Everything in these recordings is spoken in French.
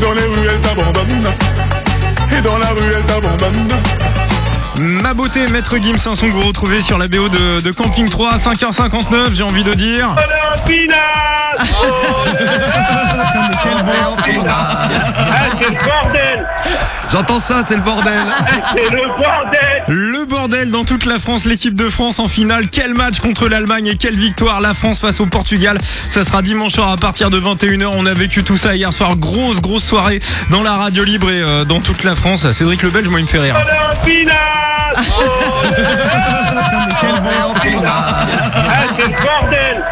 Dans les rues. Et dans la rue, elle t'abandonne. Ma beauté, Maître Gims, hein, un que vous retrouvez sur la BO de, Camping 3 à 5h59, j'ai envie de dire. J'entends ça, c'est le bordel. C'est le bordel Le bordel dans toute la France, l'équipe de France en finale. Quel match contre l'Allemagne et quelle victoire la France face au Portugal. Ça sera dimanche soir à partir de 21h. On a vécu tout ça hier soir. Grosse, grosse soirée dans la radio libre et euh, dans toute la France. Cédric Le Belge, moi, il me fait rire. En finale Ah, c'est le bordel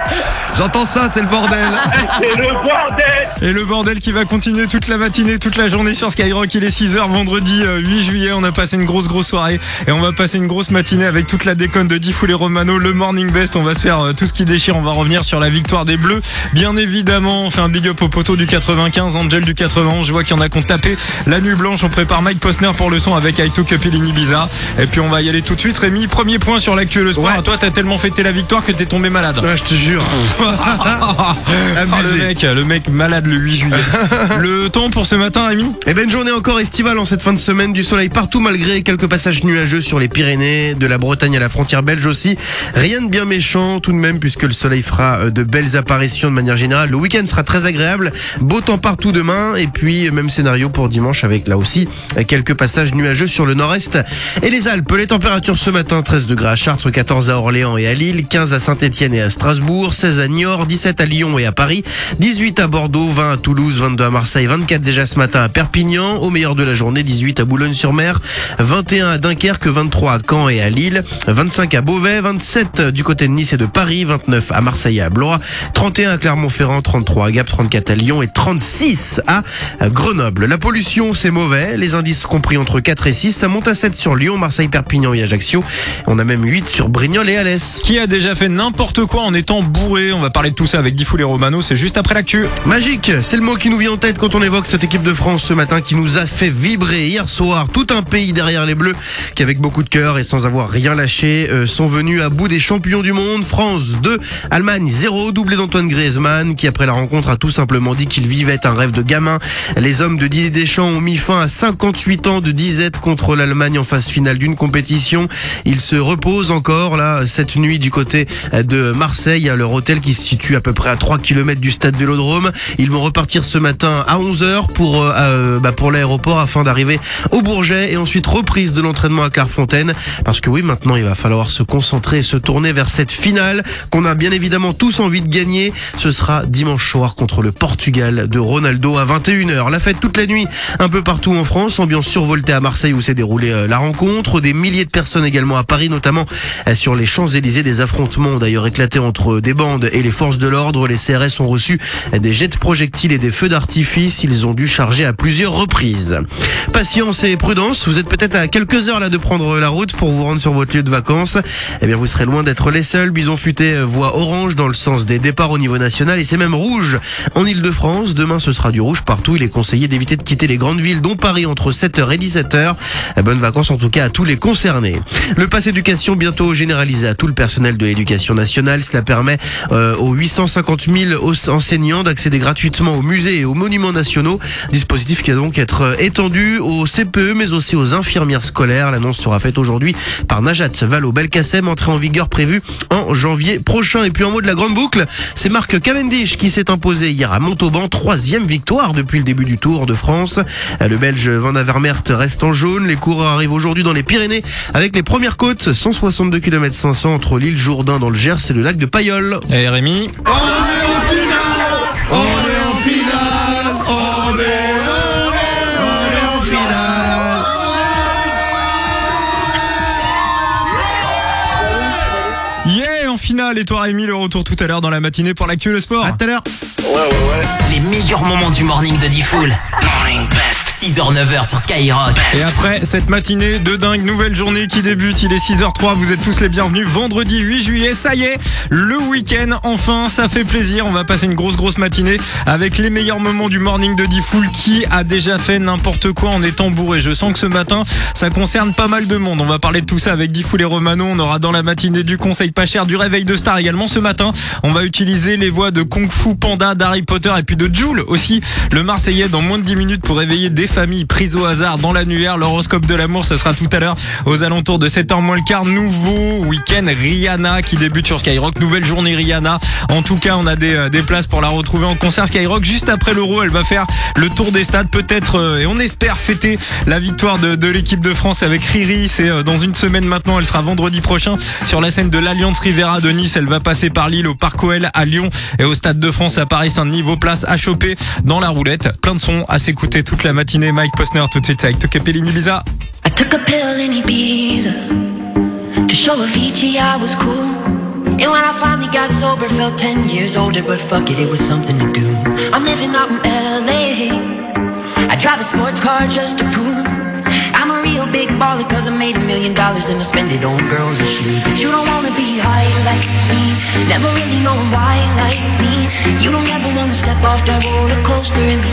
J'entends ça, c'est le bordel. C'est le bordel Et le bordel qui va continuer toute la matinée, toute la journée sur Skyrock. Il est 6h vendredi euh, 8 juillet. On a passé une grosse grosse soirée et on va passer une grosse matinée avec toute la déconne de Diffoul et Romano, le morning best. On va se faire euh, tout ce qui déchire. On va revenir sur la victoire des Bleus. Bien évidemment, on fait un big up au poteau du 95, Angel du 91. Je vois qu'il y en a qui ont tapé la nuit blanche. On prépare Mike Posner pour le son avec I Took a Pill in Ibiza. Et puis on va y aller tout de suite. Rémi, premier point sur l'actuel sport. Ouais. Toi, t'as tellement fêté la victoire que t'es tombé malade. Ouais, je te jure. Ah, le Abusé. mec, le mec malade le 8 juillet. le temps pour ce matin, Rémi Eh ben une journée encore estivale en cette fin de semaine, du soleil partout malgré quelques passages nuageux sur les Pyrénées, de la Bretagne à la frontière belge aussi. Rien de bien méchant tout de même puisque le soleil fera euh, de belles apparitions de manière générale. Le week-end sera très agréable, beau temps partout demain et puis euh, même scénario pour dimanche avec là aussi quelques passages nuageux sur le nord-est et les Alpes. Les températures ce matin 13 degrés à Chartres, 14 à Orléans et à Lille, 15 à Saint-Etienne et à Strasbourg, 16 à Niort, 17 à Lyon et à Paris, 18 à Bordeaux, 20 à Toulouse, 22 à Marseille, 24 déjà ce matin à Perpignan, au meilleur de la journée 18 à Boulogne-sur-Mer, 21 à Dunkerque, 23 à Caen et à Lille, 25 à Beauvais, 27 du côté de Nice et de Paris, 29 à Marseille et à Blois, 31 à Clermont-Ferrand, 33 à Gap, 34 à Lyon et 36 à Grenoble. La pollution c'est mauvais, les indices compris entre 4 et 6, ça monte à 7 sur Lyon, Marseille, Perpignan et Ajaccio, on a même 8 sur Brignoles et Alès. Qui a déjà fait n'importe quoi en étant bourré va parler de tout ça avec Diffoul et Romano, c'est juste après l'actu. Magique, c'est le mot qui nous vient en tête quand on évoque cette équipe de France ce matin qui nous a fait vibrer hier soir. Tout un pays derrière les Bleus qui avec beaucoup de cœur et sans avoir rien lâché euh, sont venus à bout des champions du monde. France 2, Allemagne 0, doublé d'Antoine Griezmann qui après la rencontre a tout simplement dit qu'il vivait un rêve de gamin. Les hommes de Didier Deschamps ont mis fin à 58 ans de disette contre l'Allemagne en phase finale d'une compétition. Ils se reposent encore là cette nuit du côté de Marseille à leur hôtel qui situe à peu près à 3 km du stade Vélodrome. Ils vont repartir ce matin à 11h pour, euh, euh, bah, pour l'aéroport afin d'arriver au Bourget et ensuite reprise de l'entraînement à Clairefontaine. Parce que oui, maintenant il va falloir se concentrer et se tourner vers cette finale qu'on a bien évidemment tous envie de gagner. Ce sera dimanche soir contre le Portugal de Ronaldo à 21h. La fête toute la nuit un peu partout en France. Ambiance survoltée à Marseille où s'est déroulée euh, la rencontre. Des milliers de personnes également à Paris, notamment sur les Champs-Élysées. Des affrontements ont d'ailleurs éclaté entre des bandes et les forces de l'ordre. Les CRS ont reçu des jets de projectiles et des feux d'artifice. Ils ont dû charger à plusieurs reprises. Patience et prudence. Vous êtes peut-être à quelques heures là de prendre la route pour vous rendre sur votre lieu de vacances. Eh bien, vous serez loin d'être les seuls. Bison futé euh, voit orange dans le sens des départs au niveau national et c'est même rouge en Ile-de-France. Demain, ce sera du rouge partout. Il est conseillé d'éviter de quitter les grandes villes, dont Paris, entre 7h et 17h. Eh, Bonnes vacances en tout cas à tous les concernés. Le pass éducation bientôt généralisé à tout le personnel de l'éducation nationale. Cela permet euh, aux 850 000 os- enseignants d'accéder gratuitement aux musées et aux monuments nationaux. Dispositif qui va donc être euh, étendu aux CPE mais aussi aux infirmières scolaires. L'annonce sera faite aujourd'hui par Najat Vallaud-Belkacem, entrée en vigueur prévue en janvier prochain. Et puis en mot de la grande boucle, c'est Marc Cavendish qui s'est imposé hier à Montauban, troisième victoire depuis le début du Tour de France. Euh, Le Belge Van Avermaet reste en jaune. Les coureurs arrivent aujourd'hui dans les Pyrénées avec les premières côtes, 162 km 500 entre l'île Jourdain dans le Gers et le lac de Payolle. Rémi On est en finale On est en finale On est, on est, on est en finale Yeah en finale et toi Rémi le retour tout à l'heure dans la matinée pour l'actu le sport. À tout à l'heure Ouais, ouais, ouais. Les meilleurs moments du morning de Diffoul. Morning Best. 6h, 9h sur Skyrock. Et après cette matinée de dingue, nouvelle journée qui débute, il est 6h03, vous êtes tous les bienvenus. Vendredi 8 juillet, ça y est, le week-end, enfin, ça fait plaisir. On va passer une grosse grosse matinée avec les meilleurs moments du morning de Diffoul qui a déjà fait n'importe quoi en étant bourré. Je sens que ce matin, ça concerne pas mal de monde. On va parler de tout ça avec Diffoul et Romano. On aura dans la matinée du conseil pas cher, du réveil de star également. Ce matin, on va utiliser les voix de Kung Fu Panda, d'Harry Potter et puis de Jules aussi, le Marseillais dans moins de 10 minutes pour réveiller des familles prises au hasard dans l'annuaire. L'horoscope de l'amour, ça sera tout à l'heure aux alentours de 7h moins le quart. Nouveau week-end Rihanna qui débute sur Skyrock. Nouvelle journée Rihanna. En tout cas, on a des, euh, places pour la retrouver en concert Skyrock. Juste après l'Euro, elle va faire le tour des stades. Peut-être, euh, et on espère fêter la victoire de, l'équipe de France avec Riri. C'est euh, dans une semaine maintenant. Elle sera vendredi prochain sur la scène de l'Alliance Rivera de Nice. Elle va passer par Lille au Parc OL à Lyon et au Stade de France à Paris-Saint-Denis. Vos places à choper dans la roulette. Plein de sons à s'écouter toute la matinée. Mike Posner tout de suite avec Tokyo Ibiza. I took a pill in Ibiza to show Avicii I was cool. And when I finally got sober, felt 10 years older, but fuck it, it was something to do. I'm living out in LA. I drive a sports car just to prove I'm a real big baller, cause I made a million dollars and I spend it on girls and shoes. But you don't wanna be high like me, never really knowing why like me. You don't ever wanna step off that roller coaster and be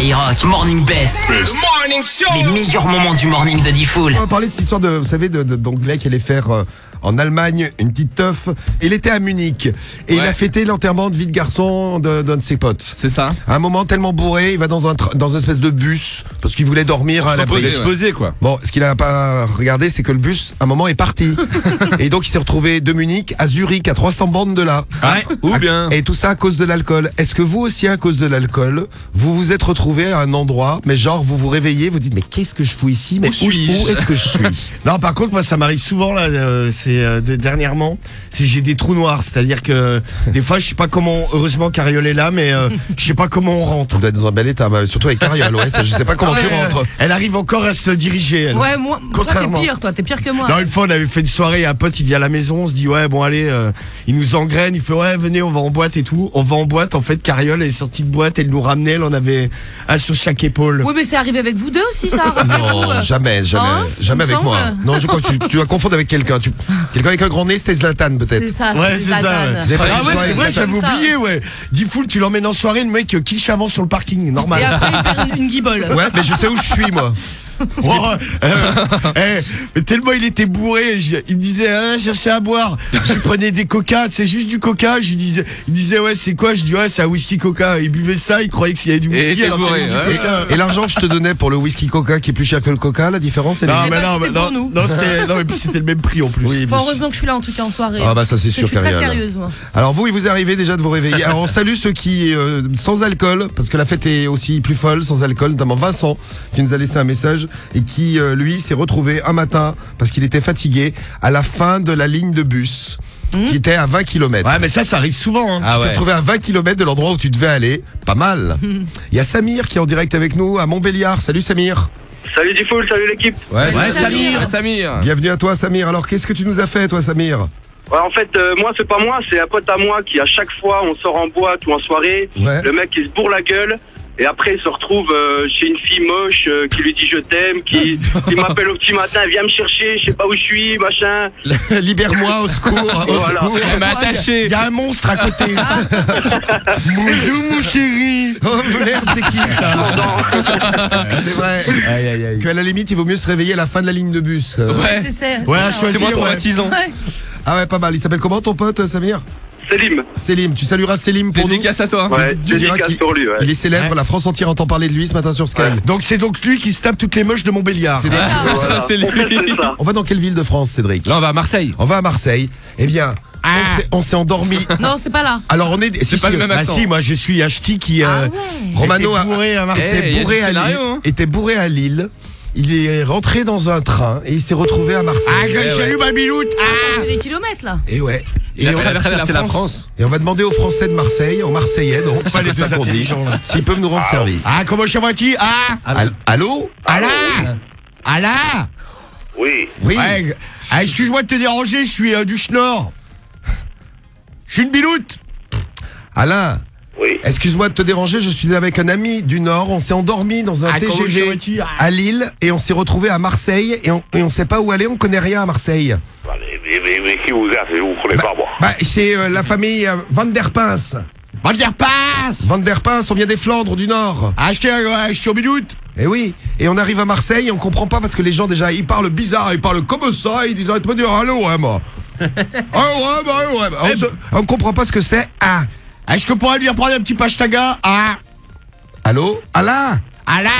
9h sur Skyrock. Morning Best. Les meilleurs moments du morning de Diffoul. On va parler de cette histoire de, vous savez, de- de- d'anglais qui allait faire euh, en Allemagne une petite teuf. Il était à Munich et il a fêté l'enterrement de vie de garçon de- d'un de, ses potes. C'est ça. À un moment tellement bourré, il va dans un dans une espèce de bus parce qu'il voulait dormir à la Il brise. se poser quoi. Bon, ce qu'il n'a pas regardé, c'est que le bus, à un moment, est parti. et donc, il s'est retrouvé de Munich à Zurich, à 300 bandes de là. Ouais. Ou À- bien. Et tout ça à cause de l'alcool. Est-ce que vous aussi, à cause de l'alcool, vous vous êtes retrouvé à un endroit, mais genre, vous vous réveillez, vous dites, mais qu'est-ce que je fous ici? Mais Où suis-je où est-ce que je suis? Non, par contre, moi, ça m'arrive souvent là. euh, c'est euh, de- dernièrement, c'est j'ai des trous noirs. C'est-à-dire que des fois, je sais pas comment. Heureusement, Cariole est là, mais euh, je sais pas comment on rentre. On doit être dans un bel état, bah, surtout avec Cariole, ouais, ça, je sais pas comment tu ouais, rentres. Elle arrive encore à se diriger. Elle. Ouais, moi, toi t'es Contrairement. pire, toi, t'es pire que moi. Non, une fois, on avait fait une soirée, un pote, il vient à la maison, on se dit, ouais, bon, allez, euh, il nous engraine, il fait, ouais, venez, on va en boîte et tout. On va en boîte, en fait, Cariole elle est sortie de boîte, elle nous ramenait, elle en avait un sur chaque épaule. Oui, mais c'est arrivé avec vous deux aussi, ça rappelez-vous, Non, euh. jamais, jamais, Hein, jamais il me avec moi. semble. Non, je crois que tu, tu vas confondre avec quelqu'un. Tu- Quelqu'un avec un grand nez, c'était Zlatan peut-être. C'est ça, Ouais, c'est c'est ça. Zlatan. ouais. Vous avez pas Ah ouais, soirée c'est vrai, Zlatan j'avais Comme ça. oublié, ouais. Dis full, tu l'emmènes en soirée, le mec euh, quiche avant sur le parking, normal. Et après, il perd une, une guibole. Ouais, mais je sais où je suis, moi. Oh, euh, eh, mais tellement il était bourré, je- il me disait ah, chercher à boire. Je prenais des coca, c'est juste du coca. Je lui disais, il me disait ouais c'est quoi? Je dis ouais c'est un whisky coca. Il buvait ça, il croyait qu'il y avait du Et whisky. était alors qu'il y bourré, avait du ouais. coca. Et l'argent que je te donnais pour le whisky coca qui est plus cher que le coca, la différence c'est Non Eh mais ben, non, mais c'était non, pour nous. non, c'était- non, mais puis c'était le même prix en plus. Oui, Bon, heureusement que je suis là en tout cas en soirée. Ah bah ça c'est Parce que sûr je suis très Karianne. sérieuse moi. Alors vous, il vous est arrivé déjà de vous réveiller. Alors on salue ceux qui euh, sans alcool, parce que la fête est aussi plus folle sans alcool, notamment Vincent qui nous a laissé un message et qui euh, lui s'est retrouvé un matin parce qu'il était fatigué à la fin de la ligne de bus qui était à 20 km. Ouais mais ça ça arrive souvent. Hein. Ah tu t'es ouais. retrouvé à 20 km de l'endroit où tu devais aller. Pas mal. Il y a Samir qui est en direct avec nous à Montbéliard. Salut Samir. Salut Diffoul, salut l'équipe. Ouais, Ouais, Samir. Samir. Bienvenue à toi Samir. Alors qu'est-ce que tu nous as fait toi Samir? Ouais, en fait, euh, moi, c'est pas moi, c'est un pote à moi qui, à chaque fois, on sort en boîte ou en soirée, Ouais. le mec, il se bourre la gueule. Et après, il se retrouve euh, chez une fille moche euh, qui lui dit je t'aime, qui, qui m'appelle au petit matin, viens me chercher, je sais pas où je suis, machin. Libère-moi au secours. Au Voilà. secours. Elle m'a Il attaché. y a un monstre à côté. Bonjour mon chéri. Oh merde, c'est qui ça C'est vrai. Qu'à la limite, il vaut mieux se réveiller à la fin de la ligne de bus. Euh, Ouais. C'est c'est- Ouais, C'est moins ouais. traumatisant. Ouais. Ah ouais, pas mal. Il s'appelle comment ton pote, Samir? Selim. Selim. Tu salueras Selim pour nous. Dédicace à toi. Ouais, tu dédicace qu'il- pour lui, ouais. Il est célèbre, Ouais. la France entière entend parler de lui ce matin sur Sky. Ouais. Donc c'est donc lui qui se tape toutes les moches de Montbéliard. C'est C'est ça. Voilà. C'est lui. C'est. On va dans quelle ville de France, Cédric? Là, on va à Marseille. On va à Marseille. Eh bien, Ah. on s'est- endormi. Non, c'est pas là. Alors on est. si, pas si, le même Ah accent. si, moi je suis Achti qui euh, Ah ouais. Romano était a- bourré à était Marseille. Bourré à Lille. hein. Était bourré à Lille. Il est rentré dans un train et il s'est retrouvé à Marseille. Ah, que salut ma biloute. Ah. Fait des kilomètres là. Et ouais. Il a Et on, traversé la France. et on va demander aux Français de Marseille, aux Marseillais, donc, c'est les deux intelligents, là. s'ils peuvent nous rendre service. Ah, comment je suis Ah. Al- Allô? Ah Ah là Oui. Oui. Ouais, ah, excuse-moi de te déranger, je suis euh, du Schnorr. Je suis une biloute. Alain, Oui. excuse-moi de te déranger, je suis avec un ami du Nord. On s'est endormi dans un Ah, comment TGV suis à Lille et on s'est retrouvé à Marseille et on, et on sait pas où aller, on connaît rien à Marseille. Allez, mais, mais, mais qui vous êtes Je vous connais pas, moi. Bah, c'est euh, la famille euh, Van der Pins. Van der Pass Van der Pins, on vient des Flandres du Nord. Ah, je suis euh, je suis en biloute. Et oui, et on arrive à Marseille et on comprend pas parce que les gens déjà ils parlent bizarre, ils parlent comme ça, ils disent arrête pas de dire allô ouais moi. ah ouais bah ouais, bah, on, se- on comprend pas ce que c'est. Ah. Est-ce que pourrais lui reprendre un petit pashtaga Ah. Allô? Alain? Ah là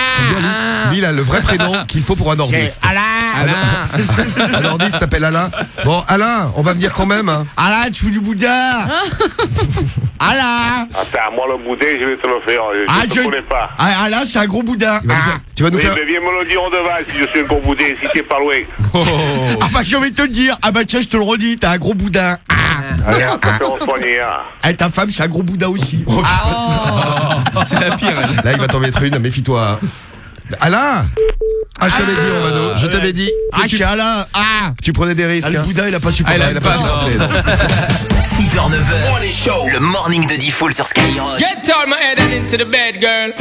Lui il a le vrai prénom qu'il faut pour un nordiste. Alain Un nordiste s'appelle Alain. Bon Alain, on va venir quand même. Hein. Alain, tu fous du boudin Alain Attends, moi, le boudin, je vais te le faire. Je Ah, te je- connais pas. Ah, Alain, c'est un gros boudin faire- tu vas nous Oui, faire. mais viens me le dire en devant si je suis un gros boudin, si t'es pas loin. Ah bah je vais te le dire Ah bah tiens, je te le redis, t'as un gros boudin Ah Allez, on va faire soigner, hein. Eh, ta femme, c'est un gros boudin aussi C'est la pire. elle. Là il va t'en mettre une, méfie-toi. Hein. Alain Ah je t'avais dit Romano, je t'avais dit Ah, tu, Alain Ah tu prenais des risques. Ah, le hein. boudin, il a pas Ah, supporté il a Ah, il a pas pas, supporté. non. non. 6h, 9h. Le morning de Diffoul sur Skyrock. Get out my head and into the bed, girl.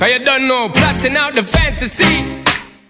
Cause you don't know, plotting out the fantasy.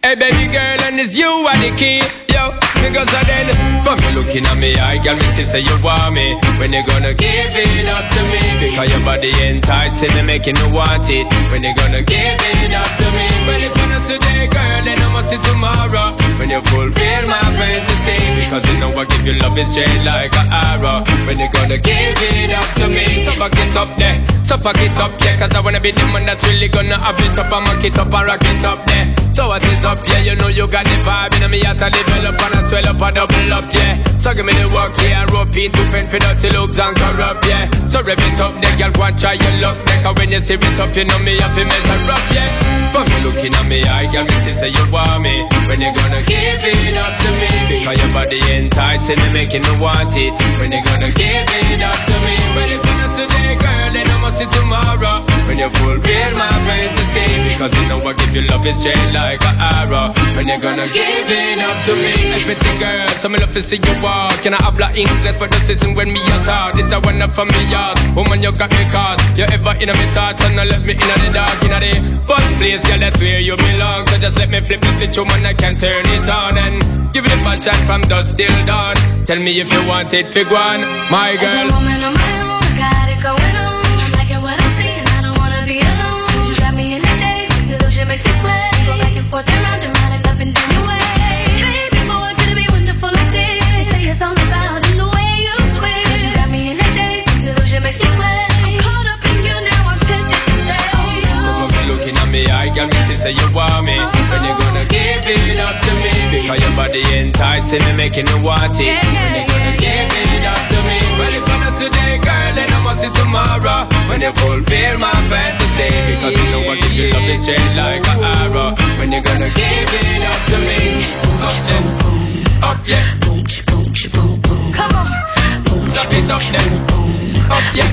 Hey, baby girl, and it's you are the key. Yo, because I then, from you looking at me, I got me to say you want me. When you gonna give it up to me? Because your body enticing me, making me want it. When you gonna give it up to me? If you're not today, girl, then I must see tomorrow. When you fulfill my fantasy. Because you know I give you love, it's shade like an arrow. When you gonna give it up to me? So back it up there, so pack it up, yeah. Cause I wanna be the one that's really gonna have it up and mock it up and rock it up there. So what is up, yeah? You know you got the vibe, and me out to develop and I swell up and double up, yeah. So give me the work, yeah, and rope it to fend for dirty looks and corrupt, yeah. So rev it up, there, girl, go and try your luck, there. Cause when you steer it up, you know me have to measure up, yeah. For me looking at me, I got me to say you want me. When you gonna give it up to me? Because your body enticing me, making me want it. When you gonna give it up to me? Well, if you're not today, girl, then I must see tomorrow. When you fulfill my fantasy. Because you know I give you love, it's shade like an arrow. When you gonna give it up to me? Pretty girl, so me love to see you walk. Can I habla English for the season when me a talk? This a one for me yard. Woman, you got me caught. You ever in a me thoughts and not left me in the dark, in the first place, girl, that's where you belong. So just let me flip the switch, woman, I can turn it on and give it a passion from dusk till dawn. Tell me if you want it, fig one, my As a girl. woman on my own, I me eye, girl, me see say you want me. When you gonna give it up to me? Because your body enticing me, making me want it. When you gonna give it up to me? Well, if I'm not today, girl, then I must see tomorrow. When you fulfill my fantasy, because you know give you love and shade like an arrow. When you gonna give it up to me? Up then, up yeah. Come on. Stop it up then, up yeah.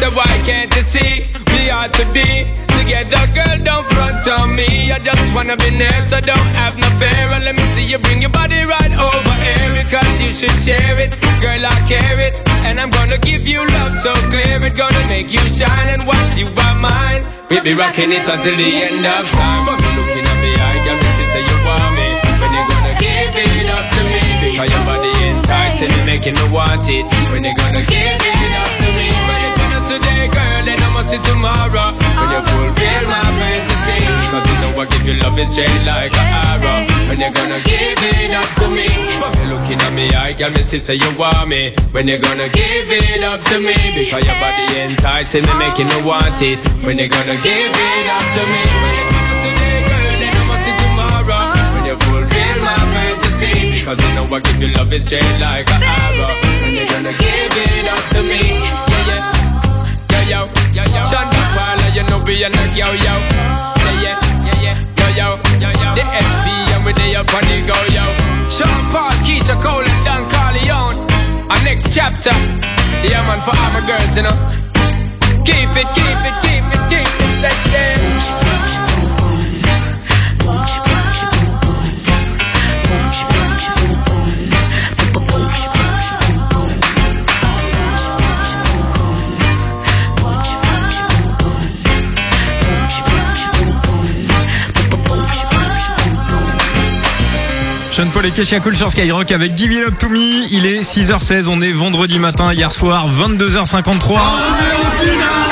So why can't you see we ought to be together, girl? Don't front on me. I just wanna be near, so don't have no fear. And let me see you bring your body right over here because you should share it, girl. I care it, and I'm gonna give you love so clear. It gonna make you shine, and once you are mine, we'll be rocking it until the end of time. But looking at me, I me say you want me. When you gonna give it up to me? Because your body enticing me, making me want it. When you gonna give it up to me? Today, girl, then I must see tomorrow. When you fulfill my fantasy, cause you know I give you love and shade like an arrow. When you gonna give it up to me? But you looking at me, I girl, me see say you want me. When you gonna give it up to me? Because your body enticing me, making me want it. When you gonna give it up to me? Today, girl, then I must see tomorrow. When you fulfill my fantasy, cause you know I give you love and shade like an arrow. When you gonna give it up to me? Yo. Shonda Paula, you know we are not yo, yo. Yeah, yeah, yeah, yeah. Yo, yo, yo, yo. The SP and we they up on the go, yo. Sean Paul, Keisha Cole and Don Carleone. Our next chapter. Yeah, man, for all my girls, you know. Keep it, keep it, keep it, keep it. Let's dance. Sean Paul et Kesha Cool sur Skyrock avec Give It Up To Me. Il est 6h16, on est vendredi matin, hier soir, 22h53. On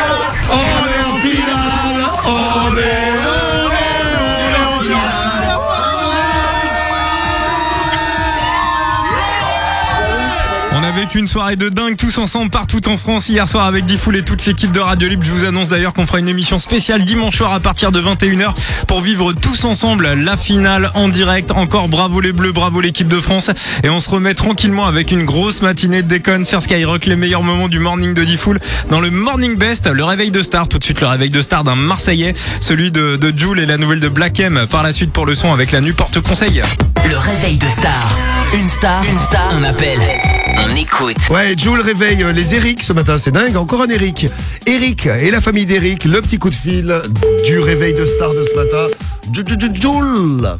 une soirée de dingue tous ensemble partout en France hier soir avec Diffoul et toute l'équipe de Radio Libre. Je vous annonce d'ailleurs qu'on fera une émission spéciale dimanche soir à partir de 21h pour vivre tous ensemble la finale en direct. Encore bravo les Bleus, bravo l'équipe de France. Et on se remet tranquillement avec une grosse matinée de déconne sur Skyrock, les meilleurs moments du morning de Diffoul dans le Morning Best, le réveil de star. Tout de suite le réveil de star d'un Marseillais, celui de, de Jules et la nouvelle de Black M. Par la suite pour le son avec la nuit porte conseil. Le réveil de star. Une star, une star, un appel. On écoute. Ouais, Jules réveille euh, les Eric ce matin, c'est dingue, encore un Eric. Eric et la famille d'Eric, le petit coup de fil du réveil de star de ce matin. Ju- Ju- Ju- Jules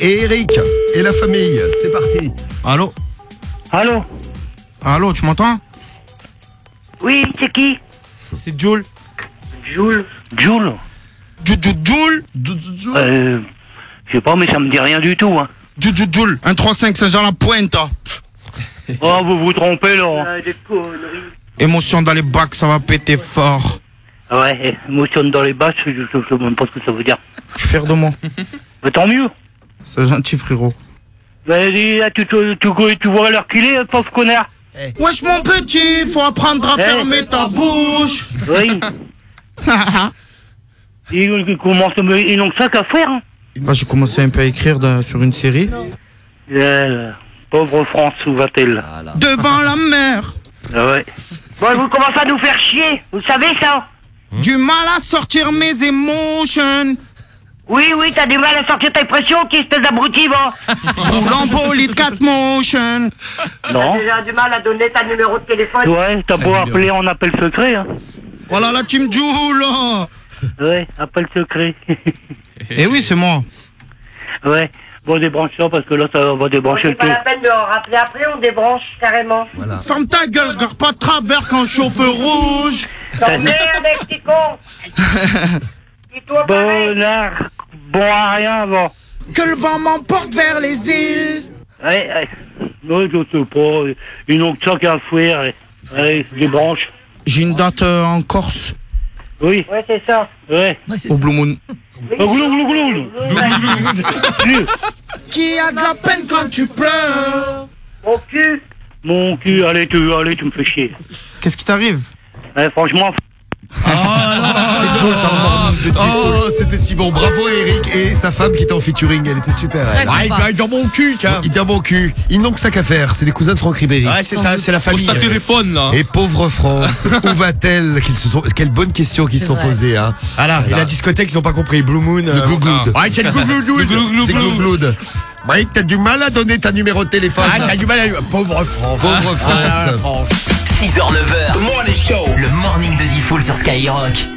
et Eric et la famille, c'est parti. Allô Allô Allô, tu m'entends Oui, c'est qui C'est Jules. Jules Jules Jules Euh. Je sais pas, mais ça me dit rien du tout, hein. Jules, Jules, 135 Saint-Jean-la-Pointe. Oh, vous vous trompez, là. Émotion dans les bacs, ça va péter fort. Ah Ouais, émotion dans les bases, je, sais même pas ce que ça veut dire. Je suis fier de moi. Mais tant mieux. C'est gentil, frérot. Vas-y, là, tu, tu, tu, tu vois l'heure qu'il est, pauvre connard Wesh, mon petit, faut apprendre à Eh. fermer ta bouche. Oui. il, il commence à me... Ils n'ont que ça qu'à faire, hein. Là, j'ai commencé un peu à écrire dans- sur une série. Euh, pauvre France, où va-t-elle Devant la mer. Ah ouais. Bon, vous commencez à nous faire chier, vous savez ça Du mal à sortir mes émotions. Oui, oui, t'as du mal à sortir tes pressions, qui espèce d'abruti, va Je roule en bolide 4 motion. Non. T'as déjà du mal à donner ta numéro de téléphone. Ouais, t'as beau appeler en appel secret, hein. Voilà la team Jules, là. Ouais, appel secret. Eh oui, c'est moi. ouais. Bon, débranche ça parce que là, ça va débrancher C'est le pas tout. la peine de rappeler après, on débranche carrément. Ferme ta gueule, regarde pas de travers quand je chauffe rouge. T'en merde, petit con Dis-toi Bonnard, bon à rien, bon. Que le vent m'emporte vers les îles. Ouais, ouais. Ouais, je sais pas. Ils n'ont que ça qu'à. Ouais, je débranche. J'ai une date euh, en Corse, Oui, Ouais, c'est ça. ouais. au Blue Moon. Ah, Qui a de la peine quand tu pleures Mon cul. Mon cul, allez, tu, allez, tu me fais chier. Qu'est-ce qui t'arrive? Ouais, franchement, Ah, C'est Oh, oh, c'était si bon. Bravo Eric et sa femme qui était en featuring. Elle était super. Très elle. sympa. Ah, il va dans mon cul, tiens. Il tient bon cul. Ils n'ont que ça qu'à faire. C'est des cousins de Franck Ribéry. Ouais, c'est ça, c'est la famille. Téléphone là. Et pauvre France, où va-t-elle qu'ils se sont... Quelle bonne question qu'ils se sont vrai. posées. Hein. Ah là, et la discothèque, ils ont pas compris. Blue Moon. Le euh, gougloud. Ouais, c'est le gougloud. C'est Gougloud. Mike, t'as du mal à donner ta numéro de téléphone. Ah, t'as du mal à. Pauvre France. Pauvre Ah, France. France. 6h, 9h. The Morning Show. Le morning de Diffoul sur Skyrock.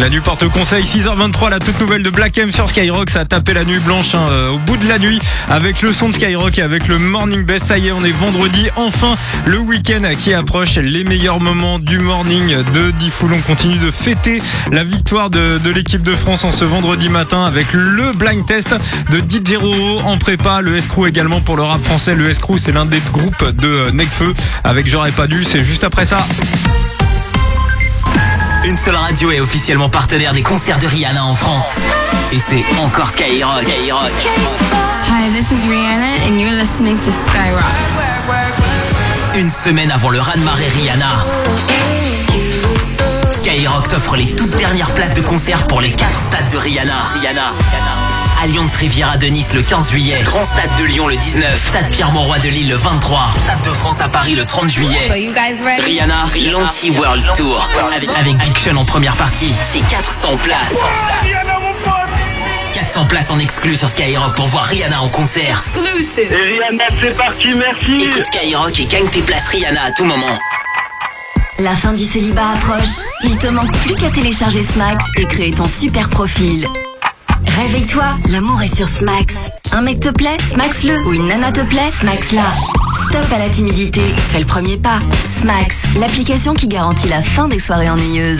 La nuit porte conseil, 6h23, la toute nouvelle de Black M sur Skyrock. Ça a tapé la nuit blanche hein, euh, au bout de la nuit avec le son de Skyrock et avec le Morning Best. Ça y est, on est vendredi. Enfin, le week-end qui approche. Les meilleurs moments du morning de Diffoul. On continue de fêter la victoire de, de l'équipe de France en ce vendredi matin avec le blind test de DJ Roro en prépa. Le Escrew également pour le rap français. Le Escrew, c'est l'un des groupes de euh, Necfeu avec J'aurais pas dû. C'est juste après ça. Une seule radio est officiellement partenaire des concerts de Rihanna en France. Et c'est encore Skyrock. Skyrock. Hi, this is Rihanna, and you're listening to Skyrock. Une semaine avant le raz-de-marée Rihanna. Skyrock t'offre les toutes dernières places de concert pour les 4 stades de Rihanna. Rihanna. Alliance Riviera de Nice le 15 juillet. Grand Stade de Lyon le 19. Stade Pierre-Mauroy de Lille le 23. Stade de France à Paris le 30 So juillet. you guys ready? Rihanna, l'anti-World Tour. Avec, avec Big Sean en première partie. C'est 400 places. 400 places en exclus sur Skyrock pour voir Rihanna en concert. Exclusive. Et Rihanna, c'est parti, merci. Écoute Skyrock et gagne tes places Rihanna à tout moment. La fin du célibat approche. Il te manque plus qu'à télécharger Smax et créer ton super profil. Réveille-toi, l'amour est sur Smax. Un mec te plaît, Smax-le. Ou une nana te plaît, Smax-la. Stop à la timidité, fais le premier pas. Smax, l'application qui garantit la fin des soirées ennuyeuses.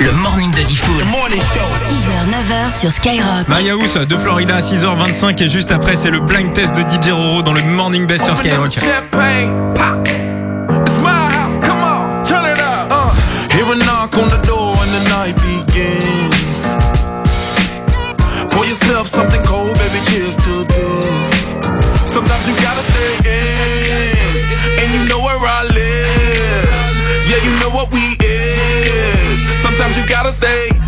Le morning de Diffoul. 6h, 9h sur Skyrock. Maya Ous de Florida à 6h25 et juste après c'est le blind test de DJ Roro dans le Morning Best sur Skyrock. Champagne, pop. It's my house, come on, turn it up. Uh. Hear a knock on the door the night begins. Pour yourself something cold, baby, cheers to this. Sometimes you gotta stay in, and you know where I live. Yeah, you know what we is. Sometimes you gotta stay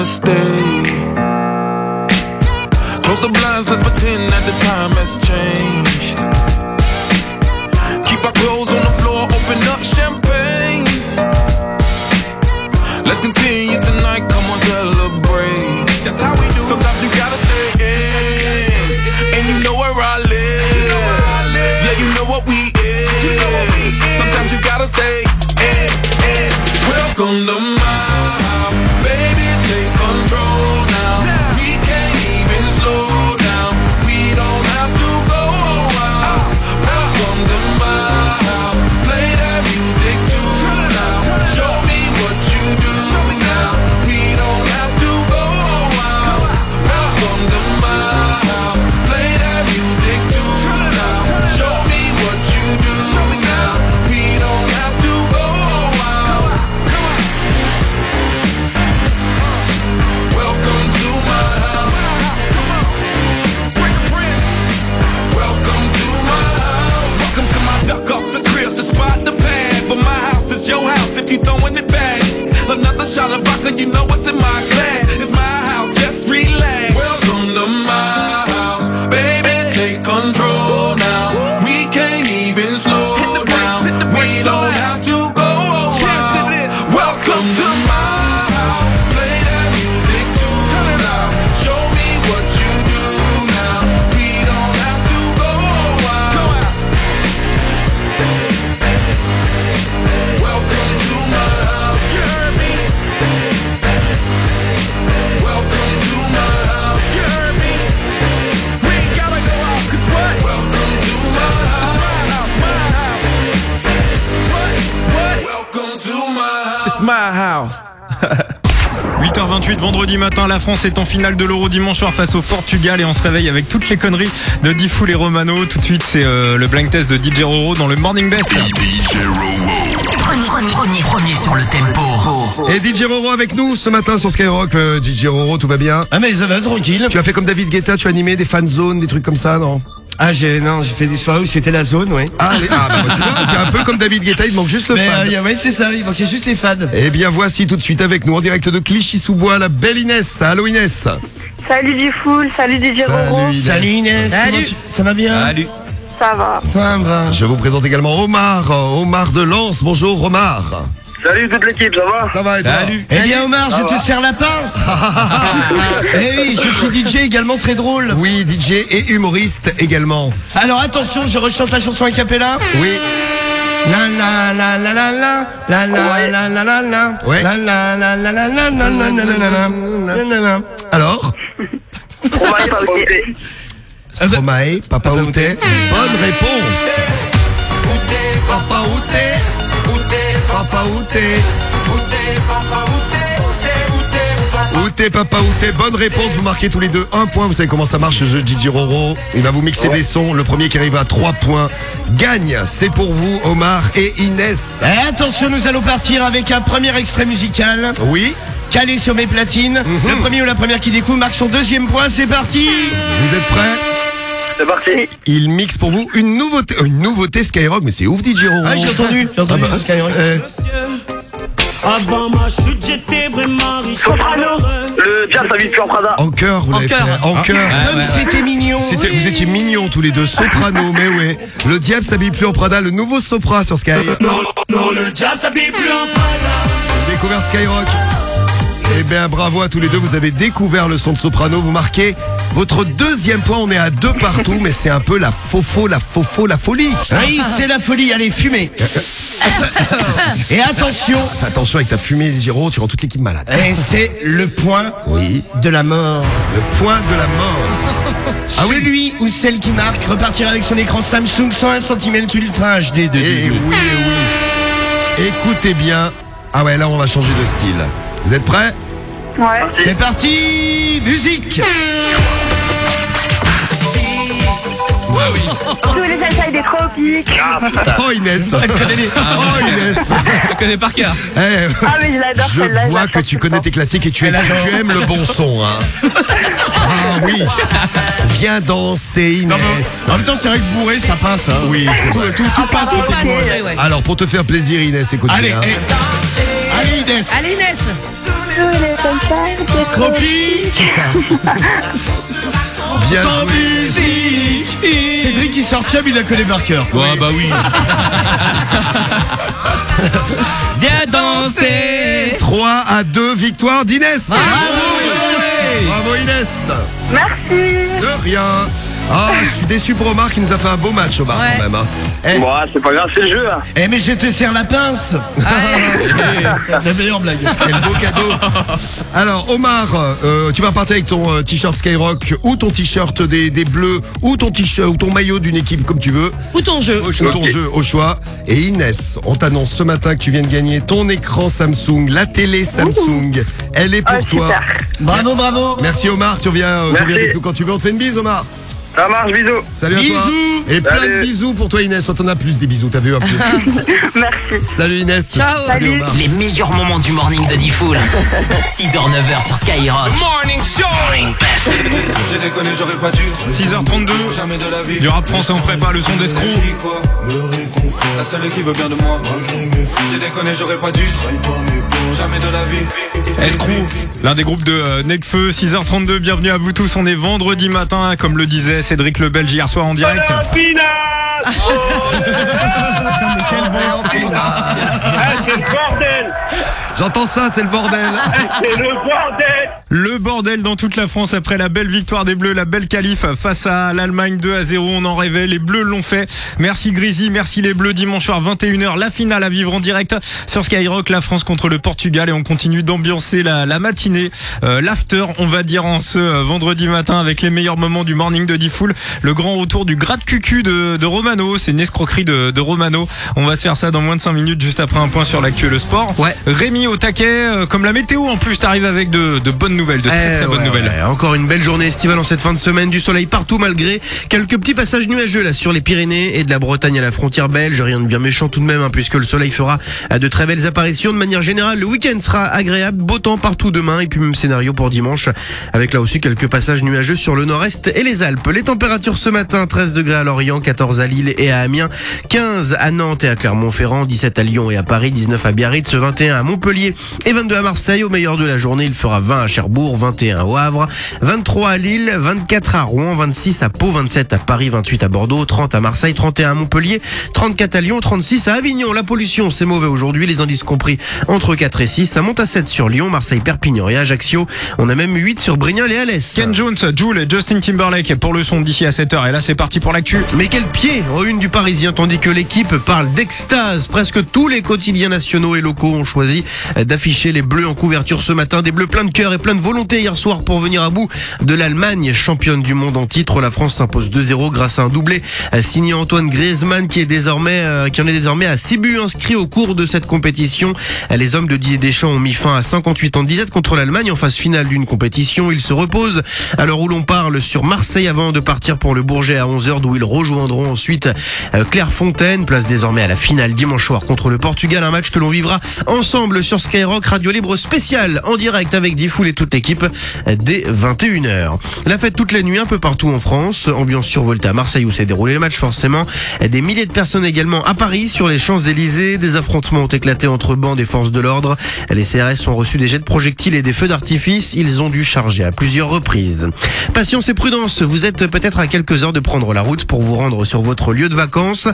wanna stay. Close the blinds, let's pretend that the time has changed. Keep our clothes on the floor, open up champagne. Let's continue shot of vodka, you know what's in my glass. It's my house, just relax. Welcome to my house, baby. Take control vendredi matin, la France est en finale de l'Euro dimanche soir face au Portugal et on se réveille avec toutes les conneries de Diffoul et Romano. Tout de suite, c'est euh, le blind test de DJ Roro dans le Morning Best. Premier, premier, premier, premier sur le tempo. Et DJ Roro avec nous ce matin sur Skyrock. Euh, DJ Roro, tout va bien? Ah mais ça va tranquille. Tu as fait comme David Guetta, tu as animé des fan zones, des trucs comme ça, non? Ah j'ai non j'ai fait des soirées où c'était la zone ouais. Ah, les- ah, bah, tu vois, t'es un peu comme David Guetta, il manque juste le Mais, fan. euh, y a- ouais c'est ça, il manquait juste les fans. Eh bien voici tout de suite avec nous en direct de Clichy-sous-Bois la belle Inès. Allô Inès Salut du full, salut DJ Roro. Salut Inès, Salut. tu- ça va bien Salut. Ça va. Ça va. Je vous présente également Omar, euh, Omar de Lens. Bonjour Omar. Salut toute l'équipe, ça va Ça va et toi Eh bien Omar, Ça je te sers la pince Eh oui, je suis DJ également très drôle. Oui, DJ et humoriste également. Alors attention, je rechante la chanson a cappella. Oui. La la la la la la la la la la la la Ouais. la la la la la la la la la la la la la. Alors Romain, pas ok. Stromae, Papa Outé. Bonne réponse. Papa Outé. Papa papa, où t'es? Où t'es papa, où t'es? Bonne réponse, vous marquez tous les deux un point. Vous savez comment ça marche ce jeu Gigi Roro. Il va vous mixer des sons. Le premier qui arrive à 3 points gagne. C'est pour vous, Omar et Inès. Attention, nous allons partir avec un premier extrait musical. Oui. Calé sur mes platines. Le premier ou la première qui découvre marque son deuxième point. C'est parti. Vous êtes prêts? C'est parti. Il mixe pour vous une nouveauté, une nouveauté Skyrock, mais c'est ouf DJ Roro. Ah, j'ai entendu. J'ai entendu. Ah bah, Skyrock. euh, Avant ma chute, j'étais vraiment riche. Soprano. Le diable s'habille plus en Prada. en cœur, vous En l'avez fait. En Ah. cœur. Ouais, Comme ouais, c'était mignon. C'était- Vous étiez mignons tous les deux, soprano, mais ouais. Le diable s'habille plus en Prada, le nouveau Sopra sur Sky. Non, non, le diable s'habille plus en Prada. Découvert Skyrock. Eh bien, bravo à tous les deux, vous avez découvert le son de soprano, vous marquez votre deuxième point, on est à deux partout, mais c'est un peu la faux la faux la folie. Oui, c'est la folie. Allez, fumez. Et attention. Fais attention avec ta fumée, Giro, tu rends toute l'équipe malade. Et c'est le point Oui, de la mort. le point de la mort. Ah oui. Celui ou celle qui marque repartira avec son écran Samsung 101 cm Ultra HD de Eh oui, eh oui. Écoutez bien. Ah ouais, là on va changer de style. Vous êtes prêts? Ouais. C'est parti Musique Tous les des tropiques. Oh Inès Oh Inès Je connais par cœur. Eh, Ah, mais je l'adore Je celle-là. je vois que chante tu tout connais tes classiques et tu, aimes, tu le bon son. Hein. Ah oui Viens danser Non, mais Inès en même temps, c'est vrai que bourré, ça passe. Hein. Oui, c'est tout, vrai. tout, tout passe côté passe, bourré. ouais, ouais. Alors pour te faire plaisir Inès, écoute Allez, bien. eh. Allez Inès. Allez Inès. Copie. C'est ça. Bien Dans joué. musique Cédric qui sortit, mais il la connaît par cœur. Ouais, bah oui. Bien danser. 3 à 2, victoire d'Inès. Bravo Bravo Inès. Merci. De rien Ah, je suis déçu pour Omar qui nous a fait un beau match Omar Ouais. quand même. hein. Eh, Bon, ah, c'est pas grave, c'est le jeu. hein. Eh mais je te serre la pince C'est la meilleure blague. Quel beau cadeau Alors Omar, euh, tu vas partir avec ton euh, t-shirt Skyrock ou ton t-shirt des, des bleus ou ton t-shirt ou ton maillot d'une équipe comme tu veux Où ton jeu ou ton jeu au choix. Et Inès, on t'annonce ce matin que tu viens de gagner ton écran Samsung, la télé Samsung. Elle est pour Ah, toi. super. Bravo, bravo Merci Omar, tu reviens, euh, tu Merci. reviens avec nous quand tu veux. On te fait une bise Omar. Ça marche, bisous. Salut à toi. Bisous. Et plein de Salut. bisous pour toi Inès. Toi t'en as plus des bisous, t'as vu un peu. Merci. Salut Inès. Ciao. Salut Omar. Les meilleurs moments du morning de Diffoul. 6h, 9h sur Skyrock. Morning show. J'ai déconné, j'aurais pas dû. 6h32. Jamais de la vie. Du rap français, on prépare le son d'escroc. quoi? Me réconfort. La seule qui veut bien de moi. Mes. J'ai déconné, j'aurais pas dû. Jamais de la vie. Escrew, l'un des groupes de euh, Necfeu, 6h32, bienvenue à vous tous, on est vendredi matin, comme le disait Cédric Le Belge hier soir en direct. Ah, c'est le bordel. J'entends ça, c'est le bordel. C'est le bordel Le bordel dans toute la France après la belle victoire des Bleus, la belle qualif face à l'Allemagne 2 à 0, on en rêvait, les Bleus l'ont fait. Merci Grisy, merci les Bleus, dimanche soir 21h, la finale à vivre en direct sur Skyrock, la France contre le Portugal et on continue d'ambiancer la, la matinée, euh, l'after on va dire en ce euh, vendredi matin avec les meilleurs moments du morning de Diffoul, le grand retour du gratte cucu de, de Romano, c'est une escroquerie de, de Romano, on va se faire ça dans moins de 5 minutes juste après un point sur l'actuel sport. Ouais. Rémi au taquet, euh, comme la météo en plus, t'arrives avec de, de bonnes nouvelles, de très Eh très bonnes ouais, nouvelles. ouais, encore une belle journée estivale en cette fin de semaine, du soleil partout malgré quelques petits passages nuageux là sur les Pyrénées et de la Bretagne à la frontière belge. Rien de bien méchant tout de même hein, puisque le soleil fera euh, de très belles apparitions. De manière générale, le week-end sera agréable, beau temps partout demain et puis même scénario pour dimanche avec là aussi quelques passages nuageux sur le nord-est et les Alpes. Les températures ce matin 13 degrés à Lorient, 14 à Lille et à Amiens, 15 à Nantes et à Clermont-Ferrand, 17 à Lyon et à Paris, 19 à Biarritz, 21 à Montpellier et 22 à Marseille. Au meilleur de la journée, il fera 20 à Cherbourg, 21 au Havre, 23 à Lille, 24 à Rouen, 26 à Pau, 27 à Paris, 28 à Bordeaux, 30 à Marseille, 31 à Montpellier, 34 à Lyon, 36 à Avignon. La pollution, c'est mauvais aujourd'hui, les indices compris entre 4 et 6. Ça monte à 7 sur Lyon, Marseille, Perpignan et Ajaccio. On a même 8 sur Brignoles et Alès. Ken Jones, Jules et Justin Timberlake pour le son d'ici à 7h. Et là, c'est parti pour l'actu. Mais quel pied en une du Parisien, tandis que l'équipe parle d'extase. Presque tous les quotidiens nationaux et locaux ont choisi d'afficher les bleus en couverture ce matin. Des bleus pleins de cœur et plein de volonté hier soir pour venir à bout de l'Allemagne, championne du monde en titre. La France s'impose 2-0 grâce à un doublé signé Antoine Griezmann qui est désormais, euh, qui en est désormais à 6 buts inscrits au cours de cette compétition. Les hommes de Didier Deschamps ont mis fin à 58 ans de disette contre l'Allemagne en phase finale d'une compétition. Ils se reposent à l'heure où l'on parle sur Marseille avant de partir pour le Bourget à 11h d'où ils rejoindront ensuite euh, Clairefontaine. Place désormais à la finale dimanche soir contre le Portugal. Un match que l'on vivra ensemble sur Skyrock Radio Libre spécial en direct avec Diffoul et toute l'équipe euh, dès 21h. La fête toutes les nuits un peu partout en France. Ambiance survoltée à Marseille où s'est déroulé le match forcément. Des milliers de personnes également à Paris sur les Champs-Élysées. Des affrontements ont éclaté entre bandes et forces de l'ordre. Les CRS ont reçu des jets de projectiles et des feux d'artifice. Ils ont dû charger à plusieurs reprises. Patience et prudence. Vous êtes peut-être à quelques heures de prendre la route pour vous rendre sur votre lieu de vacances.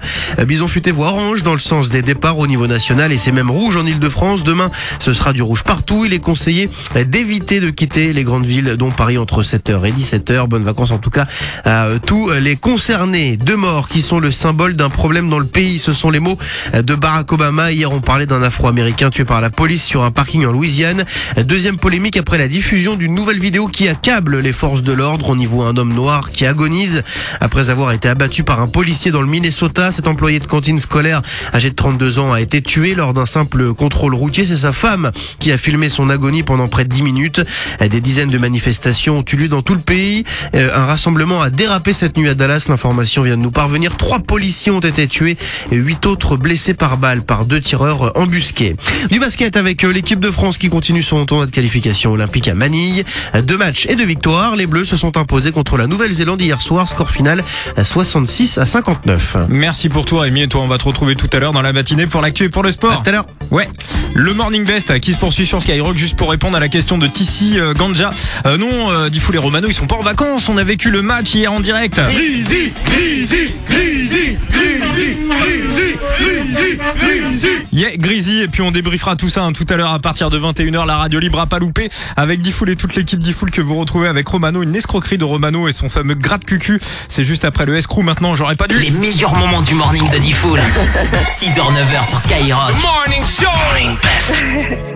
Bison futé voit orange dans le sens des départs au niveau national et c'est même rouge en Ile-de-France. Demain, ce sera du rouge partout. Il est conseillé d'éviter de quitter les grandes villes dont Paris entre 7h et 17h. Bonnes vacances en tout cas à euh, tous les concernés. Deux morts qui sont le symbole d'un problème dans le pays. Ce sont les mots euh, de Barack Obama. Hier, on parlait d'un Afro-Américain tué par la police sur un parking en Louisiane. Deuxième polémique après la diffusion d'une nouvelle vidéo qui accable les forces de l'ordre. On y voit un homme noir qui agonise après avoir été abattu par un policier dans le Minnesota. Cet employé de cantine scolaire âgé de 32 ans a été tué lors d'un simple contrôle routier. C'est sa femme qui a filmé son agonie pendant près de 10 minutes. Des dizaines de manifestations ont eu lieu dans tout le pays. Euh, Un rassemblement a dérapé cette nuit à Dallas. L'information vient de nous parvenir. Trois policiers ont été tués et huit autres blessés par balle par deux tireurs embusqués. Du basket avec euh, l'équipe de France qui continue son tournoi de qualification olympique à Manille. Deux matchs et deux victoires. Les Bleus se sont imposés contre la Nouvelle-Zélande hier soir. Score final à 66 à 59. Merci pour toi, Rémi. Et toi, on va te retrouver tout à l'heure dans la matinée pour l'actu et pour le sport. tout à l'heure. Ouais. Le Morning Best qui se poursuit sur Skyrock juste pour répondre à la question de Tissi euh, Ganja. Euh, non, euh, Diffoul et Romano, ils sont pas en vacances. On a vécu le match hier en direct. Easy, easy, easy. Yeah, Grisy. Et puis on débriefera tout ça hein, tout à l'heure à partir de 21h. La radio libre à pas louper avec Diffoul et toute l'équipe Diffoul que vous retrouvez avec Romano. Une escroquerie de Romano et son fameux gratte cucu. C'est juste après le escroc maintenant. J'aurais pas dû. Les meilleurs moments du morning de Diffoul. 6h, 9h sur Skyrock. Morning show. Morning best.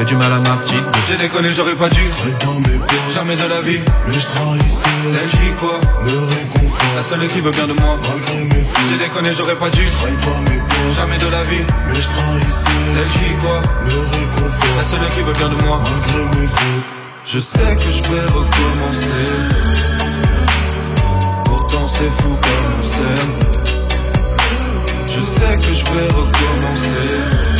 fait du mal à ma petite J'ai déconné j'aurais pas dû. Jamais de la vie. Mais je trahissais Celle qui quoi? Me réconfort La seule qui veut bien de moi. Malgré mes fautes. J'ai déconné j'aurais pas dû. Trahis pas mes peurs Jamais de la vie. Mais je trahissais Celle qui quoi? Me réconfort La seule qui veut bien de moi. Malgré mes fautes. Je sais que je vais recommencer. Pourtant c'est fou comme on s'aime. Je sais que je vais recommencer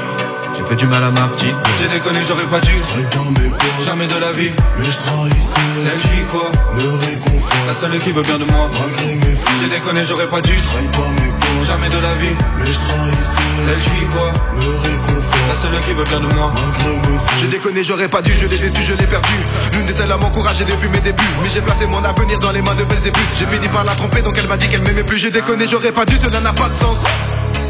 j'ai fait du mal à ma petite. J'ai déconné j'aurais pas dû. Mes Jamais de la vie. Mais je trahissais Celle qui quoi? Me réconfort. La seule qui veut bien de moi. Malgré mes J'ai déconné j'aurais pas dû. Trahis pas mes peurs. Jamais de la vie. Mais je trahissais Celle qui quoi? Me réconfort. La seule qui veut bien de moi. Malgré mes J'ai déconné, j'aurais pas dû, je l'ai déçu, je l'ai perdu. L'une des seules à m'encourager depuis mes débuts. Mais j'ai placé mon avenir dans les mains de Belzébuth. J'ai fini par la tromper, donc elle m'a dit qu'elle m'aimait plus. J'ai déconné, j'aurais pas dû, cela n'a pas de sens.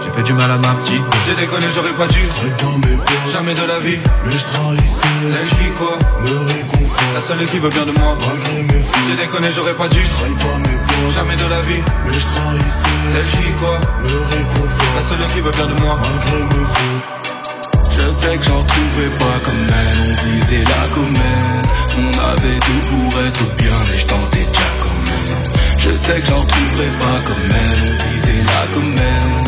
J'ai fait du mal à ma petite J'ai déconné j'aurais pas dû. Pas mes peurs Jamais de la vie. Mais je trahissais Celle qui quoi Me réconfort La seule qui veut bien de moi. Malgré mes fautes. J'ai déconné j'aurais pas dû. Trahis pas mes peurs Jamais de la vie. Mais je trahissais Celle qui quoi Me réconfort La seule qui veut bien de moi. Malgré mes fautes. Je sais que j'en retrouverai pas comme elle, on visait la comète. On avait tout pour être bien, mais je tentais déjà quand même. Je sais que j'en retrouverai pas comme elle, on visait la comète.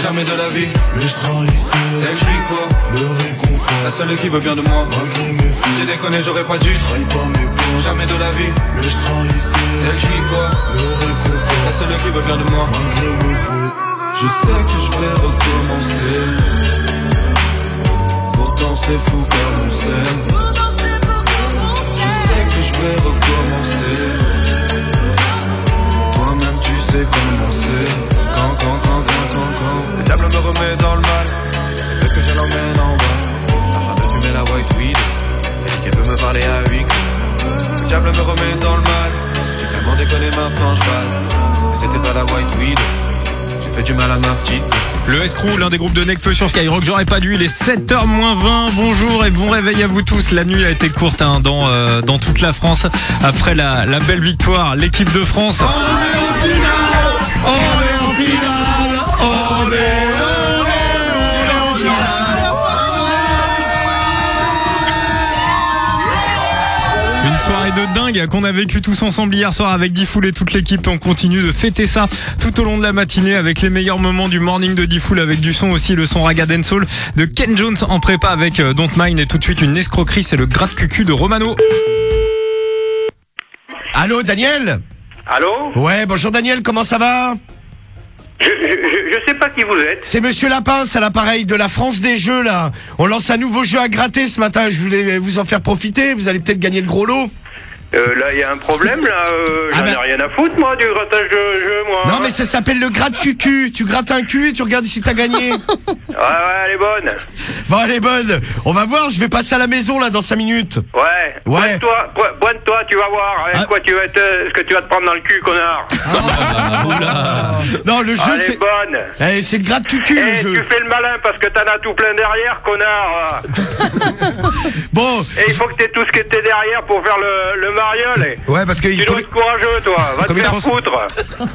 Jamais de la vie. Mais je trahissais Celle qui quoi le réconfort La seule qui veut bien de moi. Malgré mes J'ai déconné, j'aurais pas dû. Trahis pas mes peurs Jamais de la vie. Mais je trahissais Celle qui quoi le réconfort La seule qui veut bien de moi. Malgré mes Je sais que je vais recommencer. Pourtant c'est fou comme on s'aime. Je sais que je vais recommencer. Toi-même tu sais comment c'est. Quand, quand, quand, quand, quand, quand. Le diable me remet dans le mal. Elle veut que je l'emmène en bas. Afin de fumer la white weed. Elle dit qu'elle peut me parler à huis clos. Le diable me remet dans le mal. J'ai tellement déconné maintenant je balle. Mais c'était pas la white weed. J'ai fait du mal à ma petite. Le escroc, l'un des groupes de Necfeu sur Skyrock, j'aurais pas dû, il est 7h moins 20, bonjour et bon réveil à vous tous. La nuit a été courte hein, dans, euh, dans toute la France après la, la belle victoire, l'équipe de France. On est en finale On est, on est, on est en finale Une soirée de dingue qu'on a vécu tous ensemble hier soir avec Diffoul et toute l'équipe. On continue de fêter ça tout au long de la matinée avec les meilleurs moments du morning de Diffoul avec du son aussi, le son Raga Soul de Ken Jones en prépa avec euh, Don't Mind et tout de suite une escroquerie, c'est le gratte cucu de Romano. Allô, Daniel? Allô? Ouais, bonjour Daniel, comment ça va? Je, je, sais pas qui vous êtes. C'est Monsieur Lapin, à l'appareil de la France des Jeux, là. On lance un nouveau jeu à gratter ce matin, je voulais vous en faire profiter, vous allez peut-être gagner le gros lot. Euh, là, il y a un problème, là. euh, J'en Ah ai ben- rien à foutre, moi, du grattage de jeu, moi. Non mais ça s'appelle le gratte cucu, tu grattes un cul et tu regardes si t'as gagné. Ouais, ouais, elle est bonne. bon, elle est bonne. On va voir, je vais passer à la maison, là, dans 5 minutes. Ouais. Ouais. Pointe-toi, po- pointe-toi, tu vas voir. Ah. quoi tu vas te, ce que tu vas te prendre dans le cul, connard. Non, le jeu, Ah, elle est c'est... bonne. Eh, c'est le gratte cucu, Eh, le jeu. tu fais le malin parce que t'en as tout plein derrière, connard. Bon, Et il faut que t'aies tout ce qui était derrière pour faire le, le mariole. Ouais, parce que Tu dois être courageux, toi. Va te faire trans- foutre.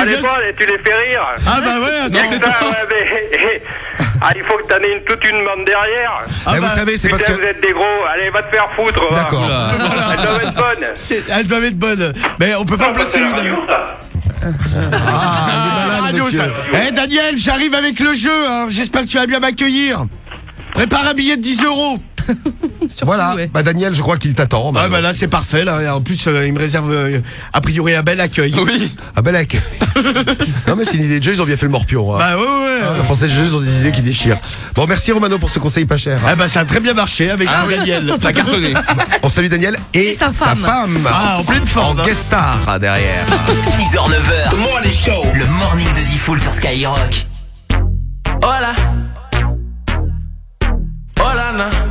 Elle bonne et tu les fais rire. Ah bah ouais, attends, c'est. Ah, il faut que t'en aies une, toute une bande derrière. Ah Eh, bah, vous savez, c'est parce que. vous êtes des gros. Allez, va te faire foutre. va. D'accord. Elles doivent être bonnes. c'est- elles doivent être bonnes. Mais on peut pas en placer une. radio, ça. Ah, C'est la radio, monsieur. ça. Eh Daniel, j'arrive avec le jeu, hein. j'espère que tu vas bien m'accueillir. Prépare un billet de 10 euros. Voilà. Bah, Daniel, je crois qu'il t'attend. Ah bah là c'est parfait là. Et En plus euh, il me réserve euh, a priori un bel accueil. Oui. Ah, bel accueil. non, mais c'est une idée de jeu, ils ont bien fait le morpion. hein. Bah ouais ouais. Les Français de jeu, ils ont des idées qui déchirent. Bon, merci Romano pour ce conseil pas cher. Ah bah ça a très bien marché avec Ah. Daniel. Ça a cartonné. On salue Daniel et, Et sa femme. Ah en pleine en forme. hein. guest star derrière. 6h, 9h. The Morning Show. Le morning de Diffoul sur Skyrock. Hola. Hola, na.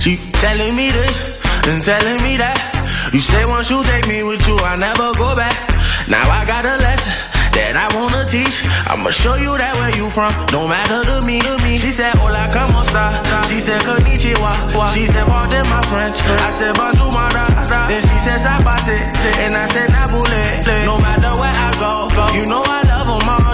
She telling me this and telling me that. You say once you take me with you, I never go back. Now I got a lesson that I wanna teach. I'ma show you that where you from. No matter to me, to me. She said, Hola, como esta? She said, Konnichiwa. She said, Pardon my French. I said, Bonjour, my da. Then she says, I said, Sabase. And I said, Nabule. No matter where I go, go. You know I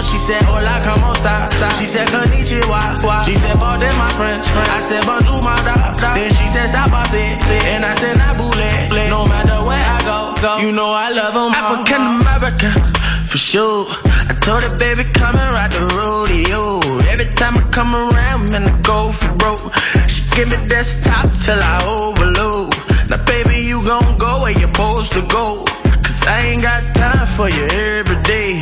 She said, Hola, como esta? She said, Konnichiwa. She said, Pardon my French. I said, Bonjour, my da. Then she said, Sabase. And I said, Nabule. No matter where I go, go. You know I love them. African American. For sure, I told her, baby, come and ride the rodeo. Every time I come around, man, I go for broke. She give me desktop till I overload. Now, baby, you gon' go where you're supposed to go. Cause I ain't got time for you every day.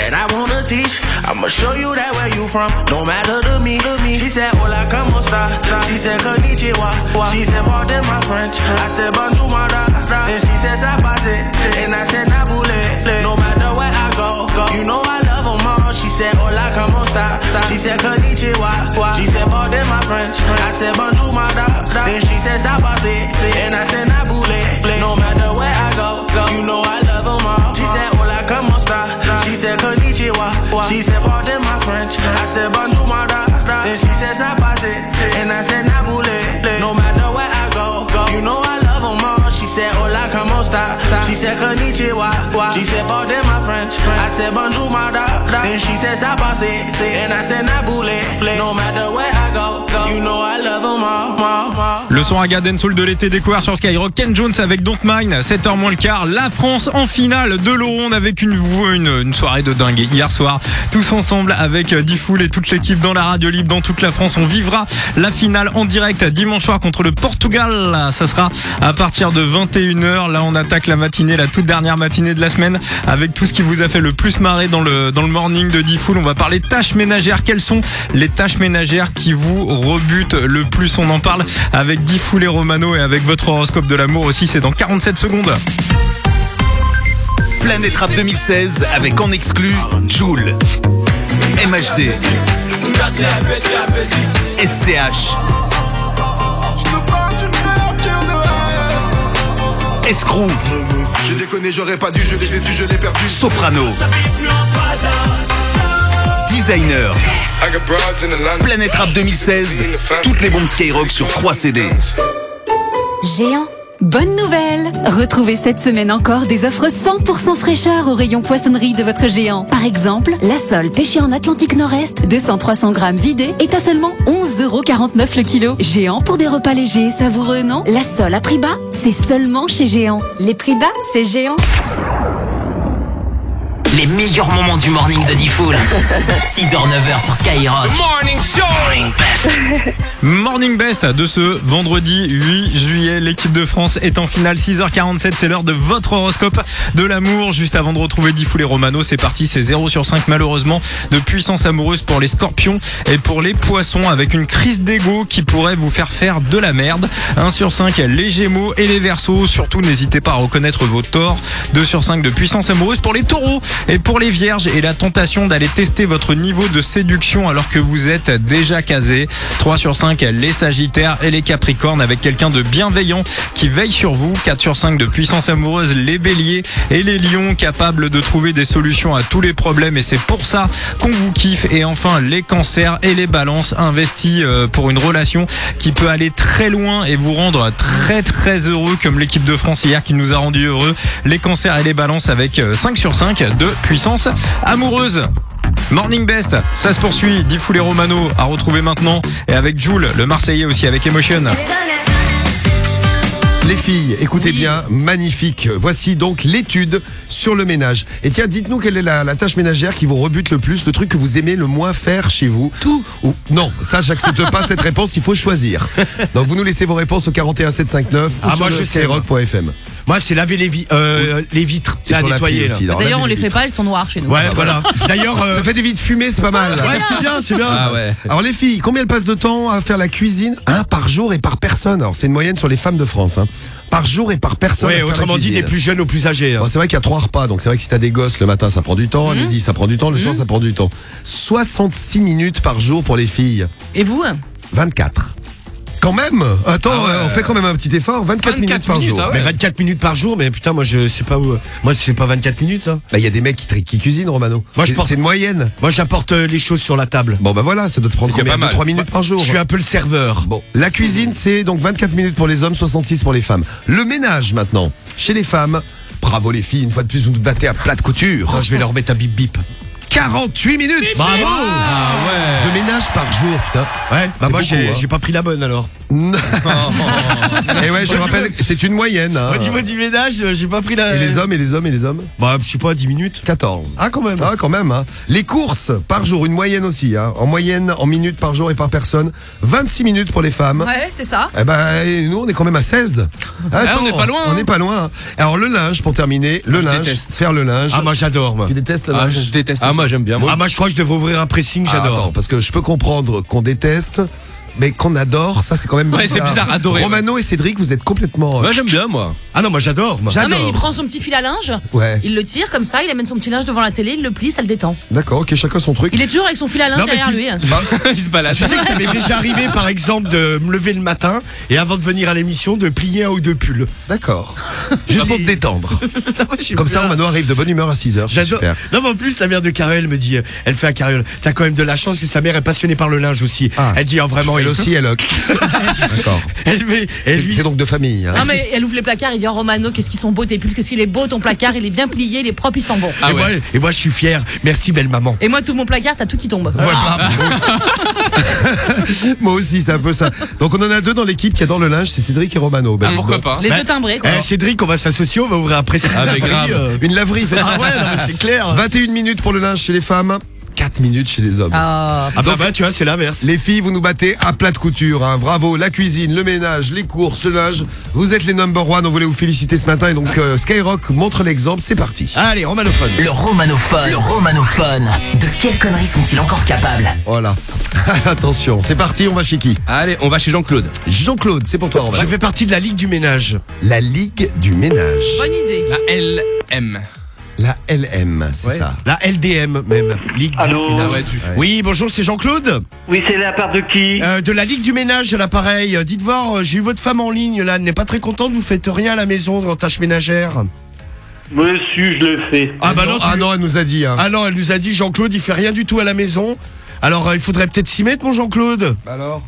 that I wanna teach. I'ma show you that where you from, no matter to me, to me. She said, Hola, como esta? She said, Konnichiwa. She said, pardon my French. I said, bonjour, my da. Then she said, sabate. And I said, nabule. No matter where I go, go. You know I love them all. She said, Hola, como esta? She said, Konnichiwa. She said, pardon my French. I said, bonjour, my da. Then she said, sabate. And I said, nabule. No matter where I go, go. You know I love said, Konnichiwa. She said, pardon my French. I said, bonjour, my da. Then she said, sabate. And I said, nabule. No matter where I go, go. You know I love them all. Le son à Garden Soul de l'été découvert sur Skyrock. Ken Jones avec Don't Mine, 7h moins le quart. La France en finale de l'Euronde avec une, une, une soirée de dingue hier soir. Tous ensemble avec Diffoul et toute l'équipe dans la radio libre dans toute la France. On vivra la finale en direct dimanche soir contre le Portugal. Ça sera à partir de 21h. Là, on attaque la matinée, la toute dernière matinée de la semaine avec tout ce qui vous a fait le plus marrer dans le, dans le morning de Diffoul. On va parler tâches ménagères. Quelles sont les tâches ménagères qui vous rebutent le plus? On en parle avec Diffoul et Romano et avec votre horoscope de l'amour aussi. C'est dans 47 secondes. Planète Rap 2016 avec en exclu Joule, MHD, SCH, Escrew, J'ai déconné, j'aurais pas dû, je l'ai déçu, je l'ai perdu. Soprano, Designer. Planète Rap 2016, toutes les bombes Skyrock sur 3 CD. Géant. Bonne nouvelle Retrouvez cette semaine encore des offres 100% fraîcheur au rayon poissonnerie de votre géant. Par exemple, la sole pêchée en Atlantique Nord-Est, 200-300 grammes vidée, est à seulement 11,49€ le kilo. Géant pour des repas légers et savoureux, non? La sole à prix bas, c'est seulement chez Géant. Les prix bas, c'est Géant. Les meilleurs moments du morning de Diffoul. 6h, 9h sur Skyrock. Morning show. Morning best. Morning Best de ce vendredi 8 juillet. L'équipe de France est en finale 6h47. C'est l'heure de votre horoscope de l'amour. Juste avant de retrouver Diffoul et Romano, c'est parti. C'est 0 sur 5 malheureusement de puissance amoureuse pour les scorpions et pour les poissons avec une crise d'ego qui pourrait vous faire faire de la merde. 1 sur 5 les gémeaux et les versos. Surtout n'hésitez pas à reconnaître vos torts. 2 sur 5 de puissance amoureuse pour les taureaux et pour les vierges et la tentation d'aller tester votre niveau de séduction alors que vous êtes déjà casé. 3 sur 5 les sagittaires et les capricornes avec quelqu'un de bienveillant qui veille sur vous. 4 sur 5 de puissance amoureuse les béliers et les lions capables de trouver des solutions à tous les problèmes et c'est pour ça qu'on vous kiffe. Et enfin les cancers et les balances investis euh, pour une relation qui peut aller très loin et vous rendre très très heureux comme l'équipe de France hier qui nous a rendu heureux. Les cancers et les balances avec euh, 5 sur 5 de puissance amoureuse. Morning Best, ça se poursuit. Diffoul et Romano à retrouver maintenant. Et avec Jules, le Marseillais aussi, avec Emotion. Les filles, écoutez bien, magnifique. Voici donc l'étude sur le ménage. Et tiens, dites-nous quelle est la, la tâche ménagère qui vous rebute le plus, le truc que vous aimez le moins faire chez vous. Tout. Ou, non, ça, j'accepte pas cette réponse, il faut choisir. Donc vous nous laissez vos réponses au 41 759 Ah, ou moi, sur je le skyrock.fm. Moi, c'est laver les, vi- euh, les vitres. C'est à sur nettoyer. D'ailleurs, on les les fait vitres. pas, elles sont noires chez nous. Ouais, voilà. D'ailleurs, euh, Ça fait des vides fumées, c'est pas mal. ouais, c'est bien, c'est bien. Ah ouais. Alors les filles, combien elles passent de temps à faire la cuisine? Un par jour et par personne. Alors c'est une moyenne sur les femmes de France. hein. Par jour et par personne. Ouais, autrement dit, des plus jeunes aux plus âgés. hein. Bon, c'est vrai qu'il y a trois repas, donc c'est vrai que si t'as des gosses le matin ça prend du temps, à Mhm. midi ça prend du temps, le soir ça prend du temps. 66 minutes par jour pour les filles. Et vous? 24. Quand même Attends, euh, on fait quand même un petit effort, 24, minutes par jour. Mais 24 minutes par jour, mais putain, moi je sais pas où. Moi c'est pas 24 minutes. Hein. Bah, il y a des mecs qui, qui cuisinent, Romano. Moi je C'est- porte- C'est une moyenne. Moi j'apporte euh, les choses sur la table. Bon, bah voilà, ça doit te prendre combien pas mal. 3 minutes par jour Je suis un peu le serveur. Bon, la cuisine, c'est donc 24 minutes pour les hommes, 66 pour les femmes. Le ménage maintenant, chez les femmes. Bravo les filles, une fois de plus, vous nous battez à plat de couture. je vais leur mettre un bip bip. 48 minutes Bravo Ah ouais De ménage par jour, putain. Ouais, bah moi j'ai hein. j'ai pas pris la bonne alors. Et ouais, je te rappelle, c'est une moyenne. hein. Au niveau du ménage, euh, j'ai pas pris la. Et les hommes, et les hommes, et les hommes Bah, je sais pas, 10 minutes. 14. Ah, quand même. Ah, quand même. Hein. Les courses par jour, une moyenne aussi. Hein. En moyenne, en minutes par jour et par personne. 26 minutes pour les femmes. Ouais, c'est ça. Eh ben, et nous, on est quand même à 16. Attends, on est pas loin, On hein. n'est pas loin. hein. Alors, le linge, pour terminer. Le je linge. déteste. Faire le linge. Ah, moi j'adore, moi. Tu détestes le Ah, linge je déteste. Ah, moi j'aime bien. Ah, moi je crois que je devrais ouvrir un pressing, Ah, j'adore. attends, parce que je peux comprendre qu'on déteste, mais qu'on adore, ça c'est quand même Ouais, c'est bizarre, adorer, Romano et Cédric, vous êtes complètement. euh, Moi j'aime bien moi. Ah non, moi j'adore, moi. Non, mais il prend son petit fil à linge, Ouais. il le tire comme ça, il amène son petit linge devant la télé, il le plie, ça le détend. D'accord, ok, chacun son truc. Il est toujours avec son fil à linge Non, mais derrière tu- lui. hein. Il se balade. Tu sais que ça m'est déjà arrivé, par exemple, de me lever le matin et avant de venir à l'émission, de plier un ou deux pulls. D'accord. Juste pour te détendre. Comme ça, Romano arrive de bonne humeur à 6h. J'adore. Super. Non, mais en plus, la mère de Carole me dit, euh, elle fait à Carole, t'as quand même de la chance que sa mère est passionnée par le linge aussi. Ah. Elle dit, oh, vraiment, Elle aussi, elle hoque. D'accord. C'est lui- c'est donc de famille. hein. Non mais elle ouvre les placards, il dit oh Romano qu'est-ce qu'ils sont beaux tes pulls, qu'est-ce qu'il est beau ton placard, il est bien plié, il est propre, il sent bon. Ah et, moi, ouais. et moi, je suis fier. Merci, belle maman. Et moi tout mon placard, t'as tout qui tombe. Voilà. Moi aussi, c'est un peu ça. Donc on en a deux dans l'équipe qui adorent le linge, c'est Cédric et Romano. Ben, Ah, pourquoi pas Les Bah, deux timbrés quoi. Eh, Cédric, on va s'associer, on va ouvrir pressing. Ah, laverie, euh. Une laverie, Ah ouais, non, mais c'est clair. 21 minutes pour le linge chez les femmes, 4 minutes chez les hommes. Ah, Ah bah, bah, tu vois, c'est l'inverse. Les filles, vous nous battez à plat de couture. hein. Bravo, la cuisine, le ménage, les courses, le linge. Vous êtes les number one. On voulait vous féliciter ce matin. Et donc, euh, Skyrock montre l'exemple. C'est parti. Allez, romanophone. Le romanophone. Le romanophone. De quelles conneries sont-ils encore capables? Voilà. Attention, c'est parti. On va chez qui? Allez, on va chez Jean-Claude. Jean-Claude, c'est pour toi. Va. Je fais partie de la Ligue du ménage. La Ligue du ménage. bonne idée. La LM. La LM, c'est Ouais. ça. La LDM même. Ligue du Allô ménage. Ah ouais, tu. Oui, bonjour, c'est Jean-Claude. Oui, c'est la part de qui Euh, de la Ligue du ménage à l'appareil. Euh, Dites voir, euh, j'ai eu votre femme en ligne là, elle n'est pas très contente, vous faites rien à la maison en tâches ménagères. Monsieur, je le fais. Ah bah non, tu- ah non, elle nous a dit. Hein. Ah non, elle nous a dit Jean-Claude, il fait rien du tout à la maison. Alors euh, il faudrait peut-être s'y mettre mon Jean-Claude. Alors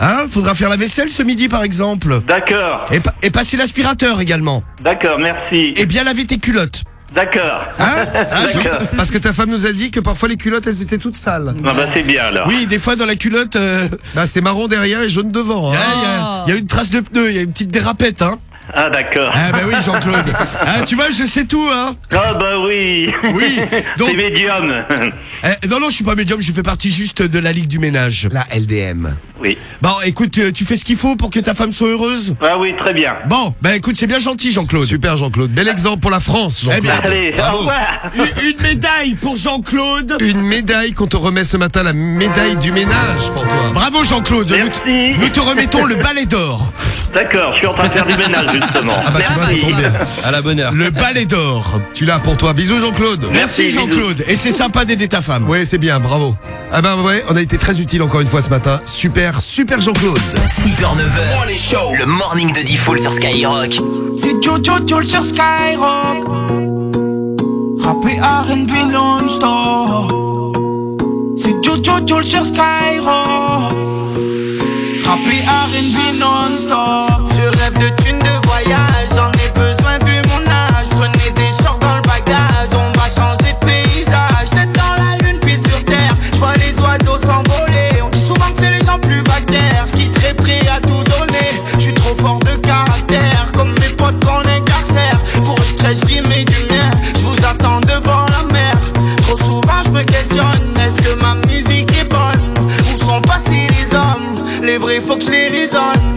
Hein Faudra faire la vaisselle ce midi par exemple. D'accord, Et, pa- et passer l'aspirateur également. d'accord, merci. Et bien laver tes culottes. D'accord. Hein Hein, D'accord. Parce que ta femme nous a dit que parfois les culottes, elles étaient toutes sales. Ah bah c'est bien alors. Oui, des fois dans la culotte, euh, Bah, c'est marron derrière et jaune devant. il y, Hein. a- il y a- il y a une trace de pneu, il y a une petite dérapette. Hein Ah d'accord. ah bah oui Jean-Claude. Ah, tu vois, je sais tout. Hein Ah bah oui. Oui, donc- c'est médium. Eh, non, non, je suis pas médium, je fais partie juste de la Ligue du ménage. La LDM. Oui. Bon, écoute, euh, tu fais ce qu'il faut pour que ta femme soit heureuse? Ah oui, très bien. Bon, bah écoute, c'est bien gentil Jean-Claude. Super Jean-Claude. Bel exemple pour la France, Eh Jean-Claude. bien, Allez, au revoir. une, une médaille pour Jean-Claude. Une médaille qu'on te remet ce matin, la médaille du ménage pour toi. Bravo Jean-Claude. Nous, Merci. nous te remettons le balai d'or. D'accord, je suis en train de faire du ménage Ah bah tu vois, ça tombe bien. À la bonne heure. Le balai d'or. Tu l'as pour toi. Bisous Jean-Claude. Merci Merci, Jean-Claude. Et c'est sympa d'aider ta femme. Oui, c'est bien, bravo. Ah bah ouais, on a été très utile encore une fois ce matin. Super, super Jean-Claude. 6h, 9h. Le morning de Diffoul sur Skyrock. C'est Jojo Joel sur Skyrock. Rappé RB non-stop. C'est Jojo Joel sur Skyrock. Rappé RB non-stop. Potes qu'on incarcère. Pour le stress, du mien. Je vous attends devant la mer. Trop souvent, je me questionne est-ce que ma musique est bonne? Où sont passés les hommes? Les vrais, faut que je les raisonne.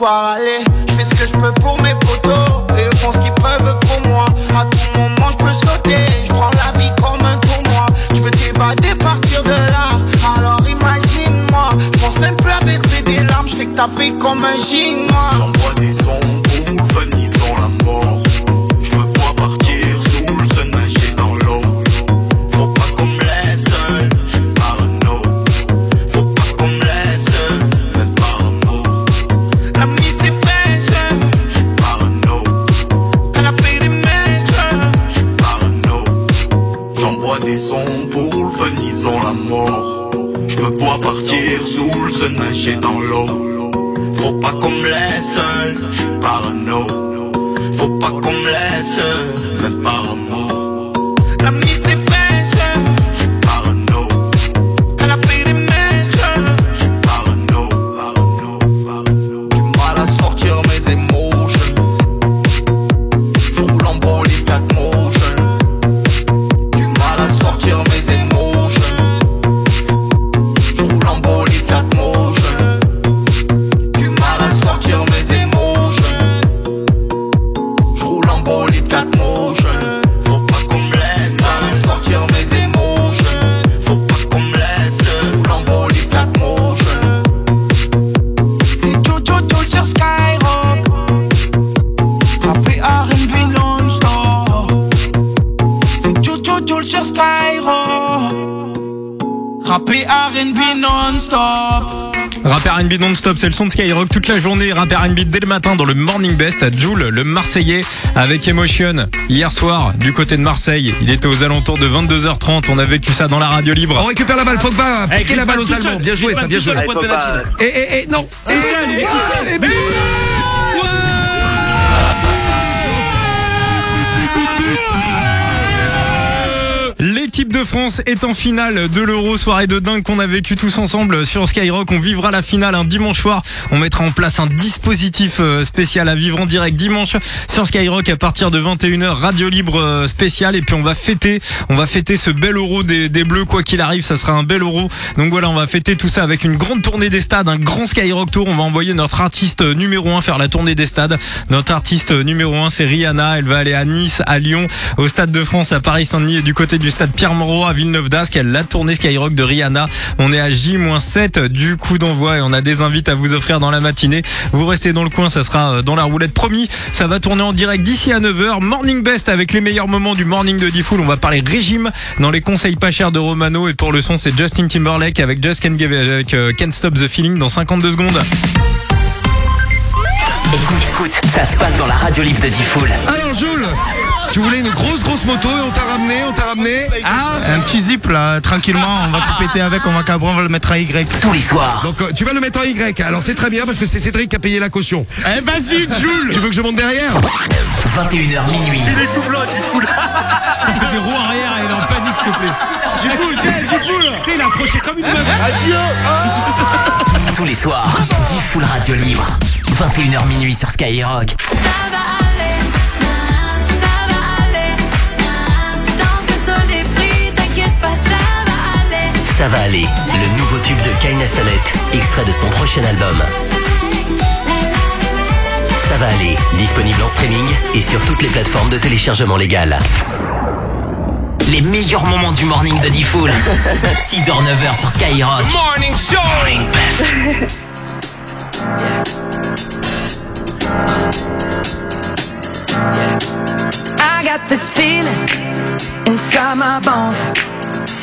Je fais ce que je peux pour mes potos. Et ils font ce qu'ils peuvent pour moi. À tout moment, je peux sauter. Je prends la vie comme un tournoi. Tu veux t'évader, partir de là. Alors imagine-moi. Je pense même plus à verser des larmes. Je fais que t'as fait comme un chinois. J'envoie des Partir sous le sun, nager dans l'eau. Faut pas qu'on me laisse seul, je suis parano. Faut pas qu'on me laisse même par amour. R&B non-stop, c'est le son de Skyrock toute la journée. Rap R&B dès le matin dans le Morning Best à Joule, le Marseillais, avec Emotion. Hier soir, du côté de Marseille, il était aux alentours de 22h30. On a vécu ça dans la radio libre. On récupère la balle, Pogba a Eh, piqué la balle aux Allemands. Bien joué, ça, bien joué. Et, et, et, non. Et, L'équipe de France est en finale de l'Euro, soirée de dingue qu'on a vécu tous ensemble sur Skyrock. On vivra la finale un dimanche soir. On mettra en place un dispositif euh, spécial à vivre en direct dimanche sur Skyrock à partir de 21h, radio libre euh, spécial. Et puis on va fêter, on va fêter ce bel Euro des, Bleus. Quoi qu'il arrive, ça sera un bel Euro. Donc voilà, on va fêter tout ça avec une grande tournée des stades, un grand Skyrock Tour. On va envoyer notre artiste numéro 1 faire la tournée des stades. Notre artiste numéro 1, c'est Rihanna. Elle va aller à Nice, à Lyon, au Stade de France, à Paris-Saint-Denis et du côté du stade Pierre-Mauroy à Villeneuve d'Ascq. Elle la tournée Skyrock de Rihanna. On est à J-7 du coup d'envoi et on a des invites à vous offrir dans la matinée. Vous restez dans le coin, ça sera euh, dans la roulette promis. Ça va tourner en direct d'ici à 9h. Morning Best avec les meilleurs moments du morning de Diffoul. On va parler régime dans les conseils pas chers de Romano et pour le son, c'est Justin Timberlake avec Just Can't, Give- avec, euh, Can't Stop the Feeling dans 52 secondes. Écoute, écoute, ça se passe dans la radio libre de Diffoul. Alors, Jules, tu voulais une grosse, grosse moto et on t'a ramené, on t'a ramené. Ah Un petit zip là, tranquillement, on va tout péter avec, on va cabrer, on va le mettre à Y. Tous les soirs. Donc, euh, tu vas le mettre en Y. Alors, c'est très bien parce que c'est Cédric qui a payé la caution. Eh vas-y, Jules Tu veux que je monte derrière 21h minuit. Ça fait des roues arrière et il est en panique, s'il te plaît. Du full, tiens, du full. Tu sais, il a accroché comme une meuf. Tous les soirs. Diffoul Radio Libre. 21h minuit sur Skyrock. Ça va aller. Le nouveau tube de Kaina Samet, extrait de son prochain album. Ça va aller. Disponible en streaming et sur toutes les plateformes de téléchargement légal. Les meilleurs moments du morning de Diffoul. 6h, 9h sur Skyrock. Morning show. I got this feeling inside my bones.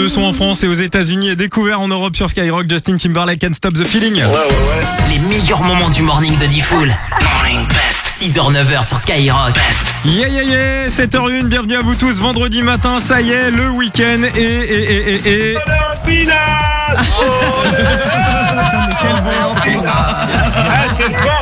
22 sons en France et aux États-Unis et découvert en Europe sur Skyrock. Justin Timberlake Can't Stop the Feeling. Ouais, ouais, ouais. Les meilleurs moments du morning de Diffoul. Morning best. 6h, 9h sur Skyrock. Yeah, yeah, yeah, 7h01, bienvenue à vous tous. Vendredi matin, ça y est, le week-end et. et, et, et, et... Oh,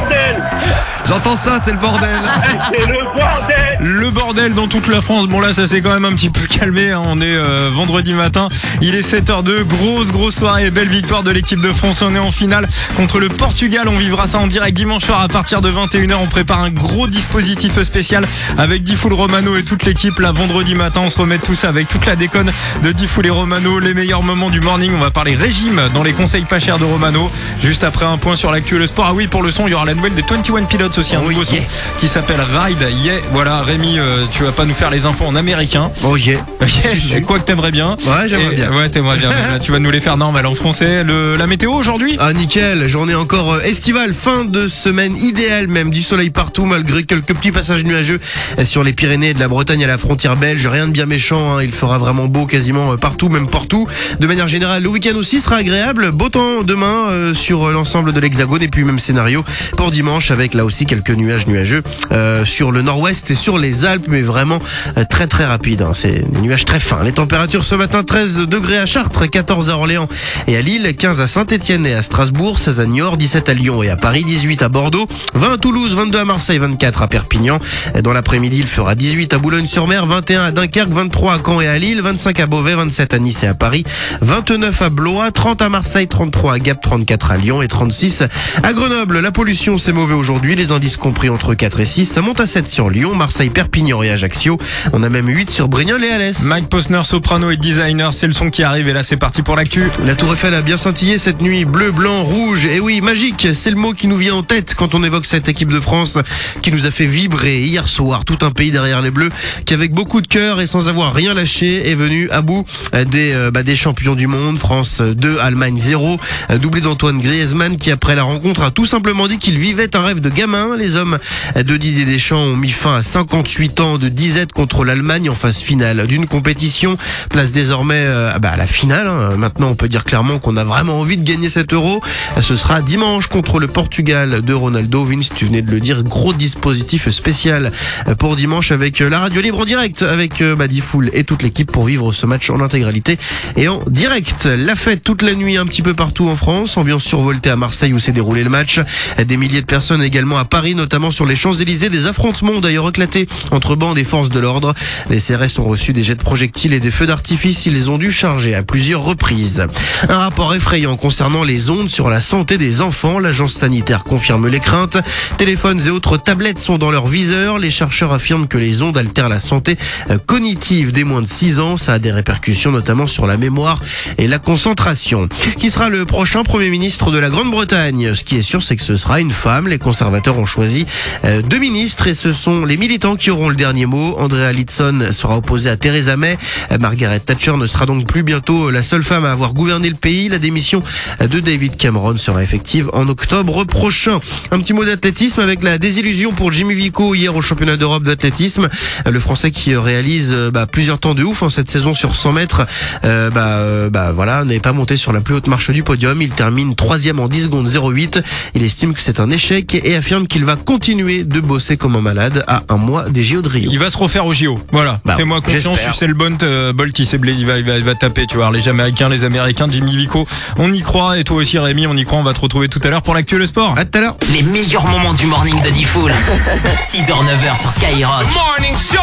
J'entends ça, c'est le bordel. C'est le bordel Le bordel dans toute la France. Bon là, ça s'est quand même un petit peu calmé. hein. On est euh, vendredi matin. Il est 7h02. Grosse, grosse soirée. Belle victoire de l'équipe de France. On est en finale contre le Portugal. On vivra ça en direct dimanche soir à partir de 21h. On prépare un gros dispositif spécial avec Diffoul Romano et toute l'équipe. Là, vendredi matin, on se remet tout ça avec toute la déconne de Diffoul et Romano. Les meilleurs moments du morning. On va parler régime dans les conseils pas chers de Romano. Juste après un point sur l'actu et le sport. Ah oui, pour le son, il y aura la nouvelle des 21 Pilots aussi. Un nouveau son qui s'appelle Ride. Yeah. Voilà, Rémi, euh, tu vas pas nous faire les infos en américain. Oh yeah. Yeah, Quoi que t'aimerais bien. Ouais, j'aimerais bien. Ouais, t'aimerais bien. Là, tu vas nous les faire normal en français. Le, la météo aujourd'hui? Ah nickel, journée encore euh, estivale, fin de semaine idéale même, du soleil partout malgré quelques petits passages nuageux euh, sur les Pyrénées et de la Bretagne à la frontière belge, rien de bien méchant, hein, il fera vraiment beau quasiment partout, même partout. De manière générale, le week-end aussi sera agréable, beau temps demain euh, sur l'ensemble de l'hexagone et puis même scénario pour dimanche avec là aussi quelques nuages nuageux euh, sur le nord-ouest et sur les Alpes, mais vraiment euh, très très rapide, hein, c'est des nuages très fins. Les températures ce matin 13 degrés à Chartres, 14 à Orléans et à Lille, 15 à Saint-Etienne et à Strasbourg, 16 à Niort, 17 à Lyon et à Paris, 18 à Bordeaux, 20 à Toulouse, 22 à Marseille, 24 à Perpignan. Dans l'après-midi, il fera 18 à Boulogne-sur-Mer, 21 à Dunkerque, 23 à Caen et à Lille, 25 à Beauvais, 27 à Nice et à Paris, 29 à Blois, 30 à Marseille, 33 à Gap, 34 à Lyon et 36 à Grenoble. La pollution, c'est mauvais aujourd'hui, indices compris entre 4 et 6. Ça monte à 7 sur Lyon, Marseille, Perpignan et Ajaccio. On a même 8 sur Brignoles et Alès. Mike Posner, soprano et designer, c'est le son qui arrive et là c'est parti pour l'actu. La Tour Eiffel a bien scintillé cette nuit, bleu, blanc, rouge. Et oui, magique, c'est le mot qui nous vient en tête quand on évoque cette équipe de France qui nous a fait vibrer hier soir, tout un pays derrière les Bleus, qui avec beaucoup de cœur et sans avoir rien lâché est venu à bout des, euh, bah, des champions du monde. France 2, Allemagne 0, euh, doublé d'Antoine Griezmann qui après la rencontre a tout simplement dit qu'il vivait un rêve de gamin 1. Les hommes de Didier Deschamps ont mis fin à 58 ans de disette contre l'Allemagne en phase finale d'une compétition. Place désormais euh, bah, à la finale. hein. Maintenant, on peut dire clairement qu'on a vraiment envie de gagner cet euro. Ce sera dimanche contre le Portugal de Ronaldo. Vince, tu venais de le dire, gros dispositif spécial pour dimanche avec la radio libre en direct avec euh, bah, Diffoul et toute l'équipe pour vivre ce match en intégralité et en direct. La fête toute la nuit un petit peu partout en France. Ambiance survoltée à Marseille où s'est déroulé le match. Des milliers de personnes également à Paris, notamment sur les Champs-Élysées. Des affrontements ont d'ailleurs éclaté entre bandes et forces de l'ordre. Les CRS ont reçu des jets de projectiles et des feux d'artifice. Ils ont dû charger à plusieurs reprises. Un rapport effrayant concernant les ondes sur la santé des enfants. L'agence sanitaire confirme les craintes. Téléphones et autres tablettes sont dans leur viseur. Les chercheurs affirment que les ondes altèrent la santé euh, cognitive des moins de 6 ans. Ça a des répercussions notamment sur la mémoire et la concentration. Qui sera le prochain Premier ministre de la Grande-Bretagne? Ce qui est sûr, c'est que ce sera une femme. Les conservateurs ont choisi euh, deux ministres et ce sont les militants qui auront le dernier mot. Andrea Litson sera opposée à Theresa May. Euh, Margaret Thatcher ne sera donc plus bientôt la seule femme à avoir gouverné le pays. La démission de David Cameron sera effective en octobre prochain. Un petit mot d'athlétisme avec la désillusion pour Jimmy Vico hier au championnat d'Europe d'athlétisme. Euh, Le Français qui euh, réalise euh, bah, plusieurs temps de ouf en cette saison sur 100 mètres, euh, bah, euh, bah voilà, n'est pas monté sur la plus haute marche du podium. Il termine troisième en 10 secondes 08. Il estime que c'est un échec et affirme qu'il va continuer de bosser comme un malade à un mois des JO de Rio. Il va se refaire au JO. Voilà. Bah, Fais-moi confiance, sais le Bolt, euh, Bolt il, sait blé, il, va, il, va, il va taper, tu vois. Les Jamaïcains, les Américains, Jimmy Vico, on y croit. Et toi aussi, Rémi, on y croit. On va te retrouver tout à l'heure pour l'actuel sport. À tout à l'heure. Les meilleurs moments du morning de Diffoul. 6h, 9h sur Skyrock. Morning show.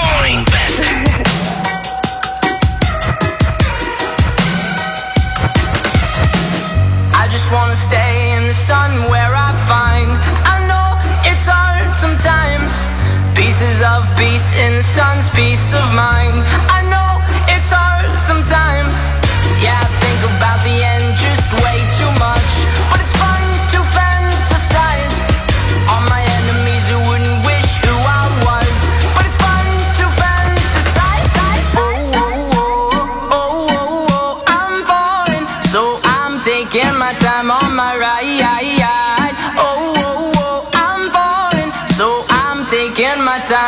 I just wanna stay in the sun where I Pieces of peace in the sun's peace of mind. I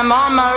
my time on my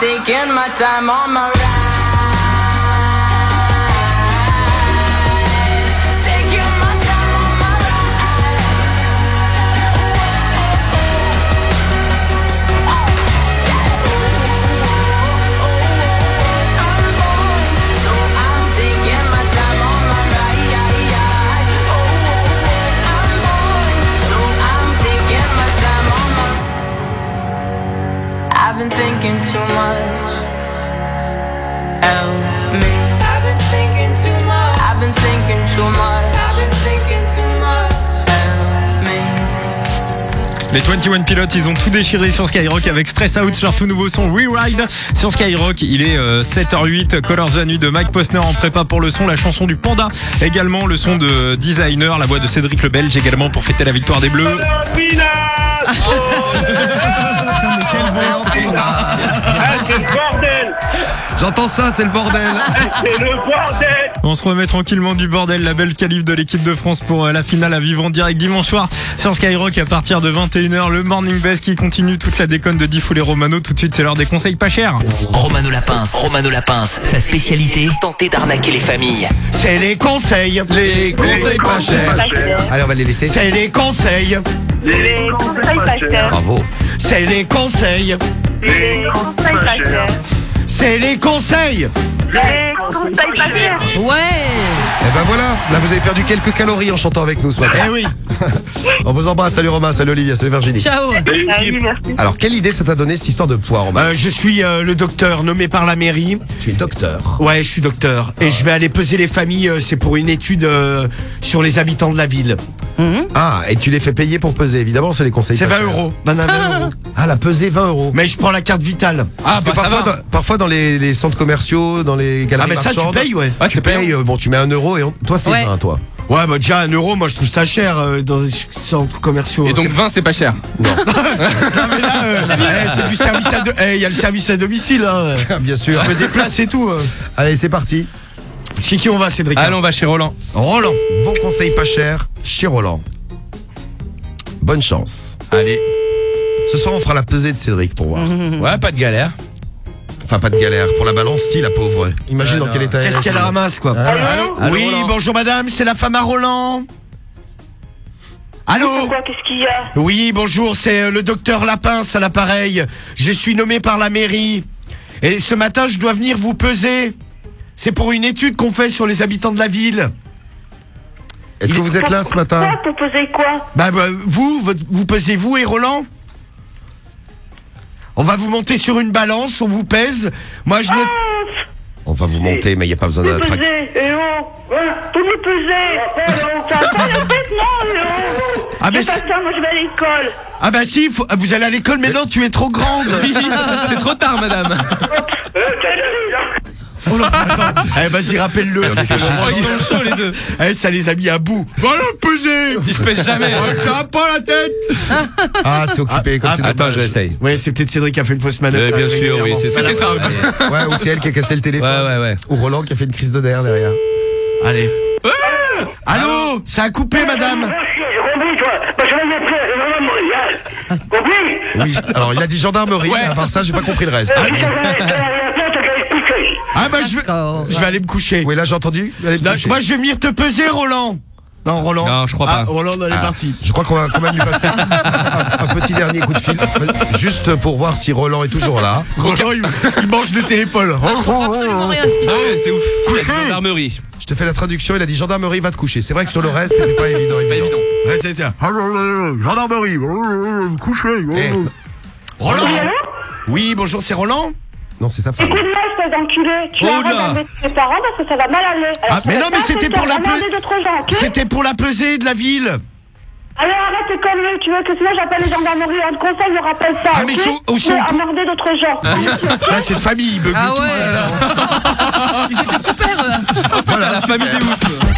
taking my time on my ride. Been thinking too much. Help me. I've been thinking too much. I've been thinking too much. I've been thinking too much. Help me. Les 21 Pilots, ils ont tout déchiré sur Skyrock avec Stress Out, leur tout nouveau son Rewrite sur Skyrock. Il est euh, 7h08, Colors the Nuit de Mike Posner en prépa pour le son, la chanson du Panda, également le son de Designer, la voix de Cédric Le Belge également pour fêter la victoire des Bleus. Ah, quel bordel J'entends ça, c'est le bordel. C'est le bordel On se remet tranquillement du bordel, la belle qualif de l'équipe de France pour euh, la finale à vivre en direct dimanche soir sur Skyrock à partir de 21h. Le Morning Best qui continue toute la déconne de Diffoul et Romano. Tout de suite, c'est l'heure des conseils pas chers. Romano Lapince, Romano Lapince, sa spécialité, tenter d'arnaquer les familles. C'est les conseils. Les conseils pas chers. Allez, on va les laisser. C'est les conseils. Les conseils pas chers. Bravo. C'est les conseils. Les conseils pas chers. C'est les conseils. Les conseils pas chers. Ouais. Eh ben voilà, là vous avez perdu quelques calories en chantant avec nous ce matin. Eh oui. On vous embrasse, salut Romain, salut Olivia, salut Virginie. Ciao. Salut, merci. Alors, quelle idée ça t'a donné cette histoire de poids, Romain Euh, je suis euh, le docteur nommé par la mairie. Tu es docteur. Ouais, je suis docteur. Et je vais aller peser les familles. euh, C'est pour une étude euh, sur les habitants de la ville. Ah, et tu les fais payer pour peser, évidemment, c'est les conseils. C'est pas 20 chers. euros. 20 euros. Ah, la pesée 20 euros. Mais je prends la carte vitale. Ah, Parce que bah ça parfois, dans, parfois dans les, les centres commerciaux, dans les Ah, galeries mais ça, tu marchandes, payes, ouais. Ouais, tu c'est payant. payes, euh, bon, tu mets un euro et on- toi c'est Ouais. 20, toi. Ouais, bah déjà, un euro, moi je trouve ça cher euh, dans les centres commerciaux. Et donc C'est- 20, c'est pas cher. Non, mais là, euh, eh, c'est du service à do- eh, Il y a le service à domicile. Hein. Bien sûr. Je me déplace et tout. euh. Allez, c'est parti. Chez qui on va, Cédric Allez, on va chez Roland. Roland, bon conseil pas cher chez Roland. Bonne chance. Allez. Ce soir, on fera la pesée de Cédric pour voir. Ouais, pas de galère. Enfin, pas de galère. Pour la balance, si, la pauvre. Imagine dans quel état elle est. Qu'est-ce qu'elle ramasse, quoi Allô Oui, Roland. bonjour madame, c'est la femme à Roland. Allô Pourquoi Qu'est-ce qu'il y a Oui, bonjour, c'est euh, le docteur Lapince à l'appareil. Je suis nommé par la mairie. Et ce matin, je dois venir vous peser. C'est pour une étude qu'on fait sur les habitants de la ville. Est-ce que vous êtes là ce matin Pour peser quoi Bah, bah, vous, votre- vous pesez vous et Roland On va vous monter sur une balance, on vous pèse. Moi, je ne... On va vous monter, mais il n'y a pas besoin Vous d'un pesez Eh oh hein Vous me pesez Ça va pas la tête, non eh oh Ah, mais C'est c'est- pas ça, moi je vais à l'école Ah bah si, faut- vous allez à l'école, mais non, tu es trop grande. c'est trop tard, madame. Oh là, attends. Eh, vas-y, rappelle-le. parce que Oh, ils sont chauds, les deux. Eh, ça les a mis à bout. Voilà, peser Ils se pèsent jamais. Oh, Ça va pas la tête Ah, c'est occupé. comme c'est Attends, dommage. je réessaye. Ouais, c'est peut-être Cédric qui a fait une fausse manœuvre. Ça bien arrive sûr, oui, régulièrement. c'est ça. Ouais, ou c'est elle qui a cassé le téléphone. Ouais, ouais, ouais. Ou Roland qui a fait une crise de nerfs derrière. Allez. Allô Ça a coupé, madame J'ai compris, toi Moi je vais y appeler, je vais mourir, hein Compris Oui, alors il a dit gendarmerie, Ouais. mais à part ça, j'ai pas compris le reste. Si expliquer Ah bah je vais, je aller me coucher. Oui, là j'ai entendu. Allez me Là, coucher. moi je vais venir te peser, Roland. Non, Roland. Non, je crois Ah, pas. Roland, elle est Ah, partie. Je crois qu'on va quand même lui passer un, un petit dernier coup de fil, juste pour voir si Roland est toujours là. Roland, il, il mange le téléphone. Absolument rien ce qu'il Ah dit. ouais, c'est ouf. Couché. La gendarmerie. Je te fais la traduction, il a dit gendarmerie va te coucher. C'est vrai que sur le reste, c'était pas évident. Pas évident. évident. Ouais, tiens, tiens. Gendarmerie. Couché. Eh, Roland Oui, bonjour, c'est Roland non, c'est sa femme. Écoute-moi, espèce d'enculé Tu vas Oh là. regarder tes parents parce que ça va mal aller Alors, Ah, tu mais vas non, mais c'était te pour la emmerder pe- d'autres gens, ok C'était pour la pesée de la ville. Alors arrête tes conneries, tu veux que sinon j'appelle les gendarmeries, on te conseille, je rappelle ça, Ah, mais ok sont- où Tu sont veux cou- emmerder d'autres gens Là, c'est de famille. il beugle Ah tout. ouais. Ils étaient super. Voilà, la famille des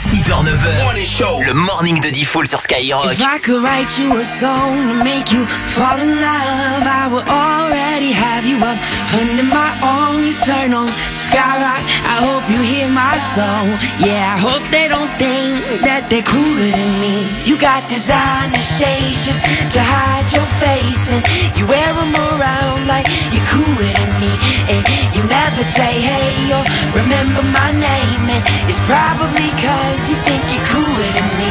ouf. 6h, 9h, le morning de Diffoul sur Skyrock. If I could write you a song to make you fall in love, I would already have you up under my own. You turn on Skyrock. I hope you hear my song. Yeah, I hope they don't think that they're cooler than me. You got designer shades just to hide your face, and you wear them around like you're cooler than me. And you never say hey or remember my name, and it's probably cause you think you're cooler than me.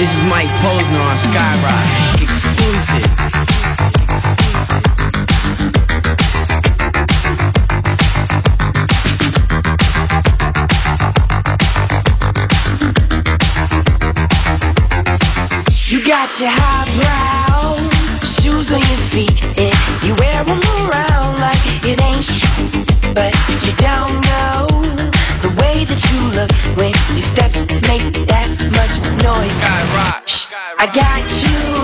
This is Mike Posner on Skyrock. Exclusive. You got your don't know the way that you look when your steps make that much noise. Shh, I got you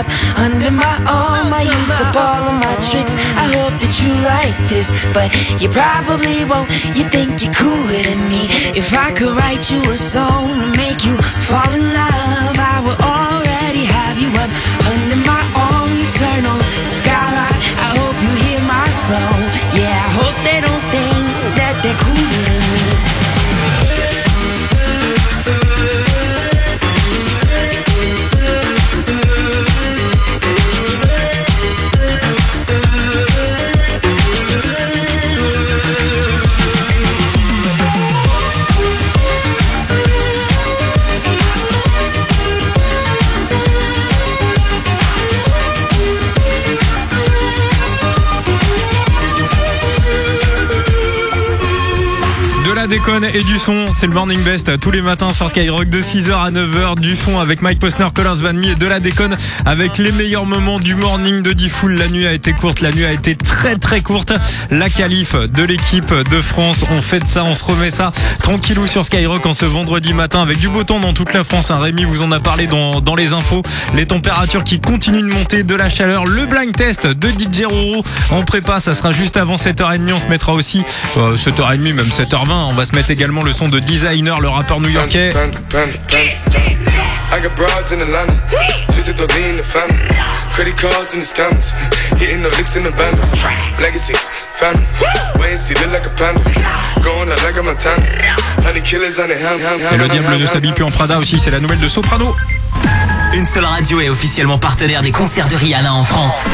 up under my arm. I used up all of my tricks. I hope that you like this, but you probably won't. You think you're cooler than me. If I could write you a song to make you fall in love, I would already have you up under my arm. eternal skylight. I hope you hear my song. Yeah, I hope they et du son, c'est le Morning Best tous les matins sur Skyrock de 6h à 9h. Du son avec Mike Posner, Collins Van et de la déconne avec les meilleurs moments du morning de Diffoul. La nuit a été courte, la nuit a été très très courte. La qualif de l'équipe de France, on fait de ça, on se remet ça tranquillou sur Skyrock en ce vendredi matin avec du beau temps dans toute la France. Hein. Rémi vous en a parlé dans, les infos. Les températures qui continuent de monter, de la chaleur. Le blind test de DJ Roro en prépa, ça sera juste avant 7h30. On se mettra aussi euh, 7h30, même 7h20. On va se mettre également le son de Designer, le rappeur new-yorkais. I got broads in Atlanta, just to lean the family. Credit cards and the scammers, hitting the licks in the band. Legacies, family, wait and see, look like a panda. Going out like a Montana, honey killers on the ham, ham, ham. Et le diable ne s'habille plus en Prada aussi, c'est la nouvelle de Soprano. Une seule radio est officiellement partenaire des concerts de Rihanna en France.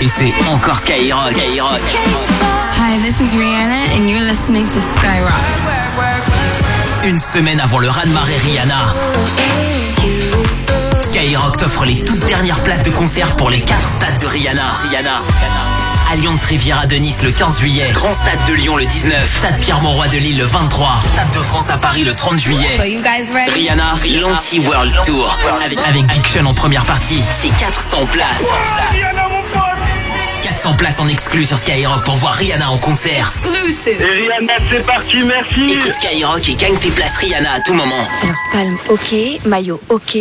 Et c'est encore Skyrock. Skyrock. Hi, this is Rihanna, and you're listening to Skyrock. Une semaine avant le raz-de-marée Rihanna. Skyrock t'offre les toutes dernières places de concert pour les 4 stades de Rihanna. Rihanna. Alliance Riviera de Nice le 15 juillet, Grand Stade de Lyon le 19, Stade Pierre-Mauroy de Lille le 23, Stade de France à Paris le 30 So juillet. you guys ready? Rihanna, l'anti-World Tour. Avec, avec Big Sean en première partie, c'est 400 places. 400 places en exclus sur Skyrock pour voir Rihanna en concert. Exclusive. Et Rihanna, c'est parti, merci. Écoute Skyrock et gagne tes places Rihanna à tout moment. Alors, palme, ok. Maillot, ok.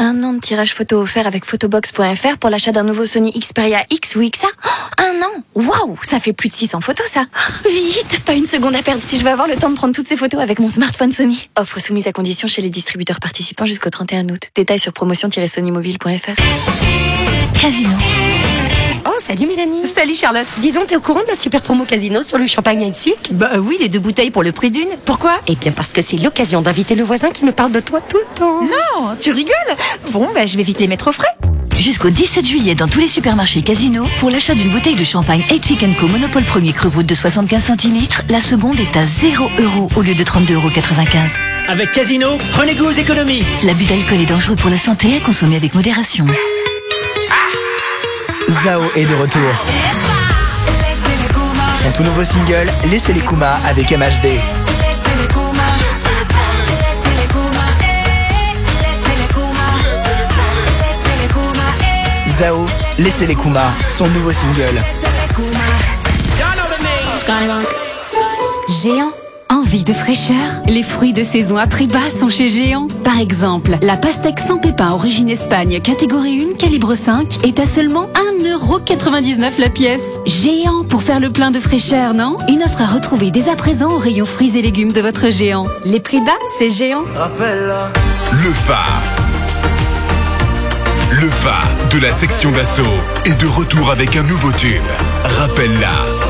Un an de tirage photo offert avec photobox.fr pour l'achat d'un nouveau Sony Xperia X ou XA. Oh, un an? Waouh Ça fait plus de 600 photos, ça Vite Pas une seconde à perdre si je veux avoir le temps de prendre toutes ces photos avec mon smartphone Sony. Offre soumise à condition chez les distributeurs participants jusqu'au 31 août. Détails sur promotion-sonymobile.fr Casino. Oh, salut Mélanie. Salut Charlotte. Dis donc, t'es au courant de la super promo casino sur le champagne à Exilk Bah oui, les deux bouteilles pour le prix d'une. Pourquoi? Eh bien parce que c'est l'occasion d'inviter le voisin qui me parle de toi tout le temps. Non, tu rigoles? Bon, bah je vais vite les mettre au frais. Jusqu'au 17 juillet dans tous les supermarchés Casino, pour l'achat d'une bouteille de champagne Etzig Co Monopole Premier Cru Brut de 75 centilitres, la seconde est à 0 euros au lieu de 32,95 euros. Avec Casino, prenez goût aux économies. L'abus d'alcool est dangereux pour la santé à consommer avec modération. Zao est de retour. Son tout nouveau single, Laissez les Kuma avec MHD. Zao, Laissez les Kuma, son nouveau single. Géant Envie de fraîcheur Les fruits de saison à prix bas sont chez Géant. Par exemple, la pastèque sans pépins origine Espagne, catégorie 1, calibre 5, est à seulement 1,99€ la pièce. Géant pour faire le plein de fraîcheur, non? Une offre à retrouver dès à présent au rayon fruits et légumes de votre Géant. Les prix bas, c'est Géant. Le phare. Le phare de la section d'assaut est de retour avec un nouveau tube. Rappelle-la.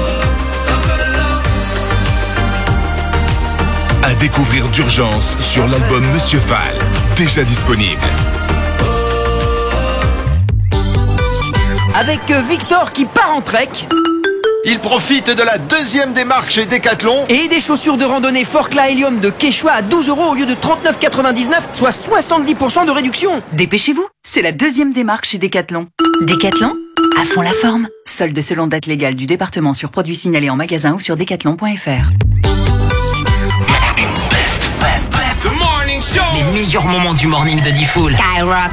À découvrir d'urgence sur l'album Monsieur Val, déjà disponible. Avec euh, Victor qui part en trek. Il profite de la deuxième démarque chez Decathlon. Et des chaussures de randonnée Forcla Helium de Quechua à 12 euros au lieu de 39,99, soit 70% de réduction. Dépêchez-vous, c'est la deuxième démarque chez Decathlon. Decathlon À fond la forme. Solde selon date légale du département sur produits signalés en magasin ou sur decathlon.fr. show. Les meilleurs moments du morning de Diffoul. Skyrock.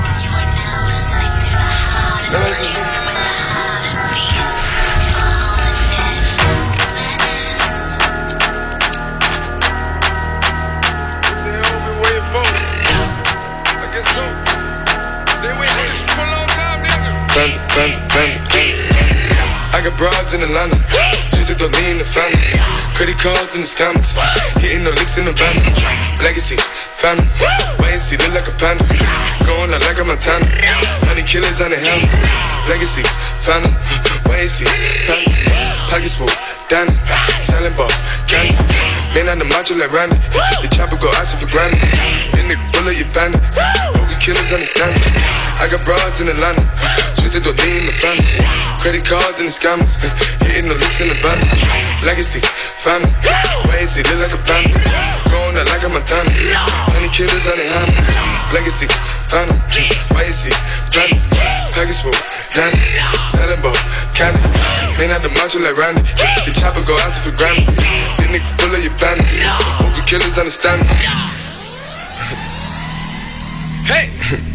I got broads in Atlanta. Just to lean the family. Credit cards in the scammers. Hitting the licks in the van. Legacies, family. See, look like a panda. Going out like a Montana. Honey killers on the helmets. Legacies, family. And see, family. Pockets full, Danny. Selling ball, candy. Man on the macho like Randy. The chopper go out for granted. Then they bullet your bandit. Hope the killers understand. I got broads in Atlanta. Or in the family. Credit cards and the scammers. Hitting the licks in the van. Legacy, family. And see, look like a panda. Going out like a Montana. Honey killers on the hands. Legacy, family. And see, family. Full, Danny. Selling ball, candy. Man out the macho like Randy. The chopper go out for granted. Then they bullet your bandit. Hope the killers understand me. Hey!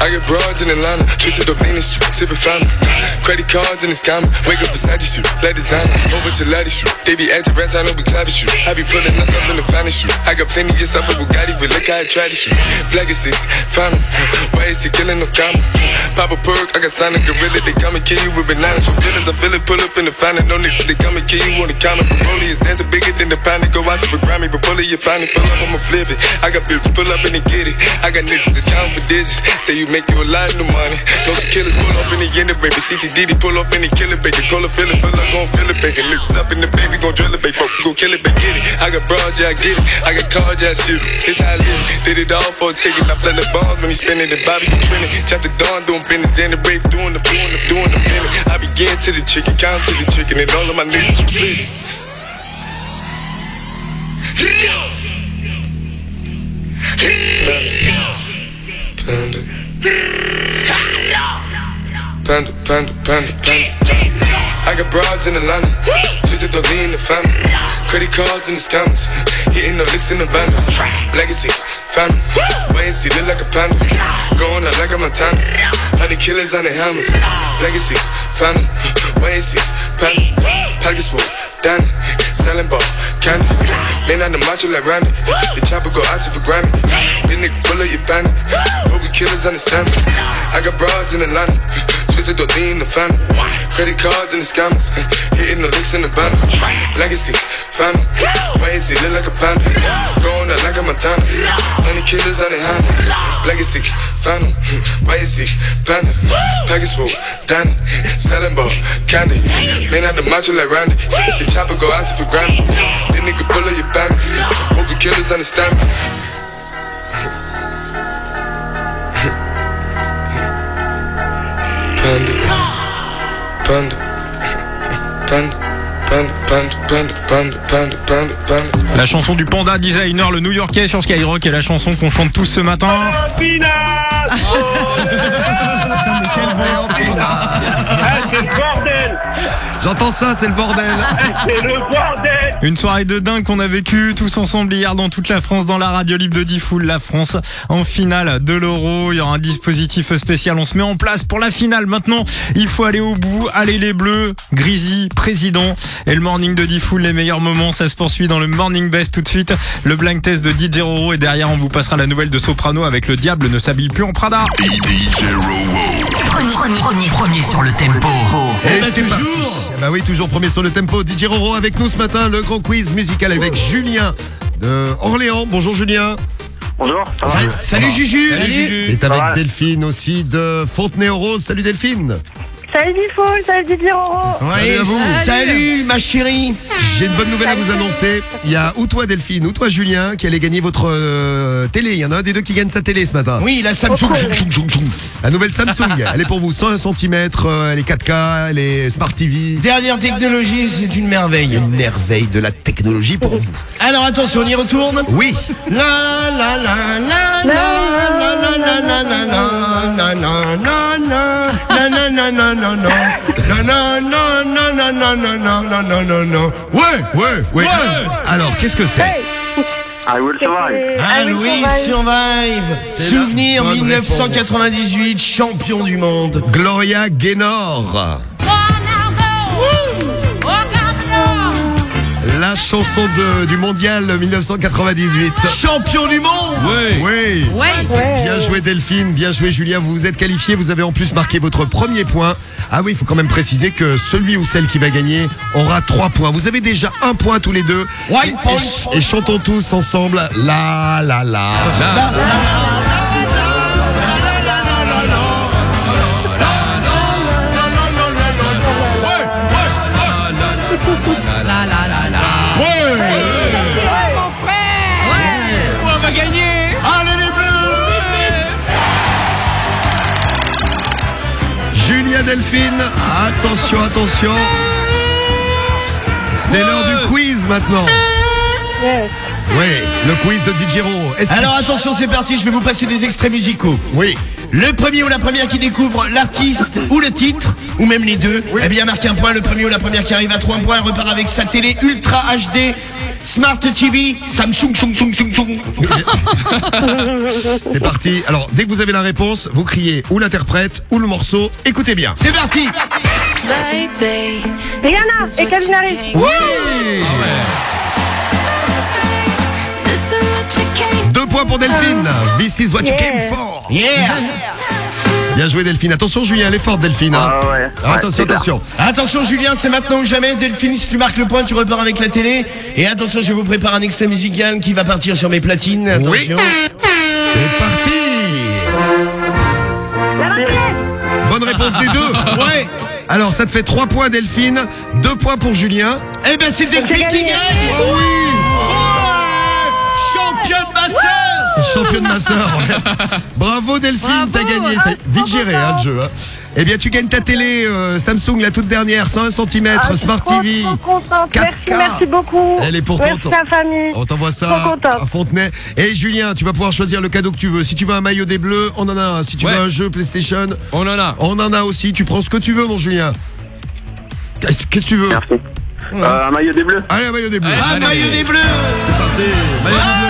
I get broads in Atlanta, up in the street, sipping fountain. Credit cards and the scammers, wake up beside you, let designer, over to Lattice shoot. They be acting rats, I know we clapping shoot. I be pulling up in the finest shoot. I got plenty of stuff with Bugatti, but look how I try to shoot. Black six, fountain. Why is he killing no comma? Pop a perk, I got a gorilla, they come and kill you with bananas for feelings. I feel it, pull up in the fountain, no niggas, they come and kill you on the counter. Broly is dancing bigger than the pound, go out to the Grammy, but pull it, you find it, pull up, I'ma flip it. I got bitches, pull up and get it. I got niggas counting for digits, say you make you a lot of money. No killers pull up in the end, baby. CTDD pull up in the killer, baby. Call a feeling, feel like gon' feel it, baby. Niggas up in the baby, gon' drill it, baby. Gon' kill it, baby. Get it. I got broad, yeah, I get it. I got cards, yeah, I shoot it. It's how I live. Did it all for a ticket. I play the bombs when he spinning the Bobby trending. Chop the dawn, doing business in the brave, doing the doing the doing the minute. I begin to the chicken, count to the chicken, and all of my niggas split. Panda. Panda, panda, panda, panda. panda. I got broads in Atlanta, just to lean in the family. Credit cards and the scammers, hitting the licks in the van. Legacies, family. Wait and see, look like a panda. Going out like a Montana. Honey killers on the hammers. Legacies, Wait and see, panda. Pockets full, Danny. Selling ball, candy. Man on the macho like Randy. The chopper go out for Grammy. Then nigga pull up your bandit. Hope the killers understand me. I got broads in Atlanta. Twisted or lean the family. Credit cards and the scammers. Hitting the licks in the van. Legacy, family. And see, look like a panda. Going out like a Montana. Honey killers on the hands. Legacy, family. And see, panda. Package full, Danny. Selling ball, candy. Man out the macho like Randy. The chopper go out to for Grammy. Then nigga pull up your bandit. Hope the killers understand me. Panda. Panda. Panda. Panda, panda, panda, panda, panda, panda, panda. La chanson du panda designer, le New Yorkais sur Skyrock, est la chanson qu'on chante tous ce matin. c'est le bordel J'entends ça, c'est le bordel. C'est le bordel Une soirée de dingue qu'on a vécue tous ensemble hier dans toute la France, dans la radio libre de Diffoul, la France en finale de l'Euro. Il y aura un dispositif spécial. On se met en place pour la finale. Maintenant, il faut aller au bout. Allez les Bleus, Grisi, président. Et le morning de Diffoul, les meilleurs moments, ça se poursuit dans le morning best tout de suite. Le blind test de DJ Roro et derrière, on vous passera la nouvelle de Soprano avec le diable ne s'habille plus en Prada. Premier, premier, premier, premier sur le tempo. Et c'est parti. Bah oui, toujours premier sur le tempo. DJ Roro avec nous ce matin, le grand quiz musical avec Julien de Orléans. Bonjour Julien. Bonjour. Salut, salut Juju. Salut, Juju. C'est avec va Delphine aussi de Fontenay-aux-Roses. Salut Delphine. Salut Bifoul, salut Didier Roro. Salut à vous. Salut ma chérie. J'ai une bonne nouvelle à vous annoncer. Il y a ou toi Delphine ou toi Julien qui allait gagner votre euh, télé. Il y en a un des deux qui gagne sa télé ce matin. Oui, la Samsung. La nouvelle Samsung. Elle est pour vous 101 cm, elle est 4K, elle est Smart TV. Dernière technologie, c'est une merveille. Une merveille de la technologie pour vous. Alors attention, on y retourne Oui. La la la la la la la la la la la la la la la la la la non, non. Non, non, non, non, non, non, non, non, non, non, non, non. Ouais, ouais, ouais. Alors, qu'est-ce que c'est I will survive. Ah, Louis Survive. Souvenir bonne 1998, champion du monde. Gloria Gaynor. La chanson de- du mondial 1998. Champion du monde Oui. Oui. Ouais. Bien joué Delphine, bien joué Julien, vous vous êtes qualifiés, vous avez en plus marqué votre premier point. Ah oui, il faut quand même préciser que celui ou celle qui va gagner aura trois points. Vous avez déjà un point tous les deux. One Et- point. et, ch- et chantons tous ensemble la la la. La Attention, attention. C'est l'heure du quiz maintenant. Oui, le quiz de DJ Ro. Est-ce que- Alors attention, c'est parti, je vais vous passer des extraits musicaux. Oui. Le premier ou la première qui découvre l'artiste ou le titre, ou même les deux, eh bien marque un point. Le premier ou la première qui arrive à 3 points repart avec sa télé Ultra HD, Smart TV, Samsung, Sung, Sung, Sung, Sung. C'est parti. Alors, dès que vous avez la réponse, vous criez ou l'interprète ou le morceau. Écoutez bien. C'est parti Rihanna et Calvin Harris. Oui points pour Delphine. This is what you came for. Yeah Bien joué Delphine. Attention Julien, elle est forte Delphine. hein. Ah ouais. Ouais, attention, attention. Attention Julien, c'est maintenant ou jamais. Delphine, si tu marques le point, tu repars avec la télé. Et attention, je vous prépare un extrait musical qui va partir sur mes platines. Attention. C'est parti. Bonne réponse des deux. Ouais. Alors, ça te fait 3 points Delphine, 2 points pour Julien. Eh ben c'est Delphine qui gagne Oh oui Championne ma sœur. ouais. Bravo Delphine, t'as gagné. Ah, vite géré hein, le jeu. hein. Eh bien, tu gagnes ta télé euh, Samsung, la toute dernière, 101 cm, Ah, je suis Smart trop, TV. trop contente. Merci, 4K. merci beaucoup. Elle est pour Merci ton- la famille. On t'envoie ça à Fontenay. Et Julien, tu vas pouvoir choisir le cadeau que tu veux. Si tu veux un maillot des Bleus, on en a un. Si tu Ouais. veux un jeu PlayStation, On en a. on en a aussi. Tu prends ce que tu veux, mon Julien. Qu'est-ce que tu veux Merci. Euh, un maillot des bleus. Allez, un maillot des Bleus. Allez. maillot des bleus C'est parti. Maillot des Bleus pour toi.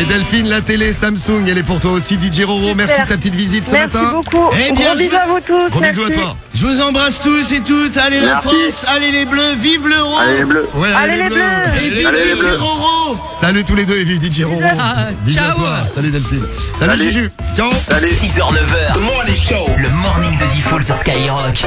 Et Delphine, la télé Samsung, elle est pour toi aussi. DJ Roro, merci de ta petite visite ce Merci matin. beaucoup. Eh bien, Gros bisous à vous tous. Gros bisous à toi. Je vous embrasse tous et toutes. Allez la Merci. France, allez les bleus, vive l'euro Allez les bleus. Ouais, Allez les bleus. Et vive Allez, les DJ bleus. Roro Salut tous les deux et vive DJ Roro. Ah, Vive à ciao. toi. Salut Delphine. Salut, Salut. Juju. Ciao. Allez. 6h, 9h. Le morning de Diffoul sur Skyrock.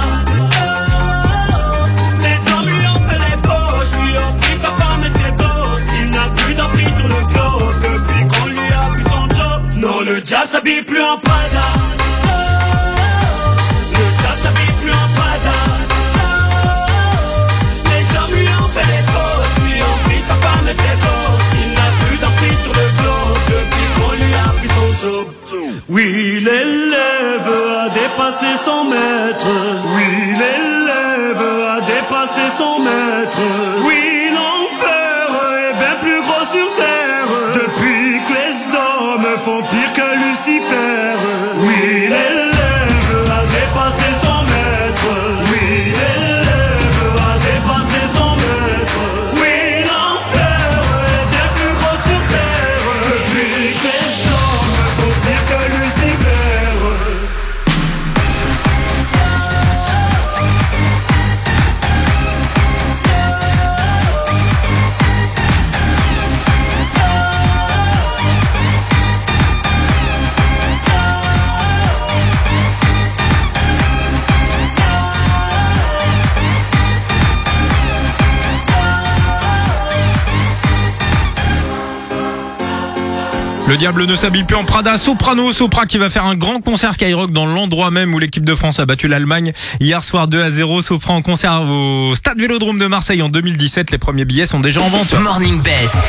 Diable s'habille plus en Prada. Le s'habille plus en. Les hommes lui ont fait les poches, lui ont pris sa femme et ses. Il n'a plus d'emprise sur le globe depuis qu'on lui a pris son job. Oui, l'élève a dépassé son maître. Oui, l'élève a dépassé son maître. Oui, Le diable ne s'habille plus en Prada. Soprano, Sopra qui va faire un grand concert Skyrock dans l'endroit même où l'équipe de France a battu l'Allemagne hier soir 2 à 0. Sopra en concert au Stade Vélodrome de Marseille en 2017. Les premiers billets sont déjà en vente. Morning Best.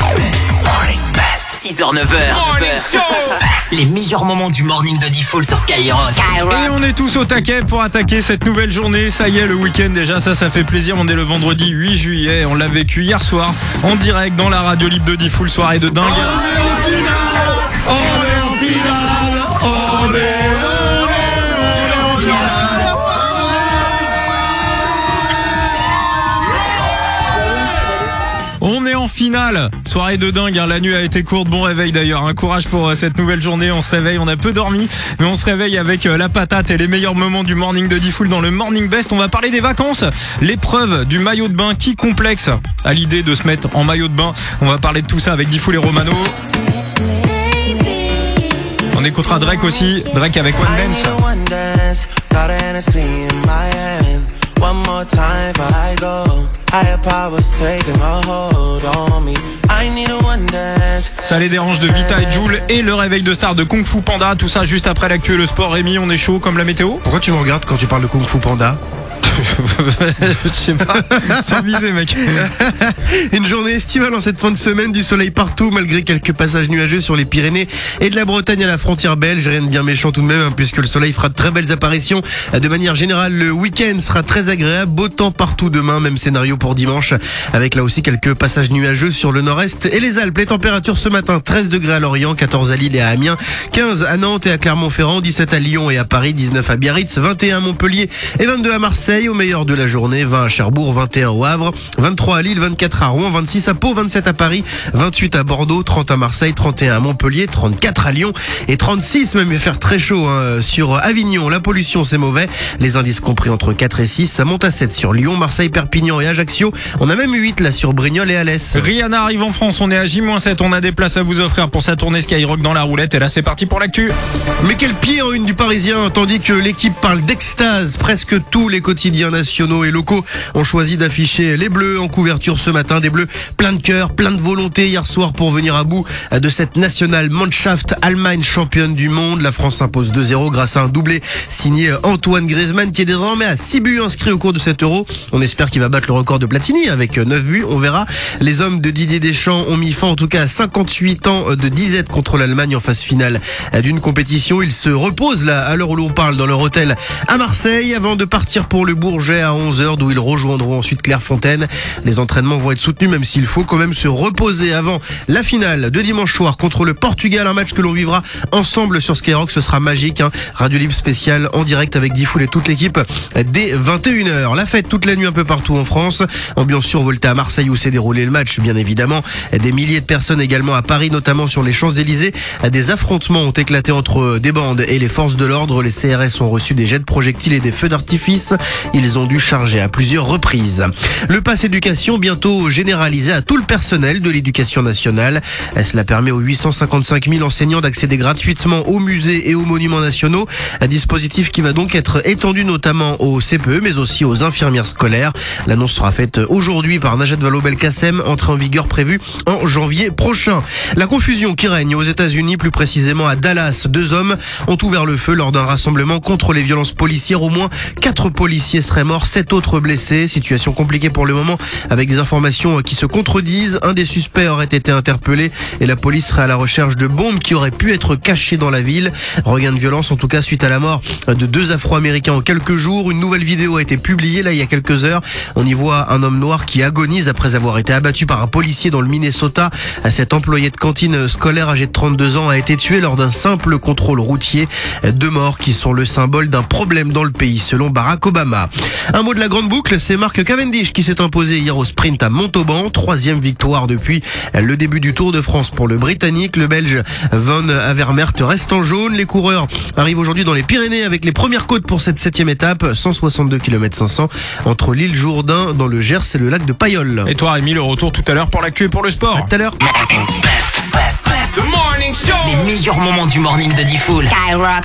Morning Best. 6h, 9h. Les meilleurs moments du morning de Diffoul sur Skyrock. Et on est tous au taquet pour attaquer cette nouvelle journée. Ça y est, le week-end déjà, ça, ça fait plaisir. On est le vendredi 8 juillet. On l'a vécu hier soir en direct dans la radio libre de Diffoul. Soirée de dingue. On est en finale, on est, finale. Soirée de dingue. hein. La nuit a été courte. Bon réveil d'ailleurs. Un courage pour euh, cette nouvelle journée. On se réveille. On a peu dormi, mais on se réveille avec euh, la patate et les meilleurs moments du morning de Diffoul dans le Morning Best. On va parler des vacances. L'épreuve du maillot de bain qui complexe à l'idée de se mettre en maillot de bain. On va parler de tout ça avec Diffoul et Romano. On écoutera Drake aussi. Drake avec One Dance. One dance, got a Hennessy in my hand. One more time before I go. Higher powers taking a hold on me. I need a one dance. Ça les dérange de Vita et Joule et le réveil de star de Kung Fu Panda. Tout ça juste après l'actu et le sport. Rémi, on est chaud comme la météo? Pourquoi tu me regardes quand tu parles de Kung Fu Panda? Je sais pas. Sans viser, mec. Une journée estivale en cette fin de semaine, du soleil partout malgré quelques passages nuageux sur les Pyrénées et de la Bretagne à la frontière belge. Rien de bien méchant tout de même hein, puisque le soleil fera de très belles apparitions. De manière générale, le week-end sera très agréable. Beau temps partout demain, même scénario pour dimanche avec là aussi quelques passages nuageux sur le nord-est et les Alpes. Les températures ce matin 13 degrés à Lorient, 14 à Lille et à Amiens, 15 à Nantes et à Clermont-Ferrand, 17 à Lyon et à Paris, 19 à Biarritz, 21 à Montpellier et 22 à Marseille. Au meilleur de la journée, 20 à Cherbourg, 21 au Havre, 23 à Lille, 24 à Rouen, 26 à Pau, 27 à Paris, 28 à Bordeaux, 30 à Marseille, 31 à Montpellier, 34 à Lyon et 36 même il va faire très chaud hein, sur Avignon. La pollution c'est mauvais. Les indices compris entre 4 et 6, ça monte à 7 sur Lyon, Marseille, Perpignan et Ajaccio. On a même 8 là sur Brignoles et Alès. Rihanna arrive en France, on est à J-7, on a des places à vous offrir pour sa tournée Skyrock dans la roulette et là c'est parti pour l'actu. Mais quel pied en une du Parisien, tandis que l'équipe parle d'extase presque tous les quotidiens. Quotidiens nationaux et locaux ont choisi d'afficher les bleus en couverture ce matin. Des bleus plein de cœur, plein de volonté hier soir pour venir à bout de cette nationale Mannschaft Allemagne championne du monde. La France s'impose 2-0 grâce à un doublé signé Antoine Griezmann qui est désormais à 6 buts inscrits au cours de cet euro. On espère qu'il va battre le record de Platini avec 9 buts. On verra. Les hommes de Didier Deschamps ont mis fin en tout cas à 58 ans de disette contre l'Allemagne en phase finale d'une compétition. Ils se reposent là à l'heure où l'on parle dans leur hôtel à Marseille avant de partir pour le Bourget à 11h d'où ils rejoindront ensuite Clairefontaine. Les entraînements vont être soutenus même s'il faut quand même se reposer avant la finale de dimanche soir contre le Portugal. Un match que l'on vivra ensemble sur Skyrock. Ce sera magique. Hein. Radio Libre spécial en direct avec Diffoul et toute l'équipe dès 21h. La fête toute la nuit un peu partout en France. Ambiance survoltée à Marseille où s'est déroulé le match bien évidemment. Des milliers de personnes également à Paris notamment sur les Champs-Élysées. Des affrontements ont éclaté entre des bandes et les forces de l'ordre. Les CRS ont reçu des jets de projectiles et des feux d'artifice. Ils ont dû charger à plusieurs reprises. Le pass éducation bientôt généralisé à tout le personnel de l'éducation nationale. Cela permet aux 855 000 enseignants d'accéder gratuitement aux musées et aux monuments nationaux. Un dispositif qui va donc être étendu notamment aux CPE mais aussi aux infirmières scolaires. L'annonce sera faite aujourd'hui par Najat Vallaud-Belkacem, entrée en vigueur prévue en janvier prochain. La confusion qui règne aux États-Unis, plus précisément à Dallas, deux hommes ont ouvert le feu lors d'un rassemblement contre les violences policières. Au moins quatre policiers seraient morts, sept autres blessés. Situation compliquée pour le moment avec des informations qui se contredisent. Un des suspects aurait été interpellé et la police serait à la recherche de bombes qui auraient pu être cachées dans la ville. Regain de violence en tout cas suite à la mort de deux Afro-Américains en quelques jours. Une nouvelle vidéo a été publiée là il y a quelques heures. On y voit un homme noir qui agonise après avoir été abattu par un policier dans le Minnesota. Cet employé de cantine scolaire âgé de 32 ans a été tué lors d'un simple contrôle routier. Deux morts qui sont le symbole d'un problème dans le pays selon Barack Obama. Un mot de la grande boucle, c'est Marc Cavendish qui s'est imposé hier au sprint à Montauban. Troisième victoire depuis le début du Tour de France pour le Britannique. Le Belge Van Avermaet reste en jaune. Les coureurs arrivent aujourd'hui dans les Pyrénées avec les premières côtes pour cette septième étape. 162 km 500 entre l'île Jourdain dans le Gers et le lac de Payolle. Et toi Rémi, le retour tout à l'heure pour l'actu et pour le sport. À tout à l'heure. Les meilleurs moments du morning de Diffoul. Skyrock.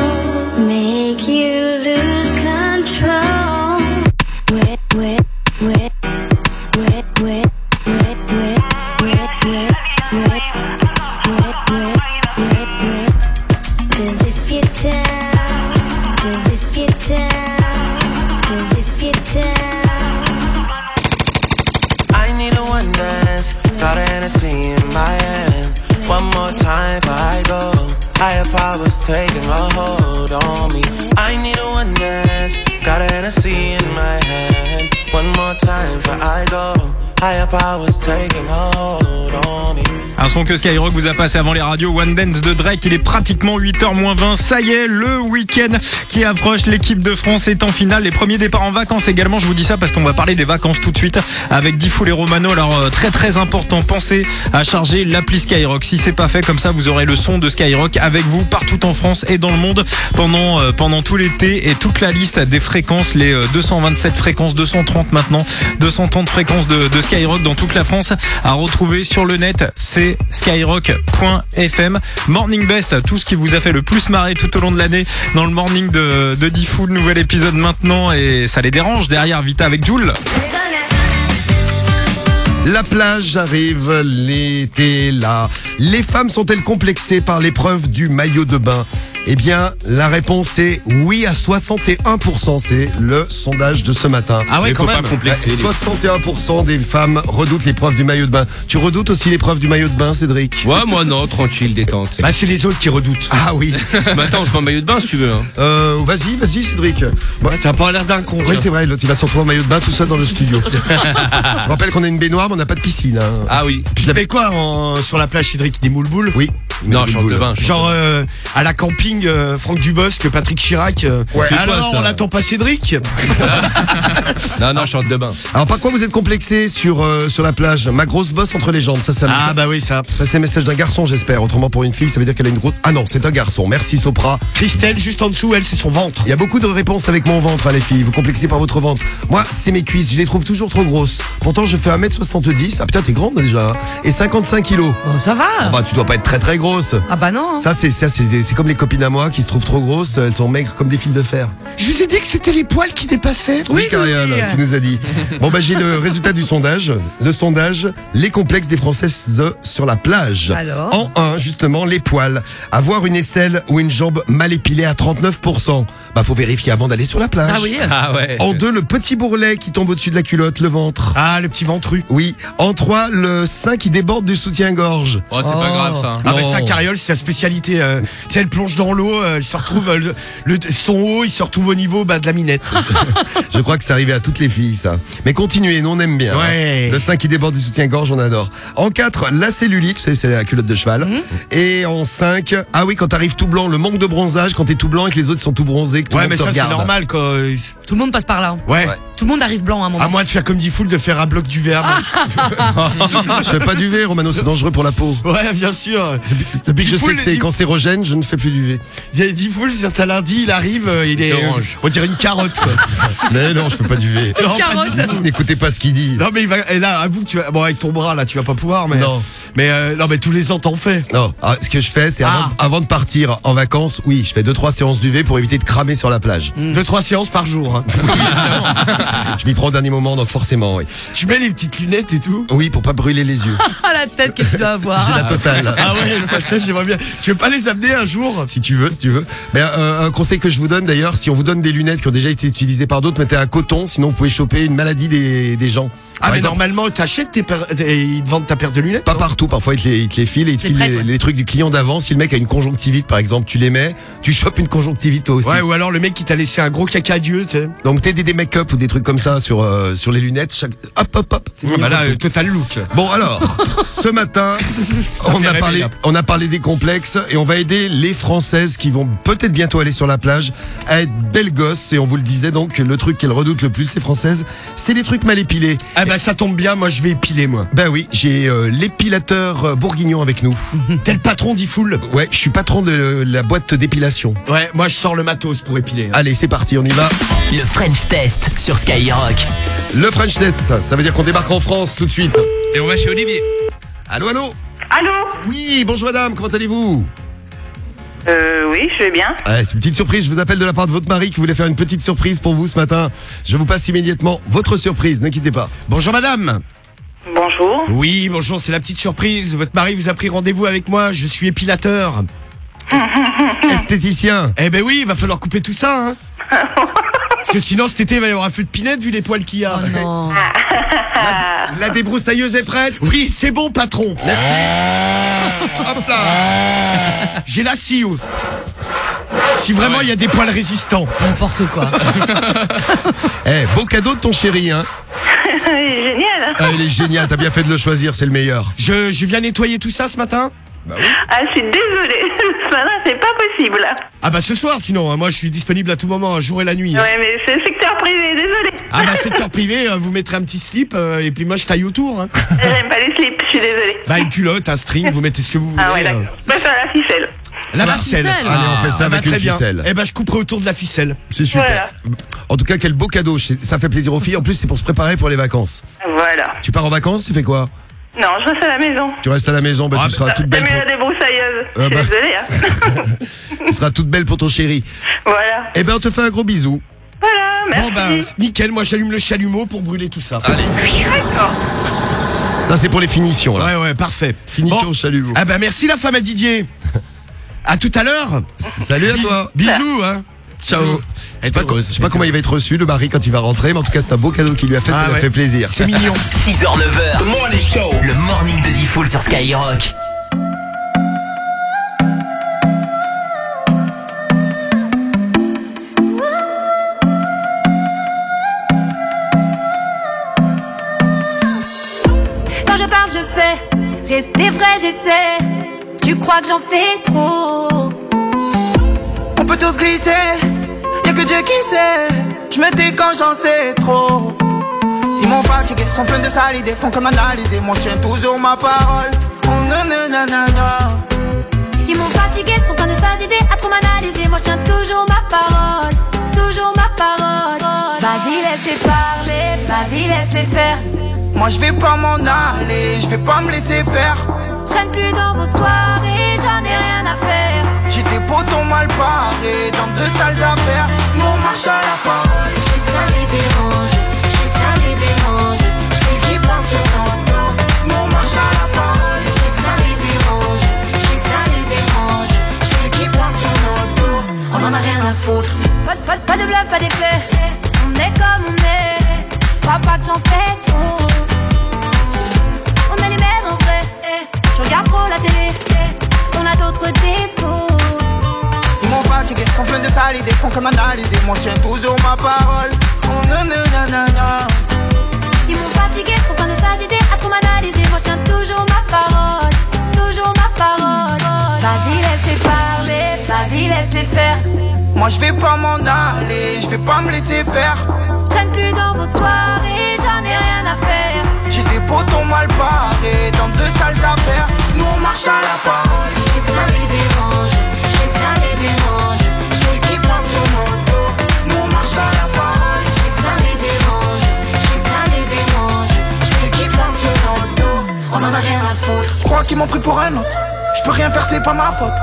powers taking a hold on me. I need a one dance, got a Hennessy in my hand. One more time before I go. Higher powers taking a hold on me. Un son que Skyrock vous a passé avant les radios One Dance de Drake. Il est pratiquement 8h moins 20. Ça y est, le week-end qui approche. L'équipe de France est en finale. Les premiers départs en vacances également. Je vous dis ça parce qu'on va parler des vacances tout de suite avec Diffoul et Romano. Alors, euh, très très important, pensez à charger l'appli Skyrock. Si c'est pas fait comme ça, vous aurez le son de Skyrock avec vous partout en France et dans le monde pendant, euh, pendant tout l'été et toute la liste des fréquences, les euh, 227 fréquences, 230 maintenant, 230 fréquences de, de Skyrock dans toute la France à retrouver sur le net. C'est skyrock.fm. Morning Best, tout ce qui vous a fait le plus marrer tout au long de l'année dans le morning de, de Diffoul. Nouvel épisode maintenant et ça les dérange derrière Vita avec Jules. La plage arrive, l'été là. Les femmes sont-elles complexées par l'épreuve du maillot de bain? Eh bien, la réponse est oui à 61%. C'est le sondage de ce matin. Ah ouais, Mais quand faut même. pas complexer, les- 61% des femmes redoutent l'épreuve du maillot de bain. Tu redoutes aussi l'épreuve du maillot de bain, Cédric? Ouais, moi non, tranquille, détente. Bah, c'est les autres qui redoutent. Ah oui. Ce matin, on se met en maillot de bain si tu veux. Hein. Euh, vas-y, vas-y, Cédric. Ouais, t'as pas l'air d'un con. Oui, tiens. c'est vrai, l'autre il va se retrouver en maillot de bain tout seul dans le studio. Je rappelle qu'on a une baignoire, mais on n'a pas de piscine. hein. Ah oui. Tu fais quoi en- sur la plage, Cédric Des moules-boules? Oui. Non, je chante de chante Genre euh, à la camping, euh, Franck Dubosc, Patrick Chirac. euh, Ouais. C'est quoi, alors, ça on n'attend pas Cédric Non, non, je chante de bain. Alors par quoi vous êtes complexé sur, euh, sur la plage? Ma grosse bosse entre les jambes, ça, ça Ah bah oui, ça. Ça c'est un message d'un garçon j'espère, autrement pour une fille ça veut dire qu'elle a une grosse... Ah non, c'est un garçon, merci Sopra. Christelle, juste en dessous, elle, c'est son ventre. Il y a beaucoup de réponses avec mon ventre hein, les filles, vous complexez par votre ventre. Moi c'est mes cuisses, je les trouve toujours trop grosses. Pourtant je fais 1m70, ah putain t'es grande déjà, hein. et 55 kilos. Oh, ça va. Ah bah tu dois pas être très très grosse. Ah bah non. Ça c'est ça c'est c'est comme les copines à moi qui se trouvent trop grosses, elles sont maigres comme des fils de fer. Je vous ai dit que c'était les poils qui dépassaient. Oui, Cariole, tu nous as dit. Bon, bah, j'ai le résultat du sondage. Le sondage, les complexes des Françaises sur la plage. Alors En 1, justement, les poils. Avoir une aisselle ou une jambe mal épilée à 39%. Bah, faut vérifier avant d'aller sur la plage. Ah oui. Ah ouais. En 2, le petit bourrelet qui tombe au-dessus de la culotte, le ventre. Ah, le petit ventru. Oui. En 3, le sein qui déborde du soutien-gorge. Oh, c'est pas Oh. grave ça. Ah Non. ça, Cariole, c'est sa spécialité. euh, tu sais, elle plonge dans l'eau, euh, elle se retrouve, euh, le, le- son haut, il se retrouve au niveau bah, de la minette. Je crois que c'est arrivé à toutes les filles, ça. Mais continuez, nous on aime bien. Ouais. hein. Le sein qui déborde du soutien-gorge, on adore. En 4, la cellulite, c'est c'est la culotte de cheval. Mmh. Et en 5, ah oui, quand t'arrives tout blanc, le manque de bronzage, quand t'es tout blanc et que les autres sont tout bronzés, que tout le Ouais, monde mais te ça, c'est regarde. normal, quoi. Euh, Tout le monde passe par là. Ouais. Tout le monde arrive blanc à un moment. À moins de faire comme dit Foul, de faire un bloc du verbe. Je fais pas du V, Romano, c'est dangereux pour la peau. ouais, bien sûr. Depuis que je sais que c'est cancérogène, je ne fais plus du V. Dit Foul, c'est un lundi, il arrive, euh, il est. orange. on dirait une carotte, quoi. Mais non, je fais pas du V. Non, pas carotte. du tout. N'écoutez pas ce qu'il dit. Non, mais il va. Et là, avoue que tu vas. Bon, avec ton bras, là, tu vas pas pouvoir, mais. Non. Mais euh, non, mais tous les ans, t'en fais. Non, ah, ce que je fais, c'est avant, Ah. avant de partir en vacances, oui, je fais 2-3 séances du V pour éviter de cramer sur la plage. Deux, trois séances par jour. hein. Je m'y prends au dernier moment, donc forcément, oui. tu mets les petites lunettes et tout. Oui, pour pas brûler les yeux. Ah la tête que tu dois avoir. J'ai la totale. Ah ouais, le passage, j'aimerais bien. Tu veux pas les amener un jour? Si tu veux, si tu veux. Mais euh, un conseil que je vous donne d'ailleurs, si on vous donne des lunettes qui ont déjà été utilisées par d'autres, mettez un coton, sinon vous pouvez choper une maladie des, des gens. Ah, Par mais exemple, normalement, t'achètes tes paires- et ils te vendent ta paire de lunettes Pas non? partout, parfois ils te les, ils te les filent et ils te C'est filent prêt, les, ouais. les trucs du client d'avant. Si le mec a une conjonctivite par exemple, tu les mets, tu chopes une conjonctivite toi aussi. Ouais, ou alors le mec qui t'a laissé un gros caca Dieu, tu sais. Donc t'aides des make-up ou des trucs comme ça sur, euh, sur les lunettes. chaque- Hop, hop, hop. bah là, euh, total look. Bon alors, ce matin, on a, parlé, là. on a parlé des complexes et on va aider les Françaises qui vont peut-être bientôt aller sur la plage à être belles gosses. Et on vous le disait donc, le truc qu'elles redoutent le plus, les Françaises, c'est les trucs mal épilés. Ah bah ça tombe bien, moi je vais épiler moi. Ben oui, j'ai euh, l'épilateur bourguignon avec nous. T'es le patron d'Ifoul? Ouais, je suis patron de la boîte d'épilation. Ouais, moi je sors le matos pour épiler. hein. Allez, c'est parti, on y va. Le French Test sur Skyrock. Le French Test, ça veut dire qu'on débarque en France tout de suite. Et on va chez Olivier. Allô, allô Allô Oui, bonjour madame, comment allez-vous Euh, oui, je vais bien. Ouais, c'est une petite surprise. Je vous appelle de la part de votre mari qui voulait faire une petite surprise pour vous ce matin. Je vous passe immédiatement votre surprise, n'inquiétez pas. Bonjour madame. Bonjour. Oui, bonjour, c'est la petite surprise. Votre mari vous a pris rendez-vous avec moi, je suis épilateur. Esthéticien. Eh ben oui, il va falloir couper tout ça, hein. Parce que sinon cet été il va y avoir un feu de pinette vu les poils qu'il y a. Oh non. La, la débroussailleuse est prête Oui, c'est bon patron. Hop là J'ai la scie. Si vraiment il y a des poils résistants. N'importe quoi. Eh, beau cadeau de ton chéri, hein. Génial. Ah, il est génial, t'as bien fait de le choisir, c'est le meilleur. Je, je viens nettoyer tout ça ce matin Ah, je suis désolée. C'est pas possible. Ah bah ce soir sinon, hein, moi je suis disponible à tout moment, jour et la nuit. hein. Ouais, mais c'est le secteur privé, désolée. Ah bah secteur privé, euh, vous mettrez un petit slip euh, et puis moi je taille autour. hein. J'aime pas les slips, je suis désolée. Bah une culotte, un string, vous mettez ce que vous voulez. Ah ouais, euh. d'accord. Bah, faire la ficelle. La La ficelle. ficelle. Allez, on fait ça Ah bah, avec très une bien. ficelle. Eh ben je couperai autour de la ficelle. C'est super. Voilà. En tout cas, quel beau cadeau. Ça fait plaisir aux filles. En plus, c'est pour se préparer pour les vacances. Voilà. Tu pars en vacances, tu fais quoi? Non, je reste à la maison. Tu restes à la maison, bah, tu seras toute belle. mis Pour... la débroussailleuse. Ah je suis bah. désolée. Hein. Tu seras toute belle pour ton chéri. voilà. Eh ben, on te fait un gros bisou. Voilà, merci. Bon bah nickel, moi j'allume le chalumeau pour brûler tout ça. Allez. D'accord. Ça, c'est pour les finitions. Là. Ouais ouais, parfait. Finition Bon. chalumeau. Ah bah merci la femme à Didier. À tout à l'heure. Salut à Bis- toi. Bisous hein. Ciao. Je sais pas, co- je sais pas comment il va être reçu, le mari, quand il va rentrer, mais en tout cas, c'est un beau cadeau qu'il lui a fait, ça Ah lui a ouais. fait plaisir. C'est mignon. 6h, 9h. The Morning Show. Le morning de Diffoul sur Skyrock. Quand je parle, je fais. Rester vrai, j'essaie. Tu crois que j'en fais trop? On peut tous glisser, Dieu qui sait. Je me dis quand j'en sais trop. Ils m'ont fatigué, sont pleins de sales idées, font comme analyser. Moi je tiens toujours ma parole. Oh nanana. Ils m'ont fatigué, sont plein de sales idées à trop m'analyser. Moi je tiens toujours ma parole, toujours ma parole. Vas-y, laisse-les parler, vas-y, laisse-les faire. Moi je vais pas m'en aller, je vais pas me laisser faire. Je traîne plus dans vos soirées, j'en ai rien à faire. J'ai des potons mal parés dans de sales affaires. Nous on marche à la parole. Je ça les dérange, je sais que ça les dérange. Je sais qu'ils pensent sur ton dos. Nous on marche à la parole. Je ça les dérange, je sais que ça les dérange. Je. On en a rien à foutre. Pas, de- pas, pas de bluff, pas d'effet. On est comme on est. Crois pas que j'en fais trop. On est les mêmes en vrai. Je regarde trop la télé. On a d'autres défauts. Fatigué, sont pleins de sales idées, font comme analyser. Moi je tiens toujours ma parole. Oh nanana. Ils m'ont fatigué, sont plein de sales idées à trop m'analyser. Moi je tiens toujours ma parole, toujours ma parole. Vas-y, laisse-les parler, vas-y, laisse-les faire. Moi je vais pas m'en aller, je vais pas me laisser faire. Traîne plus dans vos soirées, j'en ai rien à faire. J'ai des potons mal parés dans de sales affaires. Nous on marche à la parole. Je sais que crois qu'ils m'ont pris pour un autre. Je peux rien faire, c'est pas ma faute.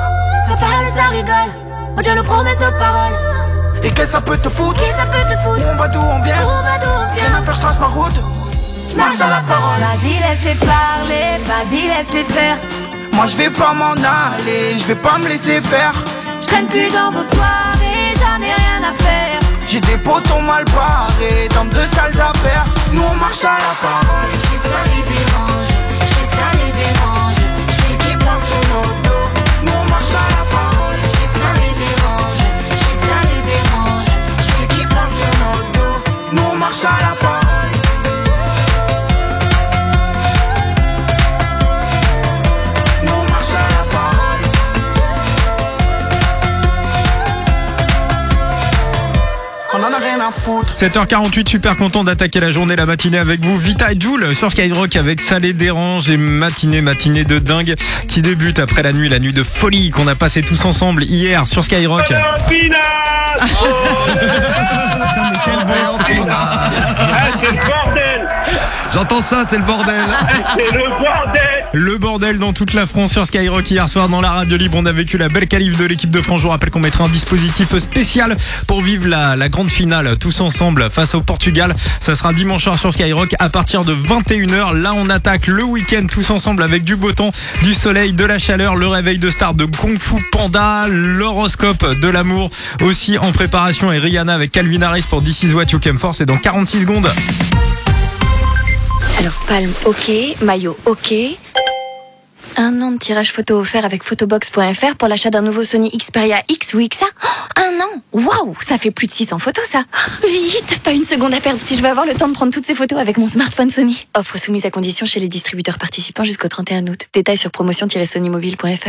Ça parle, ça rigole. On tient nos promesses de parole. Et qu'est-ce que ça peut te foutre Qui ça peut te Où on va d'où on vient Où on va d'où on Rien vient à faire, je trace ma route. Je marche à la parole. Vas-y, laisse-les parler, vas-y, laisse-les faire. Moi je vais pas m'en aller, je vais pas me laisser faire. Je traîne plus dans vos soirées, j'en ai rien à faire. J'ai des potons mal parés dans de sales affaires. Nous on marche à la parole. Je sais rien à foutre. 7h48, super content d'attaquer la journée, la matinée avec vous. Vita et Joule sur Skyrock avec Salé Dérange et matinée, matinée de dingue qui débute après la nuit, la nuit de folie qu'on a passé tous ensemble hier sur Skyrock. J'entends ça, c'est le bordel. C'est le bordel Le bordel dans toute la France sur Skyrock hier soir dans la radio libre. On a vécu la belle qualif de l'équipe de France. Je vous rappelle qu'on mettra un dispositif spécial pour vivre la, la grande finale tous ensemble face au Portugal. Ça sera dimanche soir sur Skyrock à partir de 21h. Là, on attaque le week-end tous ensemble avec du beau temps, du soleil, de la chaleur, le réveil de star de Kung Fu Panda, l'horoscope de l'amour aussi en préparation et Rihanna avec Calvin Harris pour This is what you came for. C'est dans 46 secondes. Alors, palme, ok. Maillot, ok. Un an de tirage photo offert avec photobox.fr pour l'achat d'un nouveau Sony Xperia X ou XA. Oh, Un an? Waouh Ça fait plus de 600 photos ça Vite Pas une seconde à perdre si je veux avoir le temps de prendre toutes ces photos avec mon smartphone Sony. Offre soumise à condition chez les distributeurs participants jusqu'au 31 août. Détails sur promotion-sonymobile.fr.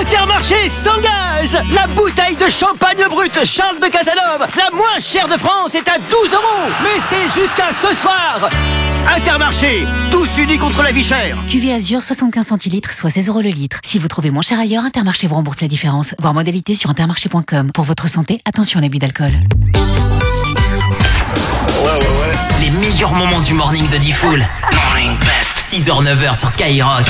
Intermarché s'engage La bouteille de champagne brut Charles de Casanova, la moins chère de France, est à 12 euros Mais c'est jusqu'à ce soir Intermarché, tous unis contre la vie chère Cuvée Azur 75 centilitres, soit 16 euros le litre. Si vous trouvez moins cher ailleurs, Intermarché vous rembourse la différence. Voir modalité sur intermarché.com. Pour votre santé, attention à l'abus d'alcool. Les meilleurs moments du morning de Diffoul. Morning Best. 6h, 9h sur Skyrock.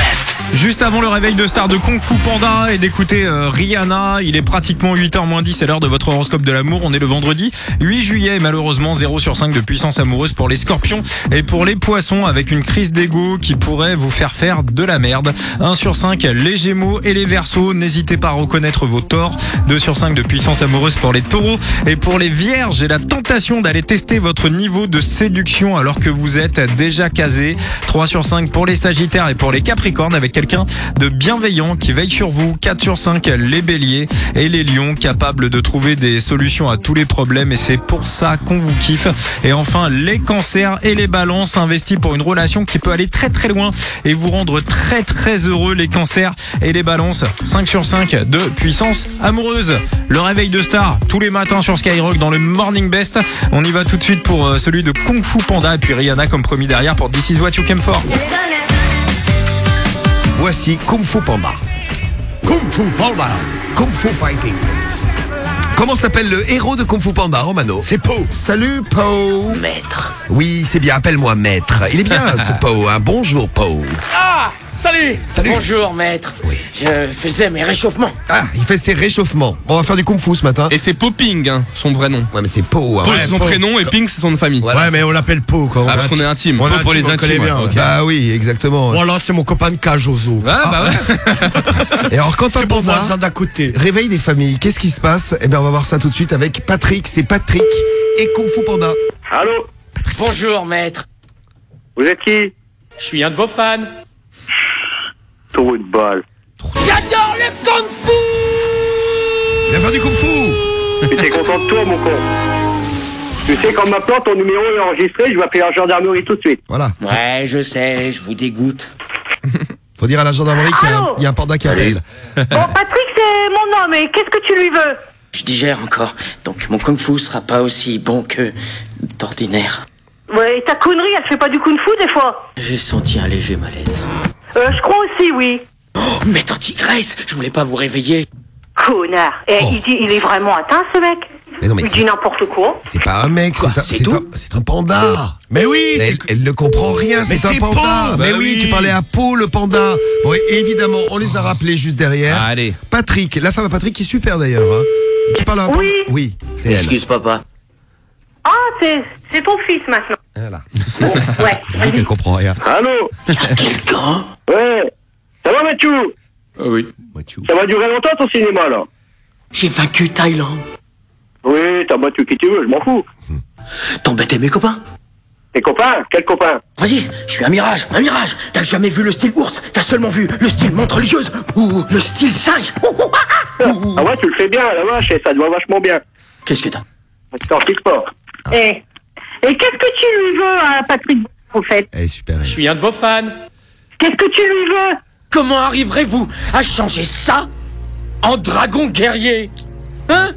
Juste avant le réveil de star de Kung Fu Panda et d'écouter euh, Rihanna, il est pratiquement 8h moins 10, c'est l'heure de votre horoscope de l'amour. On est le vendredi 8 juillet, malheureusement 0 sur 5 de puissance amoureuse pour les scorpions et pour les poissons avec une crise d'ego qui pourrait vous faire faire de la merde. 1 sur 5 les gémeaux et les versos, n'hésitez pas à reconnaître vos torts. 2 sur 5 de puissance amoureuse pour les taureaux et pour les vierges, j'ai la tentation d'aller tester votre niveau de séduction alors que vous êtes déjà casé. 3 sur 5 pour les sagittaires et pour les capricornes avec quelqu'un de bienveillant qui veille sur vous. 4 sur 5 les béliers et les lions capables de trouver des solutions à tous les problèmes et c'est pour ça qu'on vous kiffe. Et enfin les cancers et les balances investis pour une relation qui peut aller très très loin et vous rendre très très heureux les cancers et les balances. 5 sur 5 de puissance amoureuse. Le réveil de star tous les matins sur Skyrock dans le Morning Best. On y va tout de suite pour euh, celui de Kung Fu Panda et puis Rihanna comme promis derrière pour This is what you came for. Voici Kung Fu Panda. Kung Fu Panda. Kung Fu Fighting. Comment s'appelle le héros de Kung Fu Panda, Romano? C'est Po. Salut Po. Maître. Oui, c'est bien, appelle-moi maître. Il est bien ce Po, hein. Bonjour Po. Ah Salut Salut. Bonjour maître Je faisais mes réchauffements. Ah, il fait ses réchauffements. On va faire du Kung Fu ce matin. Et c'est Poping, hein, son vrai nom. Ouais, mais c'est Po. hein. Po, Ouais, c'est son Po. prénom et Ping, c'est son nom de famille. Voilà, ouais, mais on l'appelle Po quand Ah, parce qu'on est intime. On Po est pour les on connaît intimes. bien. ouais. Bah oui, exactement. Voilà, c'est mon copain de. Ah, bah ouais. Et alors, quand C'est on mon panda, voisin d'à côté. réveil des familles, qu'est-ce qui se passe? Eh bien, on va voir ça tout de suite avec Patrick. C'est Patrick et Kung Fu Panda. Allô? Bonjour maître. Vous êtes qui? Je suis un de vos fans. Trou de balle. J'adore le kung fu Viens faire du Kung Fu J'étais content de toi, mon con. Tu sais, quand maintenant ton numéro est enregistré, je vais appeler la gendarmerie tout de suite. Voilà. Ouais, je sais, je vous dégoûte. Faut dire à la gendarmerie qu'il y, a un- il y a un panda qui appelle. Bon, Patrick, c'est mon nom, mais qu'est-ce que tu lui veux? Je digère encore, donc mon kung fu sera pas aussi bon que d'ordinaire. Ouais, ta connerie, elle fait pas du kung fu des fois? J'ai senti un léger malaise. Euh, je crois aussi, oui. Oh, maître Tigresse, je voulais pas vous réveiller. Connard. Et il, dit, il est vraiment atteint, ce mec Mais non, mais Il c'est- dit n'importe quoi. C'est pas un mec, c'est un, c'est un, c'est un panda. Mais oui, c'est Elle, elle ne comprend rien, Mais c'est un c'est panda. Po. Mais Bah oui, oui. tu parlais à Po, le panda. Bon, et évidemment, on les a rappelés juste derrière. Ah, allez. Patrick, la femme à Patrick qui est super d'ailleurs. Hein, qui parle à un panda. Oui. Oui, c'est elle. Excuse papa. Ah, c'est, c'est ton fils maintenant. Voilà. Ouais, Elle elle comprend rien. Allô Quelqu'un Ouais. Ça va, Mathieu Ah oui. Ça va durer longtemps ton cinéma, là J'ai vaincu Thaïlande. Oui, t'as battu qui tu veux, je m'en fous. T'embêtais mes copains Tes copains? Quel copain Vas-y, je suis un mirage, un mirage. T'as jamais vu le style ours, t'as seulement vu le style montre religieuse ou le style singe. Ouh, ouh, ah, ah. Ah ouais, tu le fais bien, la vache, et ça te va vachement bien. Qu'est-ce que t'as? C'est en sport. Et, et qu'est-ce que tu lui veux à Patrick, au fait? Est super. Je suis un de vos fans. Qu'est-ce que tu lui veux? Comment arriverez-vous à changer ça en dragon guerrier? Hein?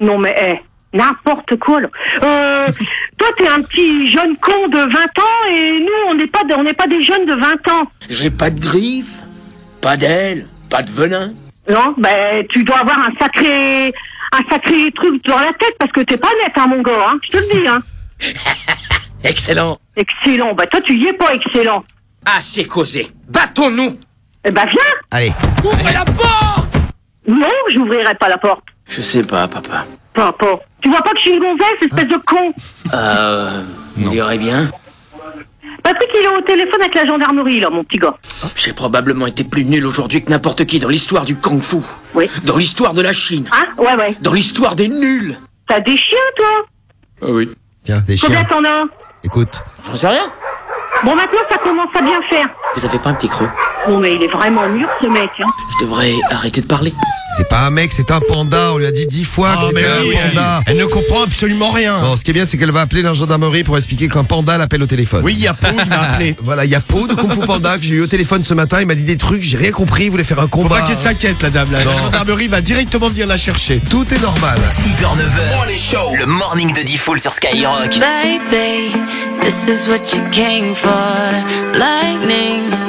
Non, mais, eh, n'importe quoi, là. Euh, toi, t'es un petit jeune con de 20 ans, et nous, on n'est pas, de- on n'est pas des jeunes de 20 ans. J'ai pas de griffes, pas d'ailes, pas de venin. Non, ben, tu dois avoir un sacré, un sacré truc dans la tête, parce que t'es pas net, hein, mon gars, hein. Je te le dis, hein. Excellent. Excellent. Bah, toi, tu y es pas excellent. Assez causé. Battons-nous. Eh ben, viens. Allez. Ouvrez la porte Non, j'ouvrirai pas la porte. Je sais pas, papa. Papa. Tu vois pas que je suis une gonzesse, espèce de con? Euh. On dirait bien. Patrick, il est au téléphone avec la gendarmerie, là, mon petit gars. J'ai probablement été plus nul aujourd'hui que n'importe qui dans l'histoire du Kung Fu. Oui. Dans l'histoire de la Chine. Hein Ouais, ouais. Dans l'histoire des nuls. T'as des chiens, toi? Ah oui. Tiens, des Combien chiens. t'en as? Écoute. J'en sais rien. Bon, maintenant, ça commence à bien faire. Vous avez pas un petit creux? Bon, mais il est vraiment mûr, ce mec. Hein. Je devrais arrêter de parler. C'est pas un mec, c'est un panda. On lui a dit dix fois Oh, que mais c'était oui, un panda. Elle ne comprend absolument rien. Non, ce qui est bien, c'est qu'elle va appeler la gendarmerie pour expliquer qu'un panda l'appelle au téléphone. Oui, il y a Pau, il m'a appelé. Voilà, il y a Pau de Kung Fu Panda que j'ai eu au téléphone ce matin. Il m'a dit des trucs, j'ai rien compris. Il voulait faire un Faut combat. pas qu'elle s'inquiète, la dame. là. La Non. gendarmerie va directement venir la chercher. Tout est normal. 6h, 9h, le morning de Diffoul sur Skyrock. Baby, this is what you came for. Lightning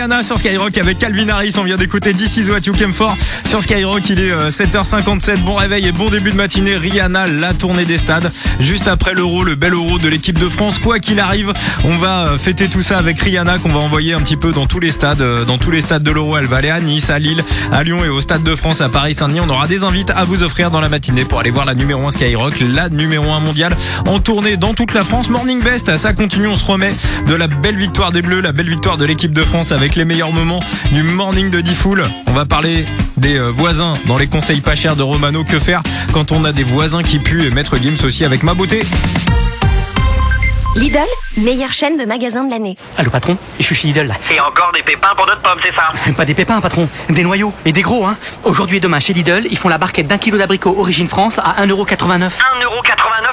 Rihanna sur Skyrock avec Calvin Harris. On vient d'écouter This is you came for sur Skyrock. Il est euh, 7h57. Bon réveil et bon début de matinée. Rihanna, la tournée des stades. Juste après l'euro, le bel euro de l'équipe de France. Quoi qu'il arrive, on va euh, fêter tout ça avec Rihanna qu'on va envoyer un petit peu dans tous les stades. euh, Dans tous les stades de l'euro. Elle va aller à Nice, à Lille, à Lyon et au Stade de France, à Paris Saint-Denis. On aura des invites à vous offrir dans la matinée pour aller voir la numéro 1 Skyrock, la numéro 1 mondiale en tournée dans toute la France. Morning Best, ça continue. On se remet de la belle victoire des Bleus, la belle victoire de l'équipe de France avec les meilleurs moments du morning de Diffoul. On va parler des euh, voisins dans les conseils pas chers de Romano. Que faire quand on a des voisins qui puent et Maître Gims aussi avec ma beauté? Lidl, meilleure chaîne de magasins de l'année. Allô patron, je suis chez Lidl là. Et encore des pépins pour notre pomme, c'est ça? Pas des pépins patron, des noyaux et des gros hein. Aujourd'hui et demain chez Lidl, ils font la barquette d'un kilo d'abricots origine France à 1,89€. 1,89€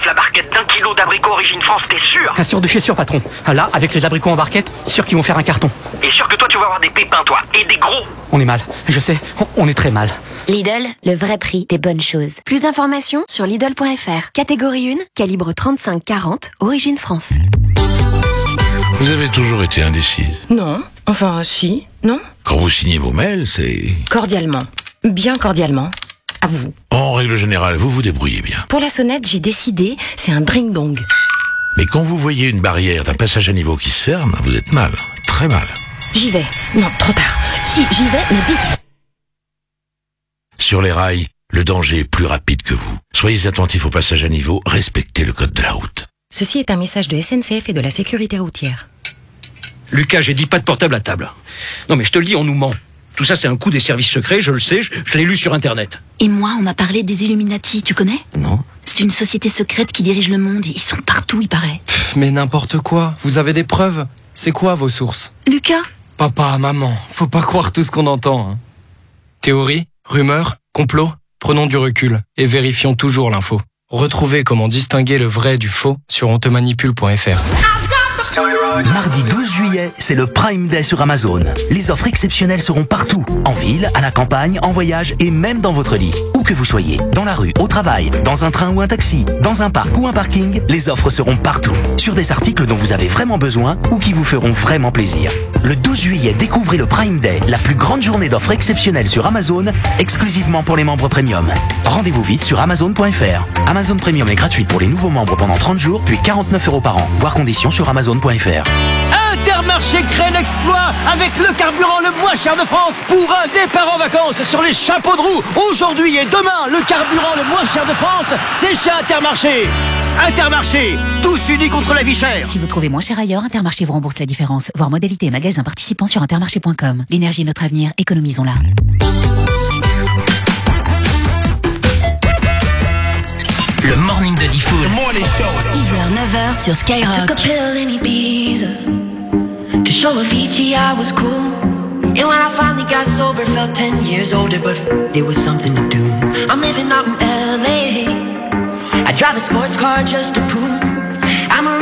la barquette d'un kilo d'abricots origine France, t'es sûr? Ah, sûr de chez sûr patron. Là, avec les abricots en barquette, sûr qu'ils vont faire un carton. Et sûr que toi tu vas avoir des pépins, toi, et des gros On est mal, je sais, on est très mal. Lidl, le vrai prix des bonnes choses. Plus d'informations sur Lidl.fr. Catégorie 1, calibre 35-40, origine France. Vous avez toujours été indécise. Non, enfin si, non Quand vous signez vos mails, c'est... Cordialement. Bien cordialement. À vous. En règle générale, vous vous débrouillez bien. Pour la sonnette, j'ai décidé, c'est un dring-dong. Mais quand vous voyez une barrière d'un passage à niveau qui se ferme, vous êtes mal. Très mal. J'y vais. Non, trop tard. Si, j'y vais, mais vite. Sur les rails, le danger est plus rapide que vous. Soyez attentifs au passage à niveau, respectez le code de la route. Ceci est un message de SNCF et de la sécurité routière. Lucas, j'ai dit pas de portable à table. Non mais je te le dis, on nous ment. Tout ça, c'est un coup des services secrets, je le sais, je, je l'ai lu sur Internet. Et moi, on m'a parlé des Illuminati, tu connais? Non. C'est une société secrète qui dirige le monde. Ils sont partout, il paraît. Mais n'importe quoi. Vous avez des preuves? C'est quoi vos sources? Lucas, Papa, maman, faut pas croire tout ce qu'on entend. hein. Théorie, rumeur, complot, prenons du recul et vérifions toujours l'info. Retrouvez comment distinguer le vrai du faux sur ontemanipule.fr. Mardi 12 juillet, c'est le Prime Day sur Amazon. Les offres exceptionnelles seront partout. En ville, à la campagne, en voyage et même dans votre lit. Où que vous soyez, dans la rue, au travail, dans un train ou un taxi, dans un parc ou un parking, les offres seront partout. Sur des articles dont vous avez vraiment besoin ou qui vous feront vraiment plaisir. Le 12 juillet, découvrez le Prime Day, la plus grande journée d'offres exceptionnelles sur Amazon, exclusivement pour les membres premium. Rendez-vous vite sur amazon.fr. Amazon Premium est gratuite pour les nouveaux membres pendant 30 jours, puis 49 euros par an. Voir conditions sur amazon.fr. Intermarché crée l'exploit avec le carburant le moins cher de France pour un départ en vacances sur les chapeaux de roue. Aujourd'hui et demain, le carburant le moins cher de France, c'est chez Intermarché. Intermarché, tous unis contre la vie chère. Si vous trouvez moins cher ailleurs, Intermarché vous rembourse la différence. Voir modalité et magasin participant sur intermarché.com. L'énergie est notre avenir, économisons-la. Le morning de Diffoul. 6h, 9h sur I took a Skyrock. pill in Ibiza to show Avicii I was cool. And when I finally got sober, felt 10 years older, but there was something to do. I'm living out in LA. I drive a sports car just to prove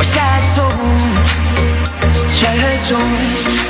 我下一种，传说中。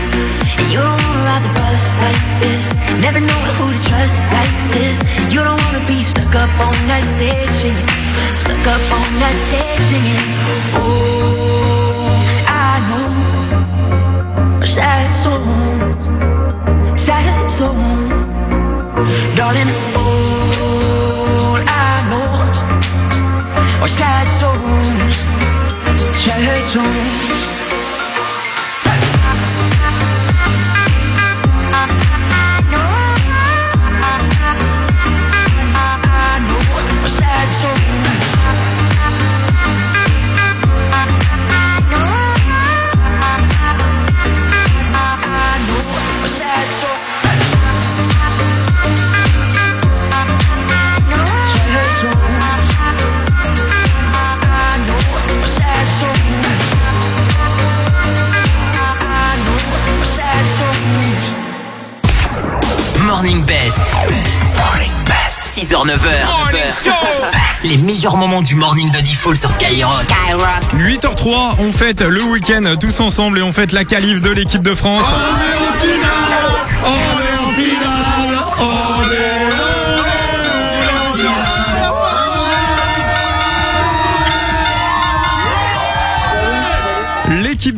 You don't wanna ride the bus like this. Never know who to trust like this. You don't wanna be stuck up on that singing. Stuck up on that stage singing. Oh, I know. Sad souls Sad souls Darling, all I know. Are sad souls Sad souls Best. Morning Best. 6h, 9h. Morning show. Les meilleurs moments du morning de Diffoul sur Skyrock. Skyrock. 8h03, on fête le week-end tous ensemble et on fête la qualif de l'équipe de France.